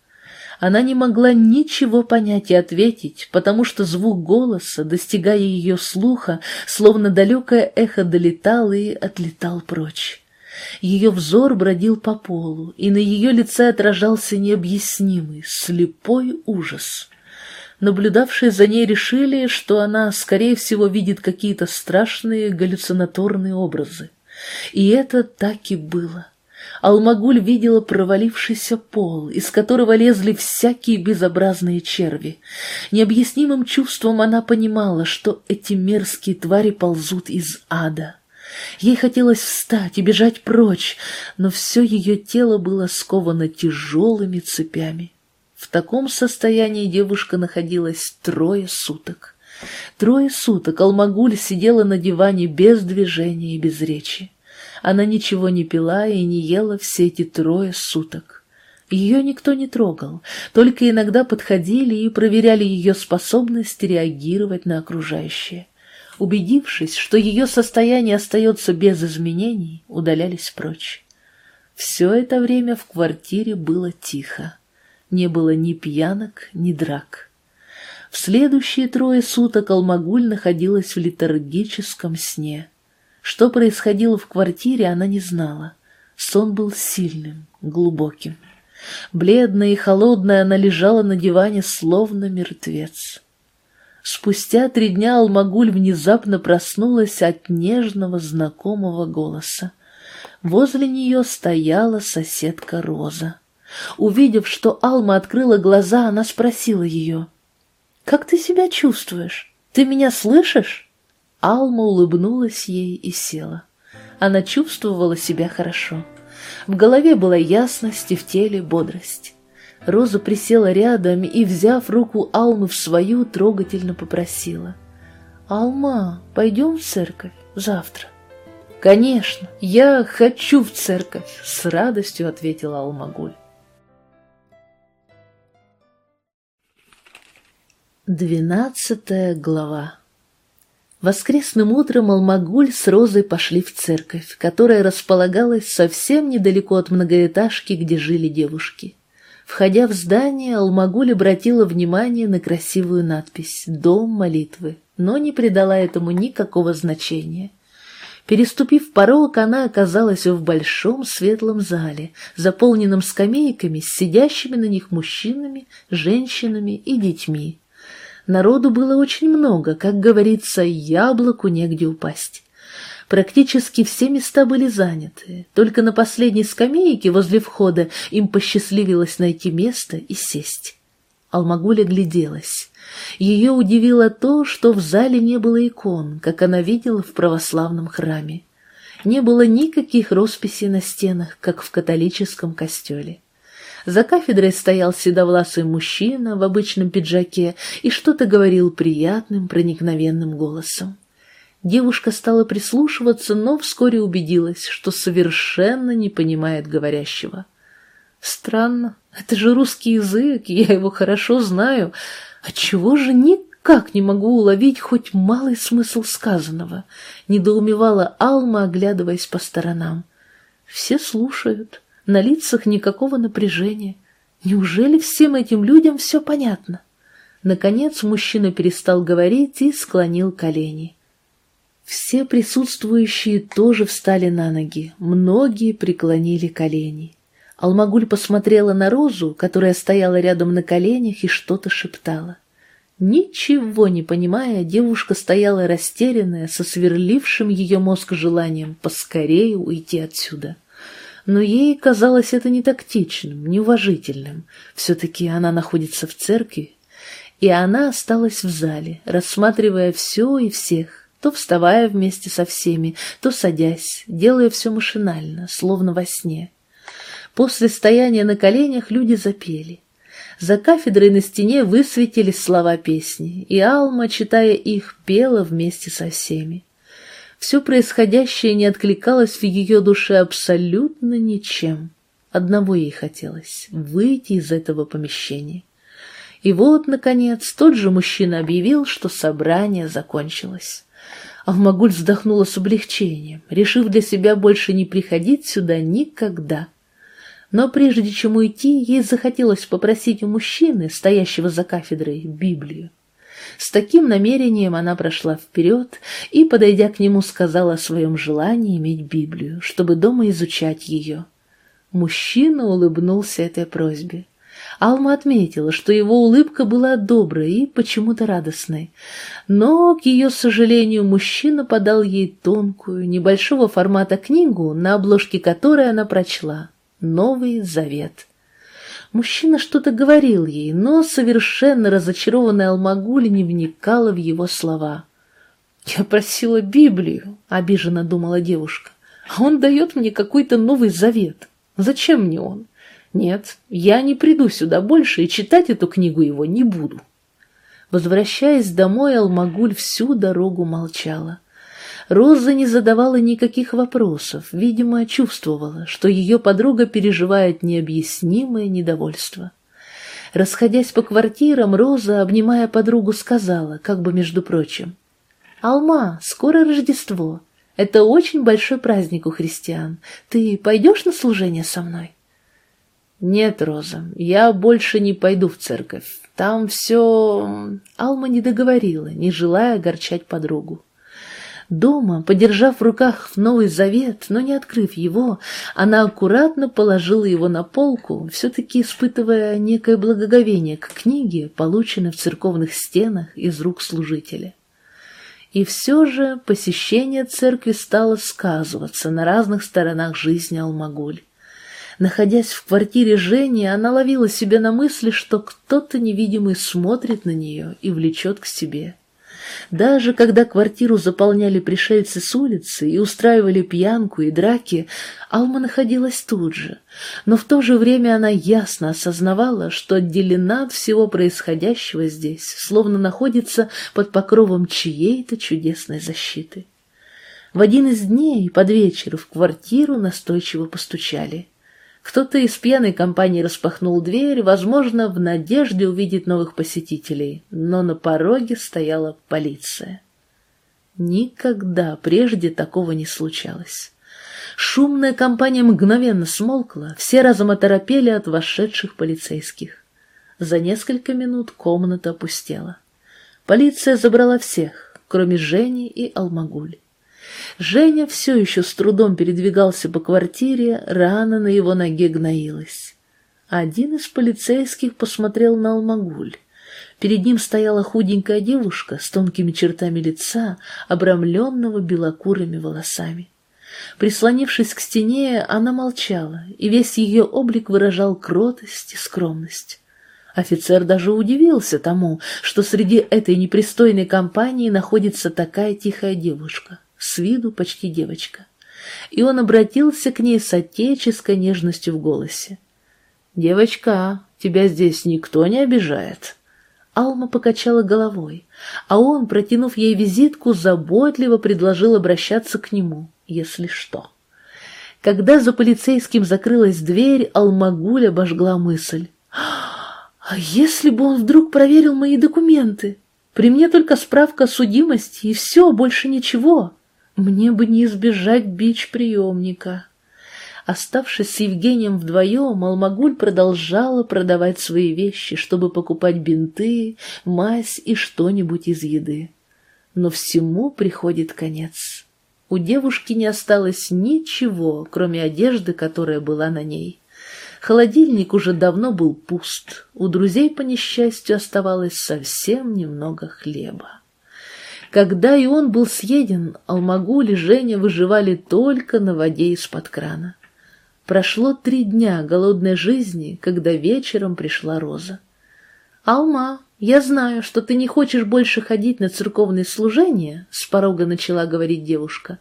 Она не могла ничего понять и ответить, потому что звук голоса, достигая ее слуха, словно далекое эхо долетал и отлетал прочь. Ее взор бродил по полу, и на ее лице отражался необъяснимый, слепой ужас. Наблюдавшие за ней решили, что она, скорее всего, видит какие-то страшные галлюцинаторные образы. И это так и было. Алмагуль видела провалившийся пол, из которого лезли всякие безобразные черви. Необъяснимым чувством она понимала, что эти мерзкие твари ползут из ада. Ей хотелось встать и бежать прочь, но все ее тело было сковано тяжелыми цепями. В таком состоянии девушка находилась трое суток. Трое суток Алмагуль сидела на диване без движения и без речи. Она ничего не пила и не ела все эти трое суток. Ее никто не трогал, только иногда подходили и проверяли ее способность реагировать на окружающее. Убедившись, что ее состояние остается без изменений, удалялись прочь. Все это время в квартире было тихо. Не было ни пьянок, ни драк. В следующие трое суток Алмагуль находилась в летаргическом сне. Что происходило в квартире, она не знала. Сон был сильным, глубоким. Бледная и холодная она лежала на диване, словно мертвец. Спустя три дня Алмагуль внезапно проснулась от нежного знакомого голоса. Возле нее стояла соседка Роза. Увидев, что Алма открыла глаза, она спросила ее. «Как ты себя чувствуешь? Ты меня слышишь?» Алма улыбнулась ей и села. Она чувствовала себя хорошо. В голове была ясность и в теле бодрость. Роза присела рядом и, взяв руку Алмы в свою, трогательно попросила. «Алма, пойдем в церковь завтра?» «Конечно, я хочу в церковь», — с радостью ответила Алмагуль. Двенадцатая глава Воскресным утром Алмагуль с Розой пошли в церковь, которая располагалась совсем недалеко от многоэтажки, где жили девушки. Входя в здание, Алмагуль обратила внимание на красивую надпись «Дом молитвы», но не придала этому никакого значения. Переступив порог, она оказалась в большом светлом зале, заполненном скамейками сидящими на них мужчинами, женщинами и детьми. Народу было очень много, как говорится, яблоку негде упасть. Практически все места были заняты, только на последней скамейке возле входа им посчастливилось найти место и сесть. Алмагуля гляделась. Ее удивило то, что в зале не было икон, как она видела в православном храме. Не было никаких росписей на стенах, как в католическом костеле. За кафедрой стоял седовласый мужчина в обычном пиджаке и что-то говорил приятным, проникновенным голосом. Девушка стала прислушиваться, но вскоре убедилась, что совершенно не понимает говорящего. Странно, это же русский язык, я его хорошо знаю. Отчего же никак не могу уловить хоть малый смысл сказанного? Недоумевала Алма, оглядываясь по сторонам. Все слушают, на лицах никакого напряжения. Неужели всем этим людям все понятно? Наконец мужчина перестал говорить и склонил колени. Все присутствующие тоже встали на ноги, многие преклонили колени. Алмагуль посмотрела на Розу, которая стояла рядом на коленях и что-то шептала. Ничего не понимая, девушка стояла растерянная, со сверлившим ее мозг желанием поскорее уйти отсюда. Но ей казалось это не тактичным, неуважительным. Все-таки она находится в церкви. И она осталась в зале, рассматривая все и всех, то вставая вместе со всеми, то садясь, делая все машинально, словно во сне. После стояния на коленях люди запели. За кафедрой на стене высветились слова песни, и Алма, читая их, пела вместе со всеми. Все происходящее не откликалось в ее душе абсолютно ничем. Одного ей хотелось — выйти из этого помещения. И вот, наконец, тот же мужчина объявил, что собрание закончилось. Алмагуль вздохнула с облегчением, решив для себя больше не приходить сюда никогда. Но прежде чем уйти, ей захотелось попросить у мужчины, стоящего за кафедрой, Библию. С таким намерением она прошла вперед и, подойдя к нему, сказала о своем желании иметь Библию, чтобы дома изучать ее. Мужчина улыбнулся этой просьбе. Алма отметила, что его улыбка была доброй и почему-то радостной. Но, к ее сожалению, мужчина подал ей тонкую, небольшого формата книгу, на обложке которой она прочла «Новый Завет». Мужчина что-то говорил ей, но совершенно разочарованная Алмагуль не вникала в его слова. «Я просила Библию», — обиженно думала девушка, — «а он дает мне какой-то новый завет. Зачем мне он? Нет, я не приду сюда больше и читать эту книгу его не буду». Возвращаясь домой, Алмагуль всю дорогу молчала. Роза не задавала никаких вопросов, видимо, чувствовала, что ее подруга переживает необъяснимое недовольство. Расходясь по квартирам, Роза, обнимая подругу, сказала, как бы между прочим, «Алма, скоро Рождество. Это очень большой праздник у христиан. Ты пойдешь на служение со мной?» «Нет, Роза, я больше не пойду в церковь. Там все...» Алма не договорила, не желая огорчать подругу. Дома, подержав в руках Новый Завет, но не открыв его, она аккуратно положила его на полку, все-таки испытывая некое благоговение к книге, полученной в церковных стенах из рук служителя. И все же посещение церкви стало сказываться на разных сторонах жизни Алмагуль. Находясь в квартире Жени, она ловила себя на мысли, что кто-то невидимый смотрит на нее и влечет к себе. Даже когда квартиру заполняли пришельцы с улицы и устраивали пьянку и драки, Алма находилась тут же, но в то же время она ясно осознавала, что отделена от всего происходящего здесь, словно находится под покровом чьей-то чудесной защиты. В один из дней под вечер в квартиру настойчиво постучали. Кто-то из пьяной компании распахнул дверь, возможно, в надежде увидеть новых посетителей, но на пороге стояла полиция. Никогда прежде такого не случалось. Шумная компания мгновенно смолкла, все разом оторопели от вошедших полицейских. За несколько минут комната опустела. Полиция забрала всех, кроме Жени и Алмагуль. Женя все еще с трудом передвигался по квартире, рана на его ноге гноилась. Один из полицейских посмотрел на Алмагуль. Перед ним стояла худенькая девушка с тонкими чертами лица, обрамленного белокурыми волосами. Прислонившись к стене, она молчала, и весь ее облик выражал кротость и скромность. Офицер даже удивился тому, что среди этой непристойной компании находится такая тихая девушка с виду почти девочка. И он обратился к ней с отеческой нежностью в голосе. «Девочка, тебя здесь никто не обижает». Алма покачала головой, а он, протянув ей визитку, заботливо предложил обращаться к нему, если что. Когда за полицейским закрылась дверь, Алмагуль обожгла мысль. «А если бы он вдруг проверил мои документы? При мне только справка о судимости, и все, больше ничего». Мне бы не избежать бич приемника. Оставшись с Евгением вдвоем, Алмагуль продолжала продавать свои вещи, чтобы покупать бинты, мазь и что-нибудь из еды. Но всему приходит конец. У девушки не осталось ничего, кроме одежды, которая была на ней. Холодильник уже давно был пуст, у друзей, по несчастью, оставалось совсем немного хлеба. Когда и он был съеден, Алмагуль и Женя выживали только на воде из-под крана. Прошло три дня голодной жизни, когда вечером пришла Роза. «Алма, я знаю, что ты не хочешь больше ходить на церковные служения», — с порога начала говорить девушка,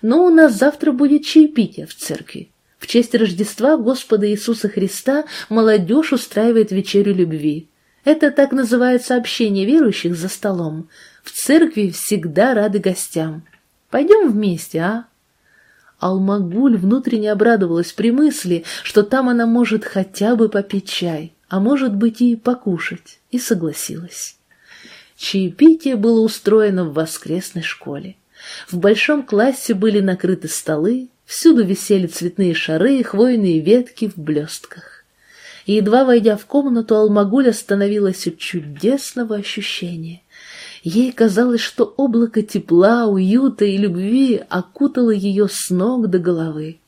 «но у нас завтра будет чаепитие в церкви. В честь Рождества Господа Иисуса Христа молодежь устраивает вечерю любви. Это так называется общение верующих за столом. В церкви всегда рады гостям. Пойдем вместе, а?» Алмагуль внутренне обрадовалась при мысли, что там она может хотя бы попить чай, а может быть и покушать, и согласилась. Чаепитие было устроено в воскресной школе. В большом классе были накрыты столы, всюду висели цветные шары и хвойные ветки в блестках. Едва войдя в комнату, Алмагуль остановилась от чудесного ощущения. Ей казалось, что облако тепла, уюта и любви окутало ее с ног до головы.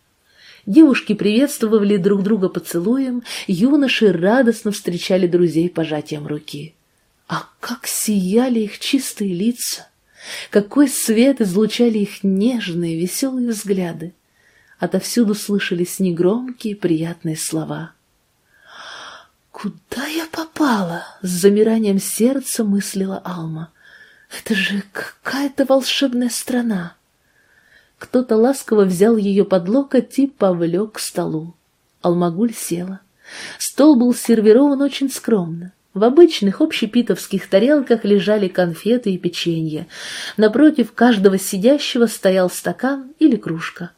Девушки приветствовали друг друга поцелуем, юноши радостно встречали друзей пожатием руки. А как сияли их чистые лица! Какой свет излучали их нежные, веселые взгляды! Отовсюду слышались негромкие, приятные слова. «Куда я попала?» — с замиранием сердца мыслила Алма. «Это же какая-то волшебная страна!» Кто-то ласково взял ее под локоть и повлек к столу. Алмагуль села. Стол был сервирован очень скромно. В обычных общепитовских тарелках лежали конфеты и печенье. Напротив каждого сидящего стоял стакан или кружка.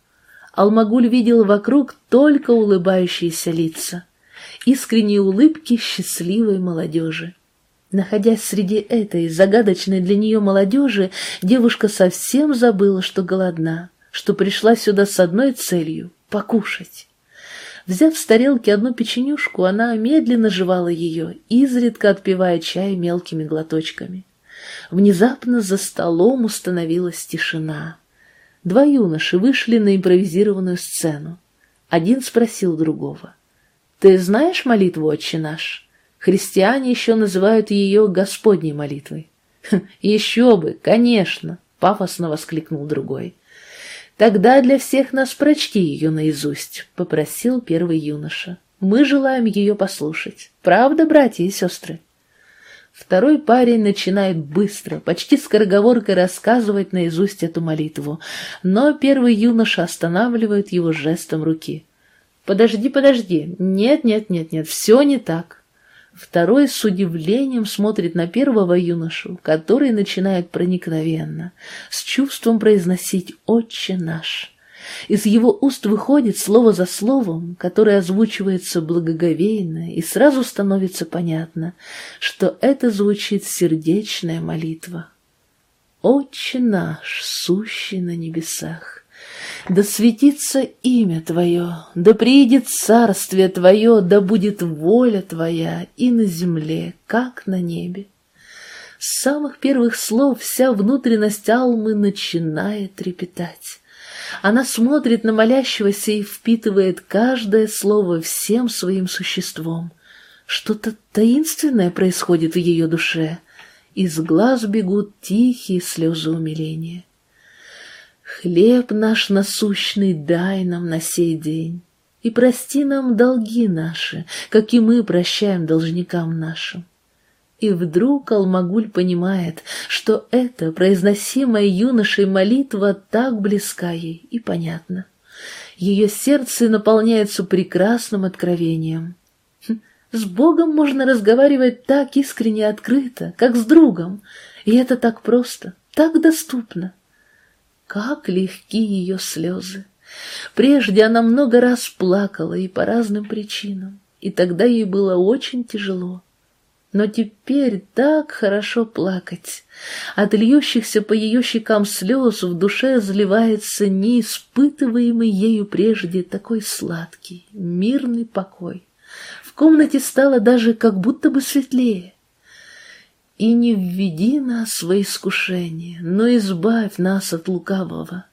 Алмагуль видел вокруг только улыбающиеся лица. Искренние улыбки счастливой молодежи. Находясь среди этой загадочной для нее молодежи, девушка совсем забыла, что голодна, что пришла сюда с одной целью — покушать. Взяв с тарелки одну печенюшку, она медленно жевала ее, изредка отпивая чай мелкими глоточками. Внезапно за столом установилась тишина. Два юноши вышли на импровизированную сцену. Один спросил другого. «Ты знаешь молитву «Отче наш»?» Христиане еще называют ее Господней молитвой. «Еще бы, конечно!» — пафосно воскликнул другой. «Тогда для всех нас прочти ее наизусть», — попросил первый юноша. «Мы желаем ее послушать. Правда, братья и сестры?» Второй парень начинает быстро, почти скороговоркой рассказывать наизусть эту молитву, но первый юноша останавливает его жестом руки. «Подожди, подожди, нет, нет, нет, нет, все не так. Второй с удивлением смотрит на первого юношу, который начинает проникновенно, с чувством произносить «Отче наш». Из его уст выходит слово за словом, которое озвучивается благоговейно, и сразу становится понятно, что это звучит сердечная молитва. «Отче наш, сущий на небесах». Да светится имя Твое, да приидет царствие Твое, да будет воля Твоя и на земле, как на небе. С самых первых слов вся внутренность Алмы начинает трепетать. Она смотрит на молящегося и впитывает каждое слово всем своим существом. Что-то таинственное происходит в ее душе. Из глаз бегут тихие слезы умиления. Хлеб наш насущный дай нам на сей день, и прости нам долги наши, как и мы прощаем должникам нашим. И вдруг Алмагуль понимает, что эта произносимая юношей молитва так близка ей и понятна. Ее сердце наполняется прекрасным откровением. Хм, с Богом можно разговаривать так искренне и открыто, как с другом, и это так просто, так доступно. Как легки ее слезы! Прежде она много раз плакала и по разным причинам, и тогда ей было очень тяжело. Но теперь так хорошо плакать. От льющихся по ее щекам слез в душе разливается неиспытываемый ею прежде такой сладкий, мирный покой. В комнате стало даже как будто бы светлее и не введи нас во искушение, но избавь нас от лукавого.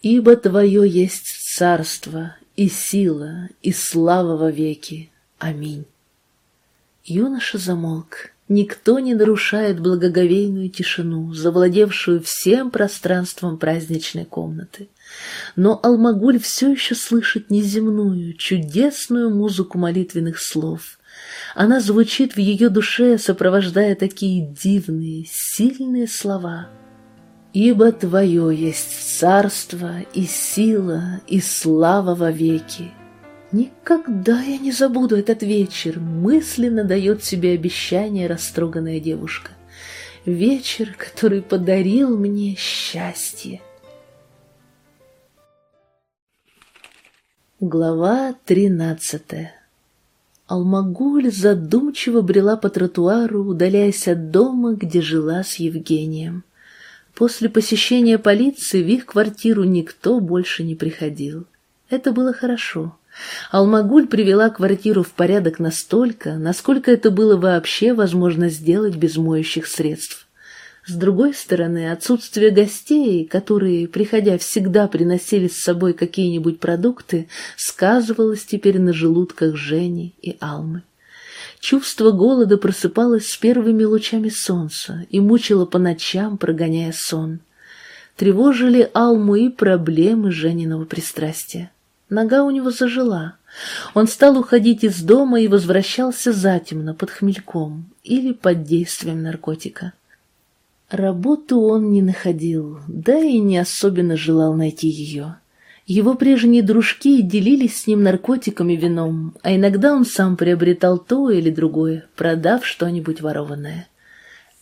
Ибо Твое есть царство, и сила, и слава во веки. Аминь. Юноша замолк. Никто не нарушает благоговейную тишину, завладевшую всем пространством праздничной комнаты. Но Алмагуль все еще слышит неземную, чудесную музыку молитвенных слов — она звучит в ее душе, сопровождая такие дивные, сильные слова. «Ибо Твое есть царство и сила и слава во веки». Никогда я не забуду этот вечер, мысленно дает себе обещание растроганная девушка. Вечер, который подарил мне счастье. Глава тринадцатая Алмагуль задумчиво брела по тротуару, удаляясь от дома, где жила с Евгением. После посещения полиции в их квартиру никто больше не приходил. Это было хорошо. Алмагуль привела квартиру в порядок настолько, насколько это было вообще возможно сделать без моющих средств. С другой стороны, отсутствие гостей, которые, приходя, всегда приносили с собой какие-нибудь продукты, сказывалось теперь на желудках Жени и Алмы. Чувство голода просыпалось с первыми лучами солнца и мучило по ночам, прогоняя сон. Тревожили Алму и проблемы Жениного пристрастия. Нога у него зажила. Он стал уходить из дома и возвращался затемно, под хмельком или под действием наркотика. Работу он не находил, да и не особенно желал найти ее. Его прежние дружки делились с ним наркотиками вином, а иногда он сам приобретал то или другое, продав что-нибудь ворованное.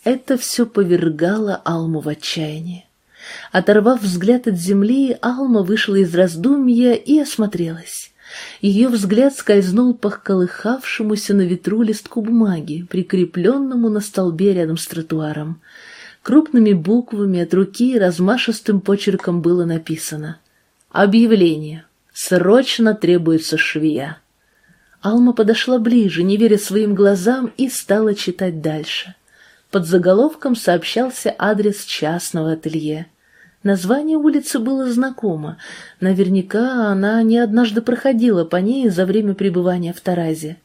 Это все повергало Алму в отчаяние. Оторвав взгляд от земли, Алма вышла из раздумья и осмотрелась. Ее взгляд скользнул по колыхавшемуся на ветру листку бумаги, прикрепленному на столбе рядом с тротуаром. Крупными буквами от руки размашистым почерком было написано «Объявление. Срочно требуется швея». Алма подошла ближе, не веря своим глазам, и стала читать дальше. Под заголовком сообщался адрес частного ателье. Название улицы было знакомо. Наверняка она не однажды проходила по ней за время пребывания в Таразе.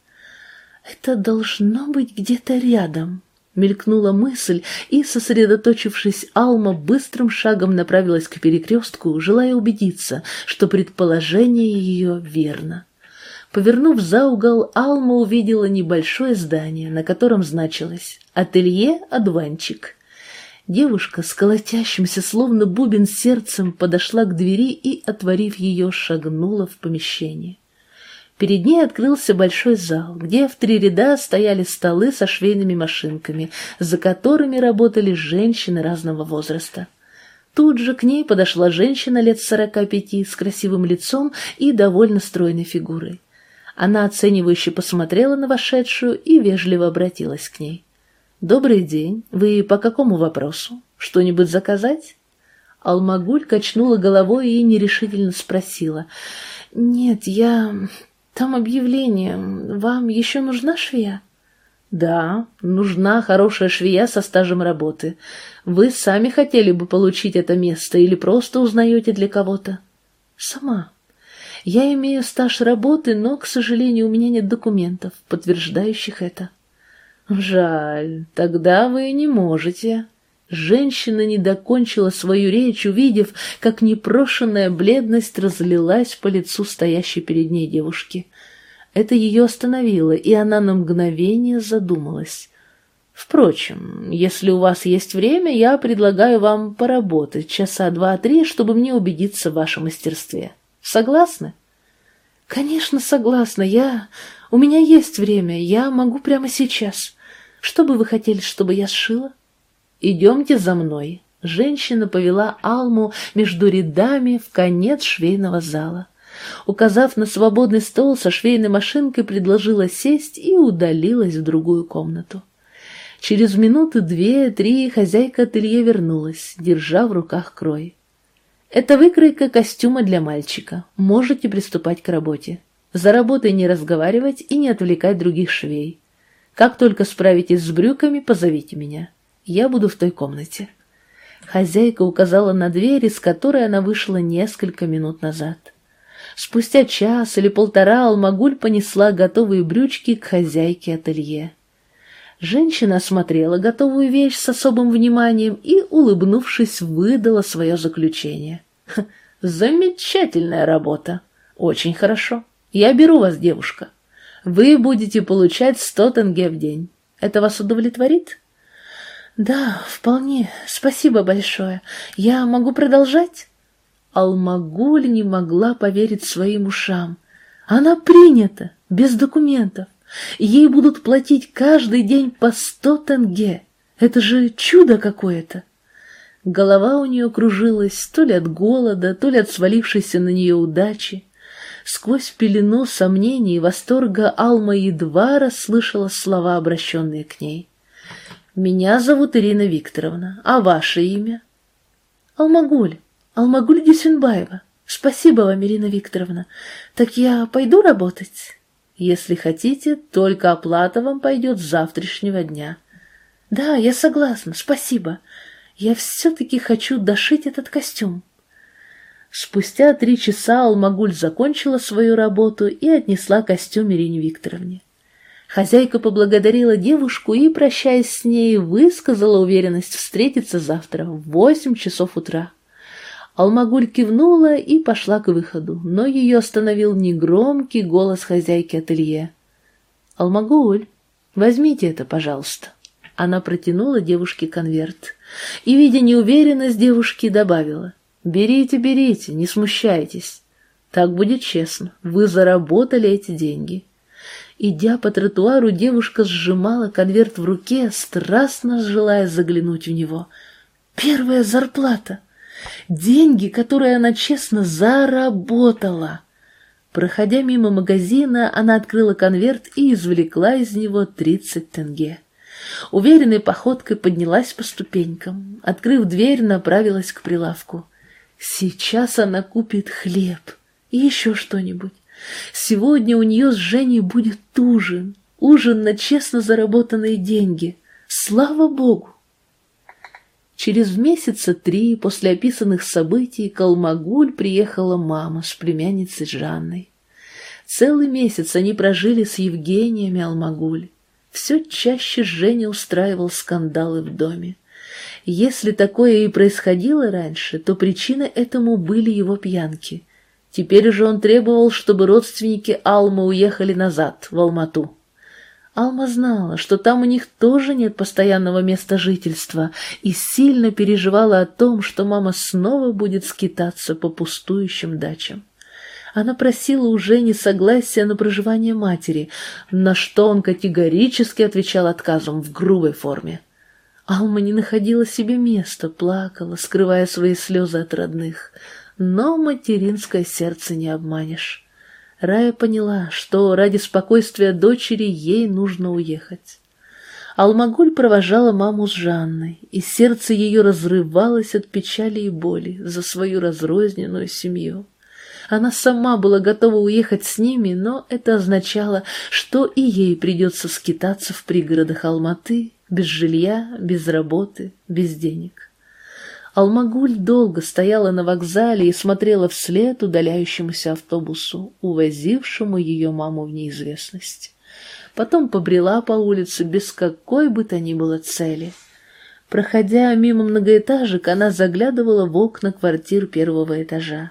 «Это должно быть где-то рядом», — мелькнула мысль, и, сосредоточившись, Алма быстрым шагом направилась к перекрестку, желая убедиться, что предположение ее верно. Повернув за угол, Алма увидела небольшое здание, на котором значилось «Ателье Адванчик». Девушка с колотящимся, словно бубен сердцем, подошла к двери и, отворив ее, шагнула в помещение. Перед ней открылся большой зал, где в три ряда стояли столы со швейными машинками, за которыми работали женщины разного возраста. Тут же к ней подошла женщина лет сорока пяти с красивым лицом и довольно стройной фигурой. Она оценивающе посмотрела на вошедшую и вежливо обратилась к ней. «Добрый день. Вы по какому вопросу? Что-нибудь заказать?» Алмагуль качнула головой и нерешительно спросила. «Нет, я... Там объявление. Вам еще нужна швея?» «Да, нужна хорошая швея со стажем работы. Вы сами хотели бы получить это место или просто узнаете для кого-то?» «Сама. Я имею стаж работы, но, к сожалению, у меня нет документов, подтверждающих это». «Жаль, тогда вы не можете». Женщина не докончила свою речь, увидев, как непрошенная бледность разлилась по лицу стоящей перед ней девушки. Это ее остановило, и она на мгновение задумалась. «Впрочем, если у вас есть время, я предлагаю вам поработать часа два-три, чтобы мне убедиться в вашем мастерстве. Согласны?» «Конечно, согласна. Я... У меня есть время. Я могу прямо сейчас. Что бы вы хотели, чтобы я сшила?» «Идемте за мной». Женщина повела Алму между рядами в конец швейного зала. Указав на свободный стол со швейной машинкой, предложила сесть и удалилась в другую комнату. Через минуты две-три хозяйка ателье вернулась, держа в руках крой. Это выкройка костюма для мальчика. Можете приступать к работе. За работой не разговаривать и не отвлекать других швей. Как только справитесь с брюками, позовите меня. Я буду в той комнате. Хозяйка указала на дверь, из которой она вышла несколько минут назад. Спустя час или полтора Алмагуль понесла готовые брючки к хозяйке ателье. Женщина осмотрела готовую вещь с особым вниманием и, улыбнувшись, выдала свое заключение. «Замечательная работа! Очень хорошо. Я беру вас, девушка. Вы будете получать сто тенге в день. Это вас удовлетворит?» «Да, вполне. Спасибо большое. Я могу продолжать?» Алмагуль не могла поверить своим ушам. Она принята, без документов. Ей будут платить каждый день по сто тенге. Это же чудо какое-то. Голова у нее кружилась то ли от голода, то ли от свалившейся на нее удачи. Сквозь пелену сомнений и восторга Алма едва расслышала слова, обращенные к ней. «Меня зовут Ирина Викторовна. А ваше имя?» «Алмагуль. Алмагуль Дюсенбаева. Спасибо вам, Ирина Викторовна. Так я пойду работать?» Если хотите, только оплата вам пойдет с завтрашнего дня. Да, я согласна, спасибо. Я все-таки хочу дошить этот костюм. Спустя три часа Алмагуль закончила свою работу и отнесла костюм Ирине Викторовне. Хозяйка поблагодарила девушку и, прощаясь с ней, высказала уверенность встретиться завтра в восемь часов утра. Алмагуль кивнула и пошла к выходу, но ее остановил негромкий голос хозяйки ателье. «Алмагуль, возьмите это, пожалуйста». Она протянула девушке конверт и, видя неуверенность девушки, добавила. «Берите, берите, не смущайтесь. Так будет честно, вы заработали эти деньги». Идя по тротуару, девушка сжимала конверт в руке, страстно желая заглянуть в него. «Первая зарплата!» Деньги, которые она честно заработала. Проходя мимо магазина, она открыла конверт и извлекла из него тридцать тенге. Уверенной походкой поднялась по ступенькам. Открыв дверь, направилась к прилавку. Сейчас она купит хлеб и еще что-нибудь. Сегодня у нее с Женей будет ужин. Ужин на честно заработанные деньги. Слава Богу! Через месяца три после описанных событий к Алмагуль приехала мама с племянницей Жанной. Целый месяц они прожили с Евгениями Алмагуль. Все чаще Женя устраивал скандалы в доме. Если такое и происходило раньше, то причиной этому были его пьянки. Теперь же он требовал, чтобы родственники Алмы уехали назад, в Алмату. Алма знала, что там у них тоже нет постоянного места жительства, и сильно переживала о том, что мама снова будет скитаться по пустующим дачам. Она просила у Жени согласия на проживание матери, на что он категорически отвечал отказом в грубой форме. Алма не находила себе места, плакала, скрывая свои слезы от родных, но материнское сердце не обманешь. Рая поняла, что ради спокойствия дочери ей нужно уехать. Алмагуль провожала маму с Жанной, и сердце ее разрывалось от печали и боли за свою разрозненную семью. Она сама была готова уехать с ними, но это означало, что и ей придется скитаться в пригородах Алматы, без жилья, без работы, без денег. Алмагуль долго стояла на вокзале и смотрела вслед удаляющемуся автобусу, увозившему ее маму в неизвестность. Потом побрела по улице без какой бы то ни было цели. Проходя мимо многоэтажек, она заглядывала в окна квартир первого этажа.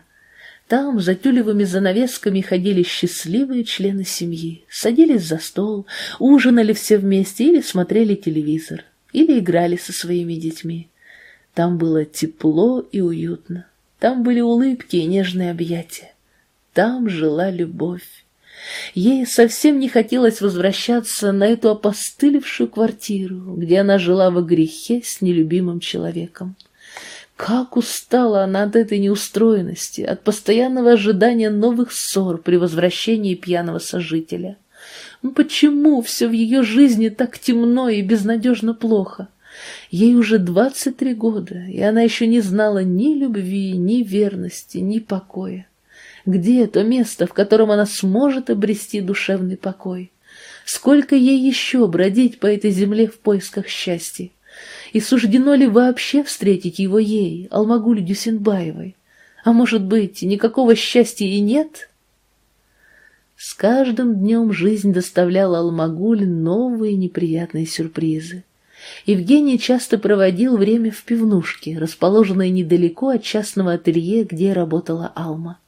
Там за тюлевыми занавесками ходили счастливые члены семьи, садились за стол, ужинали все вместе или смотрели телевизор, или играли со своими детьми. Там было тепло и уютно. Там были улыбки и нежные объятия. Там жила любовь. Ей совсем не хотелось возвращаться на эту опостылевшую квартиру, где она жила во грехе с нелюбимым человеком. Как устала она от этой неустроенности, от постоянного ожидания новых ссор при возвращении пьяного сожителя. Почему все в ее жизни так темно и безнадежно плохо? Ей уже двадцать три года, и она еще не знала ни любви, ни верности, ни покоя. Где то место, в котором она сможет обрести душевный покой? Сколько ей еще бродить по этой земле в поисках счастья? И суждено ли вообще встретить его ей, Алмагуль Дюсинбаевой? А может быть, никакого счастья и нет? С каждым днем жизнь доставляла Алмагуль новые неприятные сюрпризы. Евгений часто проводил время в пивнушке, расположенной недалеко от частного ателье, где работала Алма.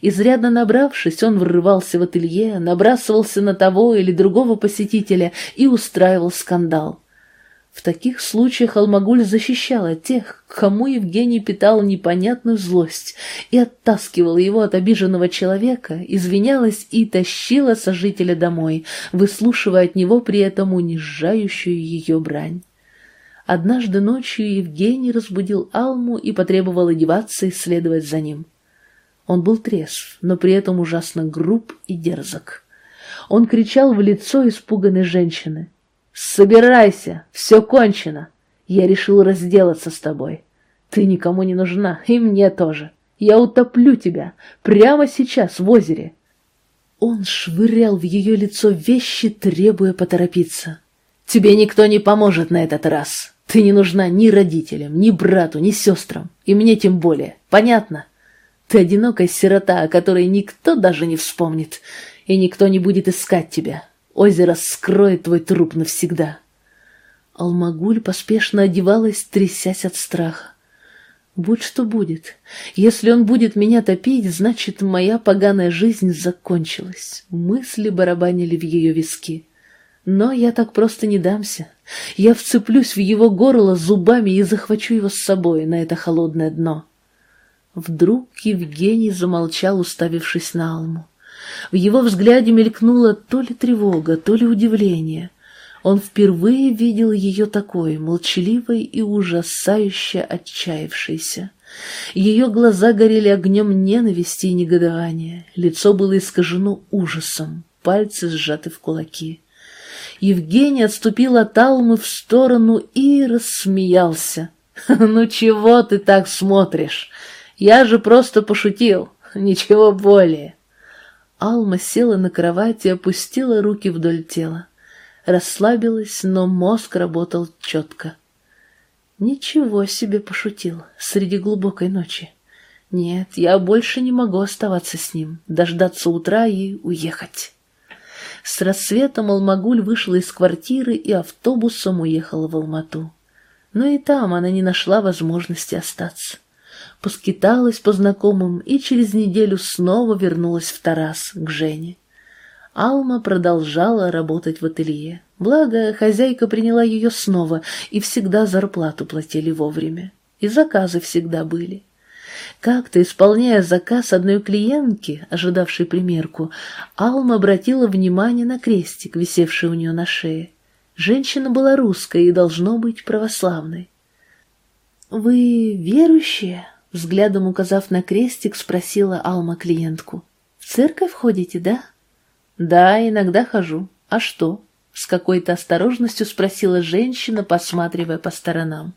Изрядно набравшись, он врывался в ателье, набрасывался на того или другого посетителя и устраивал скандал. В таких случаях Алмагуль защищала тех, кому Евгений питал непонятную злость, и оттаскивала его от обиженного человека, извинялась и тащила сожителя домой, выслушивая от него при этом унижающую ее брань. Однажды ночью Евгений разбудил Алму и потребовал одеваться и следовать за ним. Он был трезв, но при этом ужасно груб и дерзок. Он кричал в лицо испуганной женщины. «Собирайся, все кончено. Я решил разделаться с тобой. Ты никому не нужна, и мне тоже. Я утоплю тебя прямо сейчас в озере». Он швырял в ее лицо вещи, требуя поторопиться. «Тебе никто не поможет на этот раз. Ты не нужна ни родителям, ни брату, ни сестрам, и мне тем более. Понятно? Ты одинокая сирота, о которой никто даже не вспомнит, и никто не будет искать тебя. Озеро скроет твой труп навсегда. Алмагуль поспешно одевалась, трясясь от страха. Будь что будет. Если он будет меня топить, значит, моя поганая жизнь закончилась. Мысли барабанили в ее виски. Но я так просто не дамся. Я вцеплюсь в его горло зубами и захвачу его с собой на это холодное дно. Вдруг Евгений замолчал, уставившись на Алму. В его взгляде мелькнула то ли тревога, то ли удивление. Он впервые видел ее такой, молчаливой и ужасающе отчаявшейся. Ее глаза горели огнем ненависти и негодования, лицо было искажено ужасом, пальцы сжаты в кулаки. Евгений отступил от Алмы в сторону и рассмеялся. «Ну чего ты так смотришь? Я же просто пошутил, ничего более». Алма села на кровать и опустила руки вдоль тела расслабилась, но мозг работал четко. Ничего себе пошутил среди глубокой ночи. Нет, я больше не могу оставаться с ним, дождаться утра и уехать. С рассветом Алмагуль вышла из квартиры и автобусом уехала в Алмату. Но и там она не нашла возможности остаться. Поскиталась по знакомым и через неделю снова вернулась в Тарас к Жене. Алма продолжала работать в ателье. Благо, хозяйка приняла ее снова, и всегда зарплату платили вовремя. И заказы всегда были. Как-то, исполняя заказ одной клиентки, ожидавшей примерку, Алма обратила внимание на крестик, висевший у нее на шее. Женщина была русская и, должно быть, православной. «Вы верующие?» — взглядом указав на крестик, спросила Алма клиентку. «В церковь ходите, да?» «Да, иногда хожу. А что?» — с какой-то осторожностью спросила женщина, посматривая по сторонам.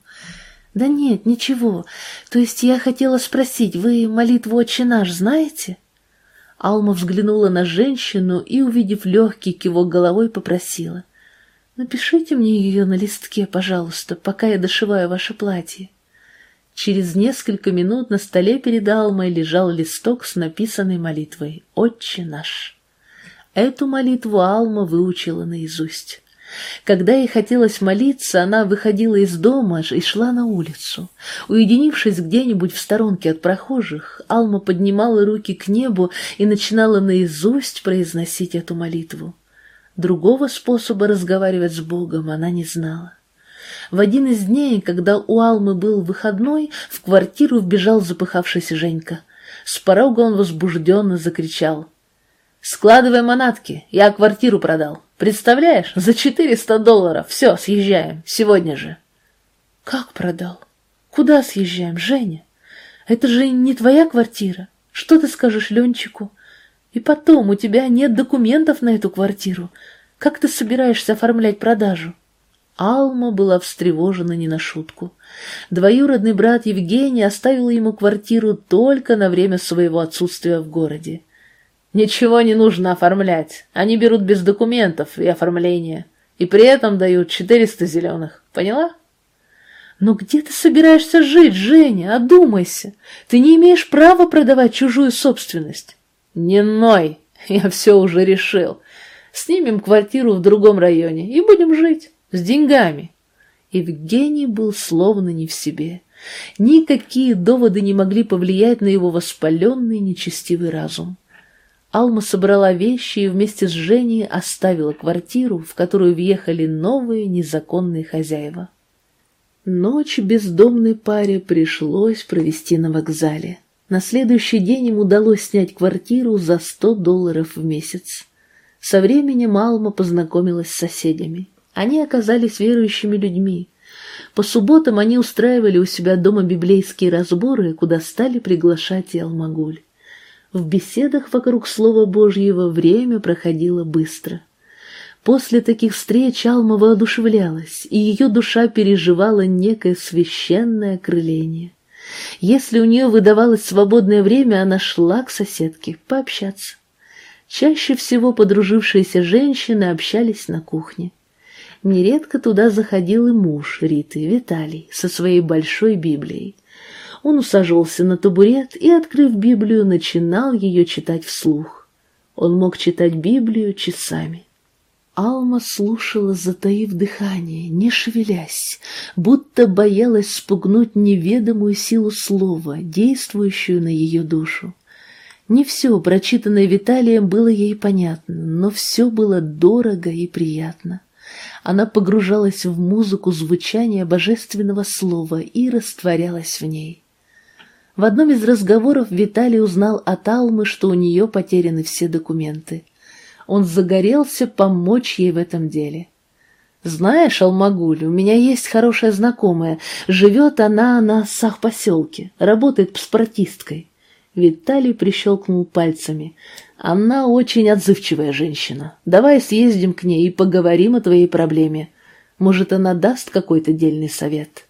«Да нет, ничего. То есть я хотела спросить, вы молитву «Отче наш» знаете?» Алма взглянула на женщину и, увидев легкий кивок головой, попросила. «Напишите мне ее на листке, пожалуйста, пока я дошиваю ваше платье». Через несколько минут на столе перед Алмой лежал листок с написанной молитвой «Отче наш». Эту молитву Алма выучила наизусть. Когда ей хотелось молиться, она выходила из дома и шла на улицу. Уединившись где-нибудь в сторонке от прохожих, Алма поднимала руки к небу и начинала наизусть произносить эту молитву. Другого способа разговаривать с Богом она не знала. В один из дней, когда у Алмы был выходной, в квартиру вбежал запыхавшийся Женька. С порога он возбужденно закричал — Складывай манатки, я квартиру продал. Представляешь, за четыреста долларов. Все, съезжаем, сегодня же. Как продал? Куда съезжаем, Женя? Это же не твоя квартира. Что ты скажешь Ленчику? И потом, у тебя нет документов на эту квартиру. Как ты собираешься оформлять продажу? Алма была встревожена не на шутку. Двоюродный брат Евгений оставил ему квартиру только на время своего отсутствия в городе. Ничего не нужно оформлять. Они берут без документов и оформления. И при этом дают 400 зеленых. Поняла? Но где ты собираешься жить, Женя? Одумайся. Ты не имеешь права продавать чужую собственность. Не ной. Я все уже решил. Снимем квартиру в другом районе и будем жить. С деньгами. Евгений был словно не в себе. Никакие доводы не могли повлиять на его воспаленный нечестивый разум. Алма собрала вещи и вместе с Женей оставила квартиру, в которую въехали новые незаконные хозяева. Ночь бездомной паре пришлось провести на вокзале. На следующий день им удалось снять квартиру за сто долларов в месяц. Со временем Алма познакомилась с соседями. Они оказались верующими людьми. По субботам они устраивали у себя дома библейские разборы, куда стали приглашать и Алмагуль. В беседах вокруг Слова Божьего время проходило быстро. После таких встреч Алма воодушевлялась, и ее душа переживала некое священное окрыление. Если у нее выдавалось свободное время, она шла к соседке пообщаться. Чаще всего подружившиеся женщины общались на кухне. Нередко туда заходил и муж Риты, Виталий, со своей большой Библией. Он усаживался на табурет и, открыв Библию, начинал ее читать вслух. Он мог читать Библию часами. Алма слушала, затаив дыхание, не шевелясь, будто боялась спугнуть неведомую силу слова, действующую на ее душу. Не все, прочитанное Виталием, было ей понятно, но все было дорого и приятно. Она погружалась в музыку звучания божественного слова и растворялась в ней. В одном из разговоров Виталий узнал от Алмы, что у нее потеряны все документы. Он загорелся помочь ей в этом деле. «Знаешь, Алмагуль, у меня есть хорошая знакомая. Живет она на сахпоселке, работает паспортисткой. Виталий прищелкнул пальцами. «Она очень отзывчивая женщина. Давай съездим к ней и поговорим о твоей проблеме. Может, она даст какой-то дельный совет?»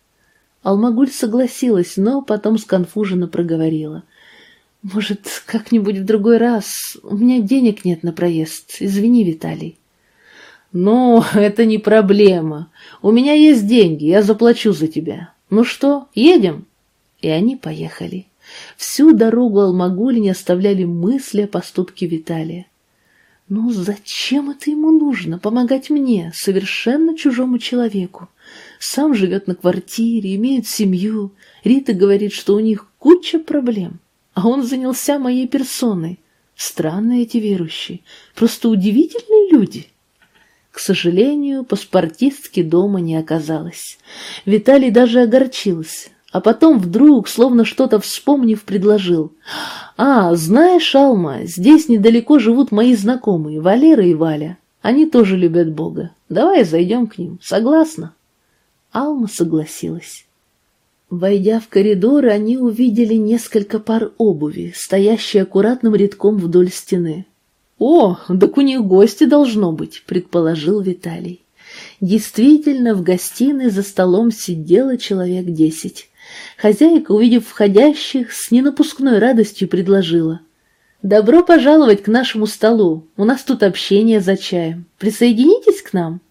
Алмагуль согласилась, но потом сконфуженно проговорила. «Может, как-нибудь в другой раз? У меня денег нет на проезд. Извини, Виталий». «Ну, это не проблема. У меня есть деньги, я заплачу за тебя. Ну что, едем?» И они поехали. Всю дорогу Алмагуль не оставляли мысли о поступке Виталия. «Ну зачем это ему нужно, помогать мне, совершенно чужому человеку? Сам живет на квартире, имеет семью. Рита говорит, что у них куча проблем, а он занялся моей персоной. Странные эти верующие, просто удивительные люди». К сожалению, паспортистки дома не оказалось. Виталий даже огорчился а потом вдруг, словно что-то вспомнив, предложил. «А, знаешь, Алма, здесь недалеко живут мои знакомые, Валера и Валя. Они тоже любят Бога. Давай зайдем к ним. Согласна?» Алма согласилась. Войдя в коридор, они увидели несколько пар обуви, стоящие аккуратным рядком вдоль стены. «О, так у них гости должно быть», — предположил Виталий. Действительно, в гостиной за столом сидело человек десять. Хозяйка, увидев входящих, с ненапускной радостью предложила. «Добро пожаловать к нашему столу. У нас тут общение за чаем. Присоединитесь к нам».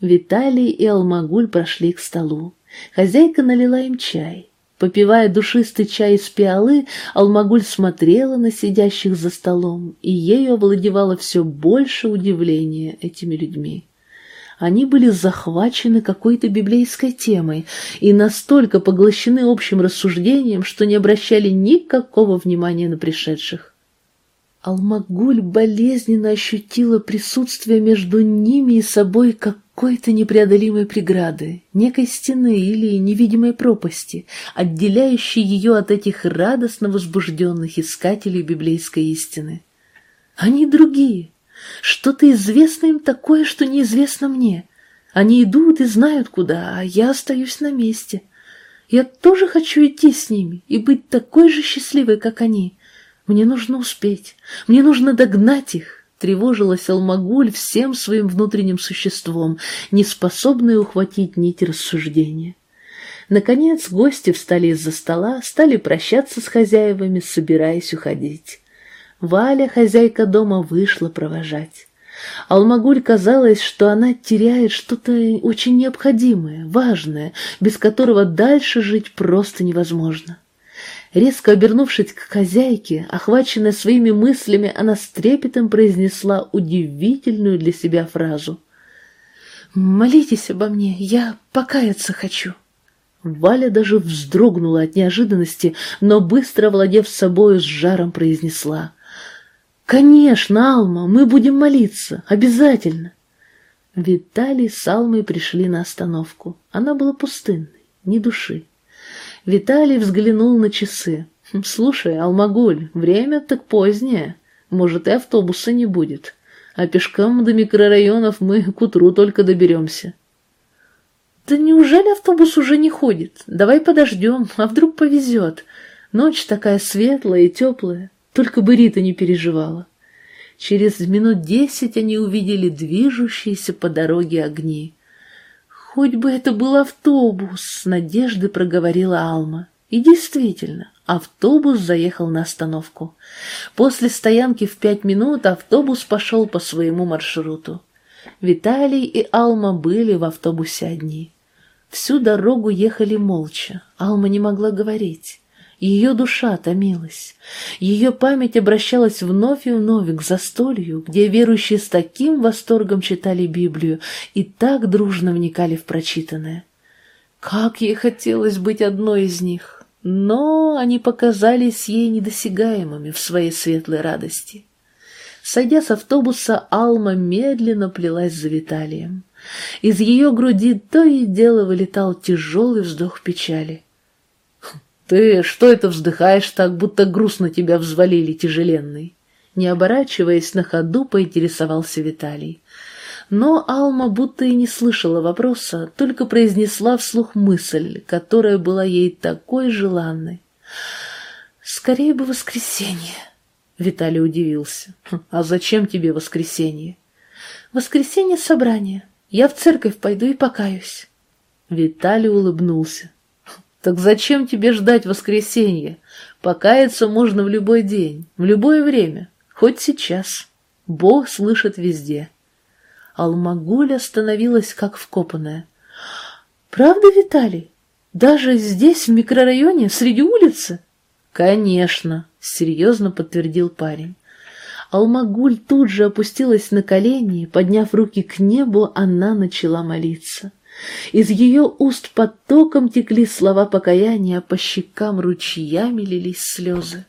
Виталий и Алмагуль прошли к столу. Хозяйка налила им чай. Попивая душистый чай из пиалы, Алмагуль смотрела на сидящих за столом, и ею овладевало все больше удивления этими людьми. Они были захвачены какой-то библейской темой и настолько поглощены общим рассуждением, что не обращали никакого внимания на пришедших. Алмагуль болезненно ощутила присутствие между ними и собой какой-то непреодолимой преграды, некой стены или невидимой пропасти, отделяющей ее от этих радостно возбужденных искателей библейской истины. Они другие, что-то известно им такое, что неизвестно мне. Они идут и знают куда, а я остаюсь на месте. Я тоже хочу идти с ними и быть такой же счастливой, как они. Мне нужно успеть, мне нужно догнать их. Тревожилась Алмагуль всем своим внутренним существом, не способная ухватить нить рассуждения. Наконец гости встали из-за стола, стали прощаться с хозяевами, собираясь уходить. Валя, хозяйка дома, вышла провожать. Алмагуль казалось, что она теряет что-то очень необходимое, важное, без которого дальше жить просто невозможно. Резко обернувшись к хозяйке, охваченная своими мыслями, она с трепетом произнесла удивительную для себя фразу. «Молитесь обо мне, я покаяться хочу». Валя даже вздрогнула от неожиданности, но быстро, владев собою, с жаром произнесла. «Конечно, Алма, мы будем молиться, обязательно!» Виталий с Алмой пришли на остановку. Она была пустынной, ни души. Виталий взглянул на часы. «Хм, «Слушай, Алмагуль, время так позднее. Может, и автобуса не будет. А пешком до микрорайонов мы к утру только доберемся». «Да неужели автобус уже не ходит? Давай подождем, а вдруг повезет. Ночь такая светлая и теплая. Только бы Рита не переживала. Через минут десять они увидели движущиеся по дороге огни. «Хоть бы это был автобус!» — с надеждой проговорила Алма. И действительно, автобус заехал на остановку. После стоянки в пять минут автобус пошел по своему маршруту. Виталий и Алма были в автобусе одни. Всю дорогу ехали молча. Алма не могла говорить. Ее душа томилась. Ее память обращалась вновь и вновь к застолью, где верующие с таким восторгом читали Библию и так дружно вникали в прочитанное. Как ей хотелось быть одной из них, но они показались ей недосягаемыми в своей светлой радости. Сойдя с автобуса, Алма медленно плелась за Виталием. Из ее груди то и дело вылетал тяжелый вздох печали. «Ты что это вздыхаешь так, будто грустно тебя взвалили, тяжеленный?» Не оборачиваясь на ходу, поинтересовался Виталий. Но Алма будто и не слышала вопроса, только произнесла вслух мысль, которая была ей такой желанной. «Скорее бы воскресенье!» Виталий удивился. «Хм, «А зачем тебе воскресенье?» «Воскресенье собрание. Я в церковь пойду и покаюсь». Виталий улыбнулся. Так зачем тебе ждать воскресенья? Покаяться можно в любой день, в любое время, хоть сейчас. Бог слышит везде. Алмагуль остановилась как вкопанная. «Правда, Виталий? Даже здесь, в микрорайоне, среди улицы?» «Конечно», — серьезно подтвердил парень. Алмагуль тут же опустилась на колени, подняв руки к небу, она начала молиться. Из ее уст потоком текли слова покаяния, а по щекам ручьями лились слезы.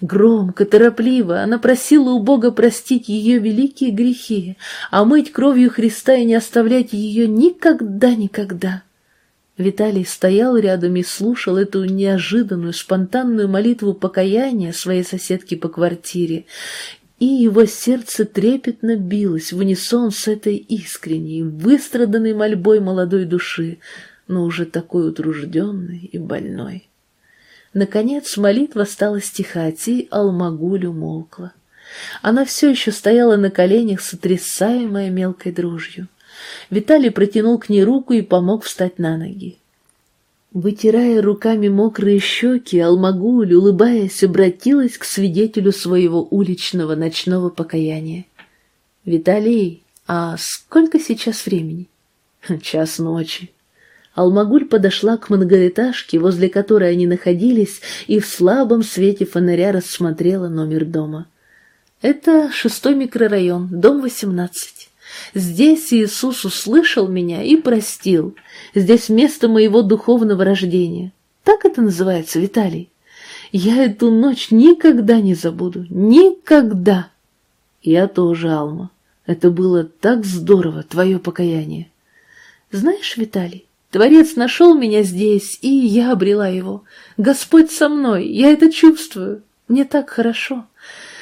Громко, торопливо она просила у Бога простить ее великие грехи, омыть кровью Христа и не оставлять ее никогда-никогда. Виталий стоял рядом и слушал эту неожиданную, спонтанную молитву покаяния своей соседки по квартире, и его сердце трепетно билось в унисон с этой искренней, выстраданной мольбой молодой души, но уже такой утружденной и больной. Наконец молитва стала стихать, и Алмагуль умолкла. Она все еще стояла на коленях, сотрясаемая мелкой дрожью. Виталий протянул к ней руку и помог встать на ноги. Вытирая руками мокрые щеки, Алмагуль, улыбаясь, обратилась к свидетелю своего уличного ночного покаяния. «Виталий, а сколько сейчас времени?» «Час ночи». Алмагуль подошла к многоэтажке, возле которой они находились, и в слабом свете фонаря рассмотрела номер дома. «Это шестой микрорайон, дом восемнадцать. Здесь Иисус услышал меня и простил. Здесь место моего духовного рождения. Так это называется, Виталий. Я эту ночь никогда не забуду. Никогда. Я тоже, Алма. Это было так здорово, твое покаяние. Знаешь, Виталий, Творец нашел меня здесь, и я обрела его. Господь со мной, я это чувствую. Мне так хорошо.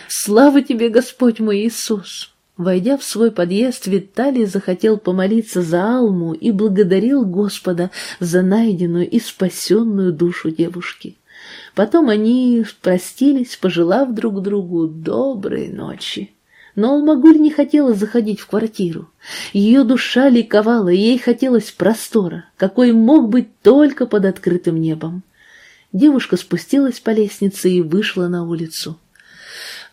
Слава тебе, Господь мой Иисус. Войдя в свой подъезд, Виталий захотел помолиться за Алму и благодарил Господа за найденную и спасенную душу девушки. Потом они простились, пожелав друг другу доброй ночи. Но Алмагуль не хотела заходить в квартиру. Ее душа ликовала, и ей хотелось простора, какой мог быть только под открытым небом. Девушка спустилась по лестнице и вышла на улицу.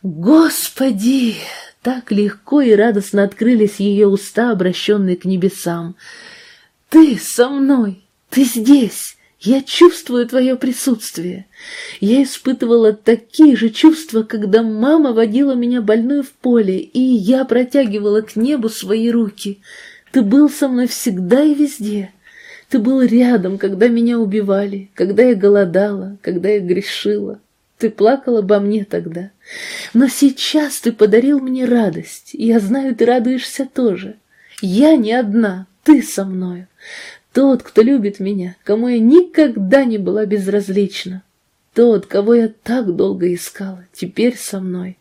«Господи!» Так легко и радостно открылись ее уста, обращенные к небесам. «Ты со мной! Ты здесь! Я чувствую твое присутствие. Я испытывала такие же чувства, когда мама водила меня больную в поле, и я протягивала к небу свои руки. Ты был со мной всегда и везде. Ты был рядом, когда меня убивали, когда я голодала, когда я грешила. Ты плакал обо мне тогда. Но сейчас ты подарил мне радость, я знаю, ты радуешься тоже. Я не одна, ты со мною. Тот, кто любит меня, кому я никогда не была безразлична. Тот, кого я так долго искала, теперь со мной.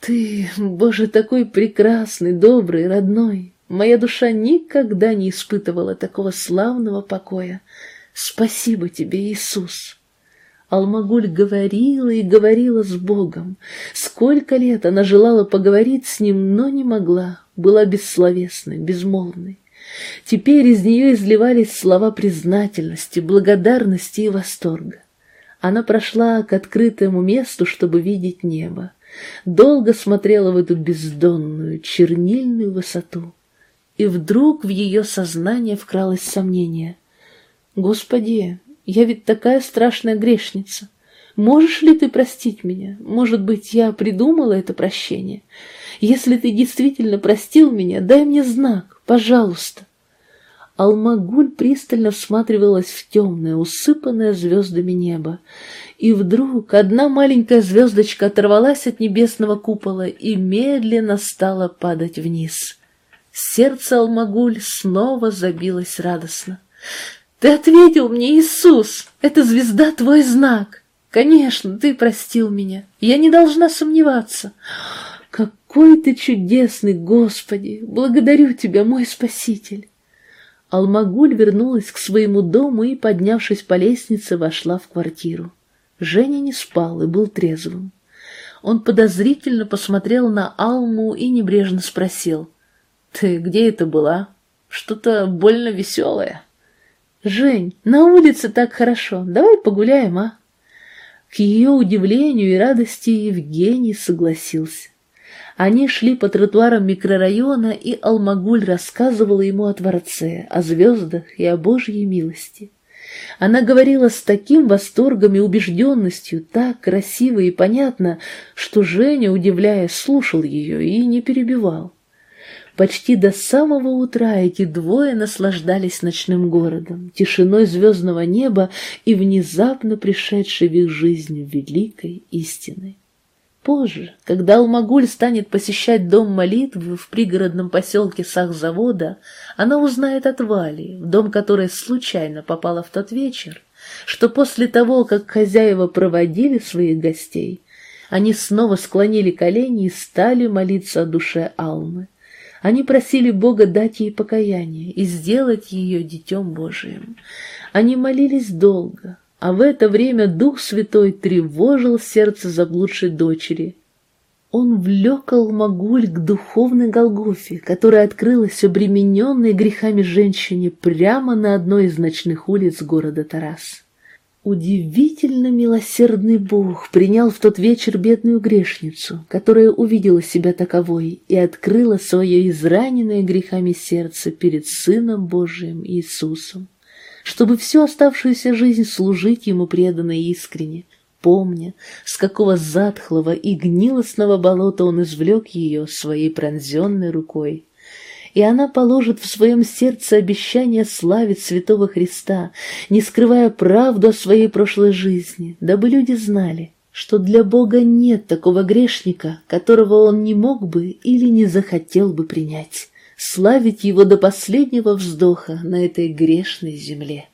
Ты, Боже, такой прекрасный, добрый, родной. Моя душа никогда не испытывала такого славного покоя. Спасибо тебе, Иисус. Алмагуль говорила и говорила с Богом. Сколько лет она желала поговорить с ним, но не могла, была бессловесной, безмолвной. Теперь из нее изливались слова признательности, благодарности и восторга. Она прошла к открытому месту, чтобы видеть небо. Долго смотрела в эту бездонную, чернильную высоту. и вдруг в ее сознание вкралось сомнение. «Господи, я ведь такая страшная грешница. Можешь ли ты простить меня? Может быть, я придумала это прощение? Если ты действительно простил меня, дай мне знак, пожалуйста». Алмагуль пристально всматривалась в темное, усыпанное звездами небо, и вдруг одна маленькая звездочка оторвалась от небесного купола и медленно стала падать вниз. Сердце Алмагуль снова забилось радостно. «Ты ответил мне, Иисус! Эта звезда — твой знак! Конечно, ты простил меня, я не должна сомневаться!» «Какой ты чудесный, Господи! Благодарю Тебя, мой Спаситель!» Алмагуль вернулась к своему дому и, поднявшись по лестнице, вошла в квартиру. Женя не спал и был трезвым. Он подозрительно посмотрел на Алму и небрежно спросил. «Ты где это была? Что-то больно веселое». «Жень, на улице так хорошо. Давай погуляем, а?» К ее удивлению и радости Евгений согласился. Они шли по тротуарам микрорайона, и Алмагуль рассказывала ему о Творце, о звездах и о Божьей милости. Она говорила с таким восторгом и убежденностью, так красиво и понятно, что Женя, удивляясь, слушал ее и не перебивал. Почти до самого утра эти двое наслаждались ночным городом, тишиной звездного неба и внезапно пришедшей в их жизнь великой истиной. Позже, когда Алмагуль станет посещать дом молитвы в пригородном поселке Сахзавода, она узнает от Вали, в дом которой случайно попала в тот вечер, что после того, как хозяева проводили своих гостей, они снова склонили колени и стали молиться о душе Алмы. Они просили Бога дать ей покаяние и сделать ее Детем Божиим. Они молились долго, а в это время Дух Святой тревожил сердце заблудшей дочери. Он влек Алмагуль к духовной Голгофе, которая открылась обремененной грехами женщине прямо на одной из ночных улиц города Тарас. Удивительно милосердный Бог принял в тот вечер бедную грешницу, которая увидела себя таковой и открыла свое израненное грехами сердце перед Сыном Божиим Иисусом чтобы всю оставшуюся жизнь служить ему преданно и искренне, помня, с какого затхлого и гнилостного болота он извлек ее своей пронзенной рукой. И она положит в своем сердце обещание славить святого Христа, не скрывая правду о своей прошлой жизни, дабы люди знали, что для Бога нет такого грешника, которого он не мог бы или не захотел бы принять славить его до последнего вздоха на этой грешной земле.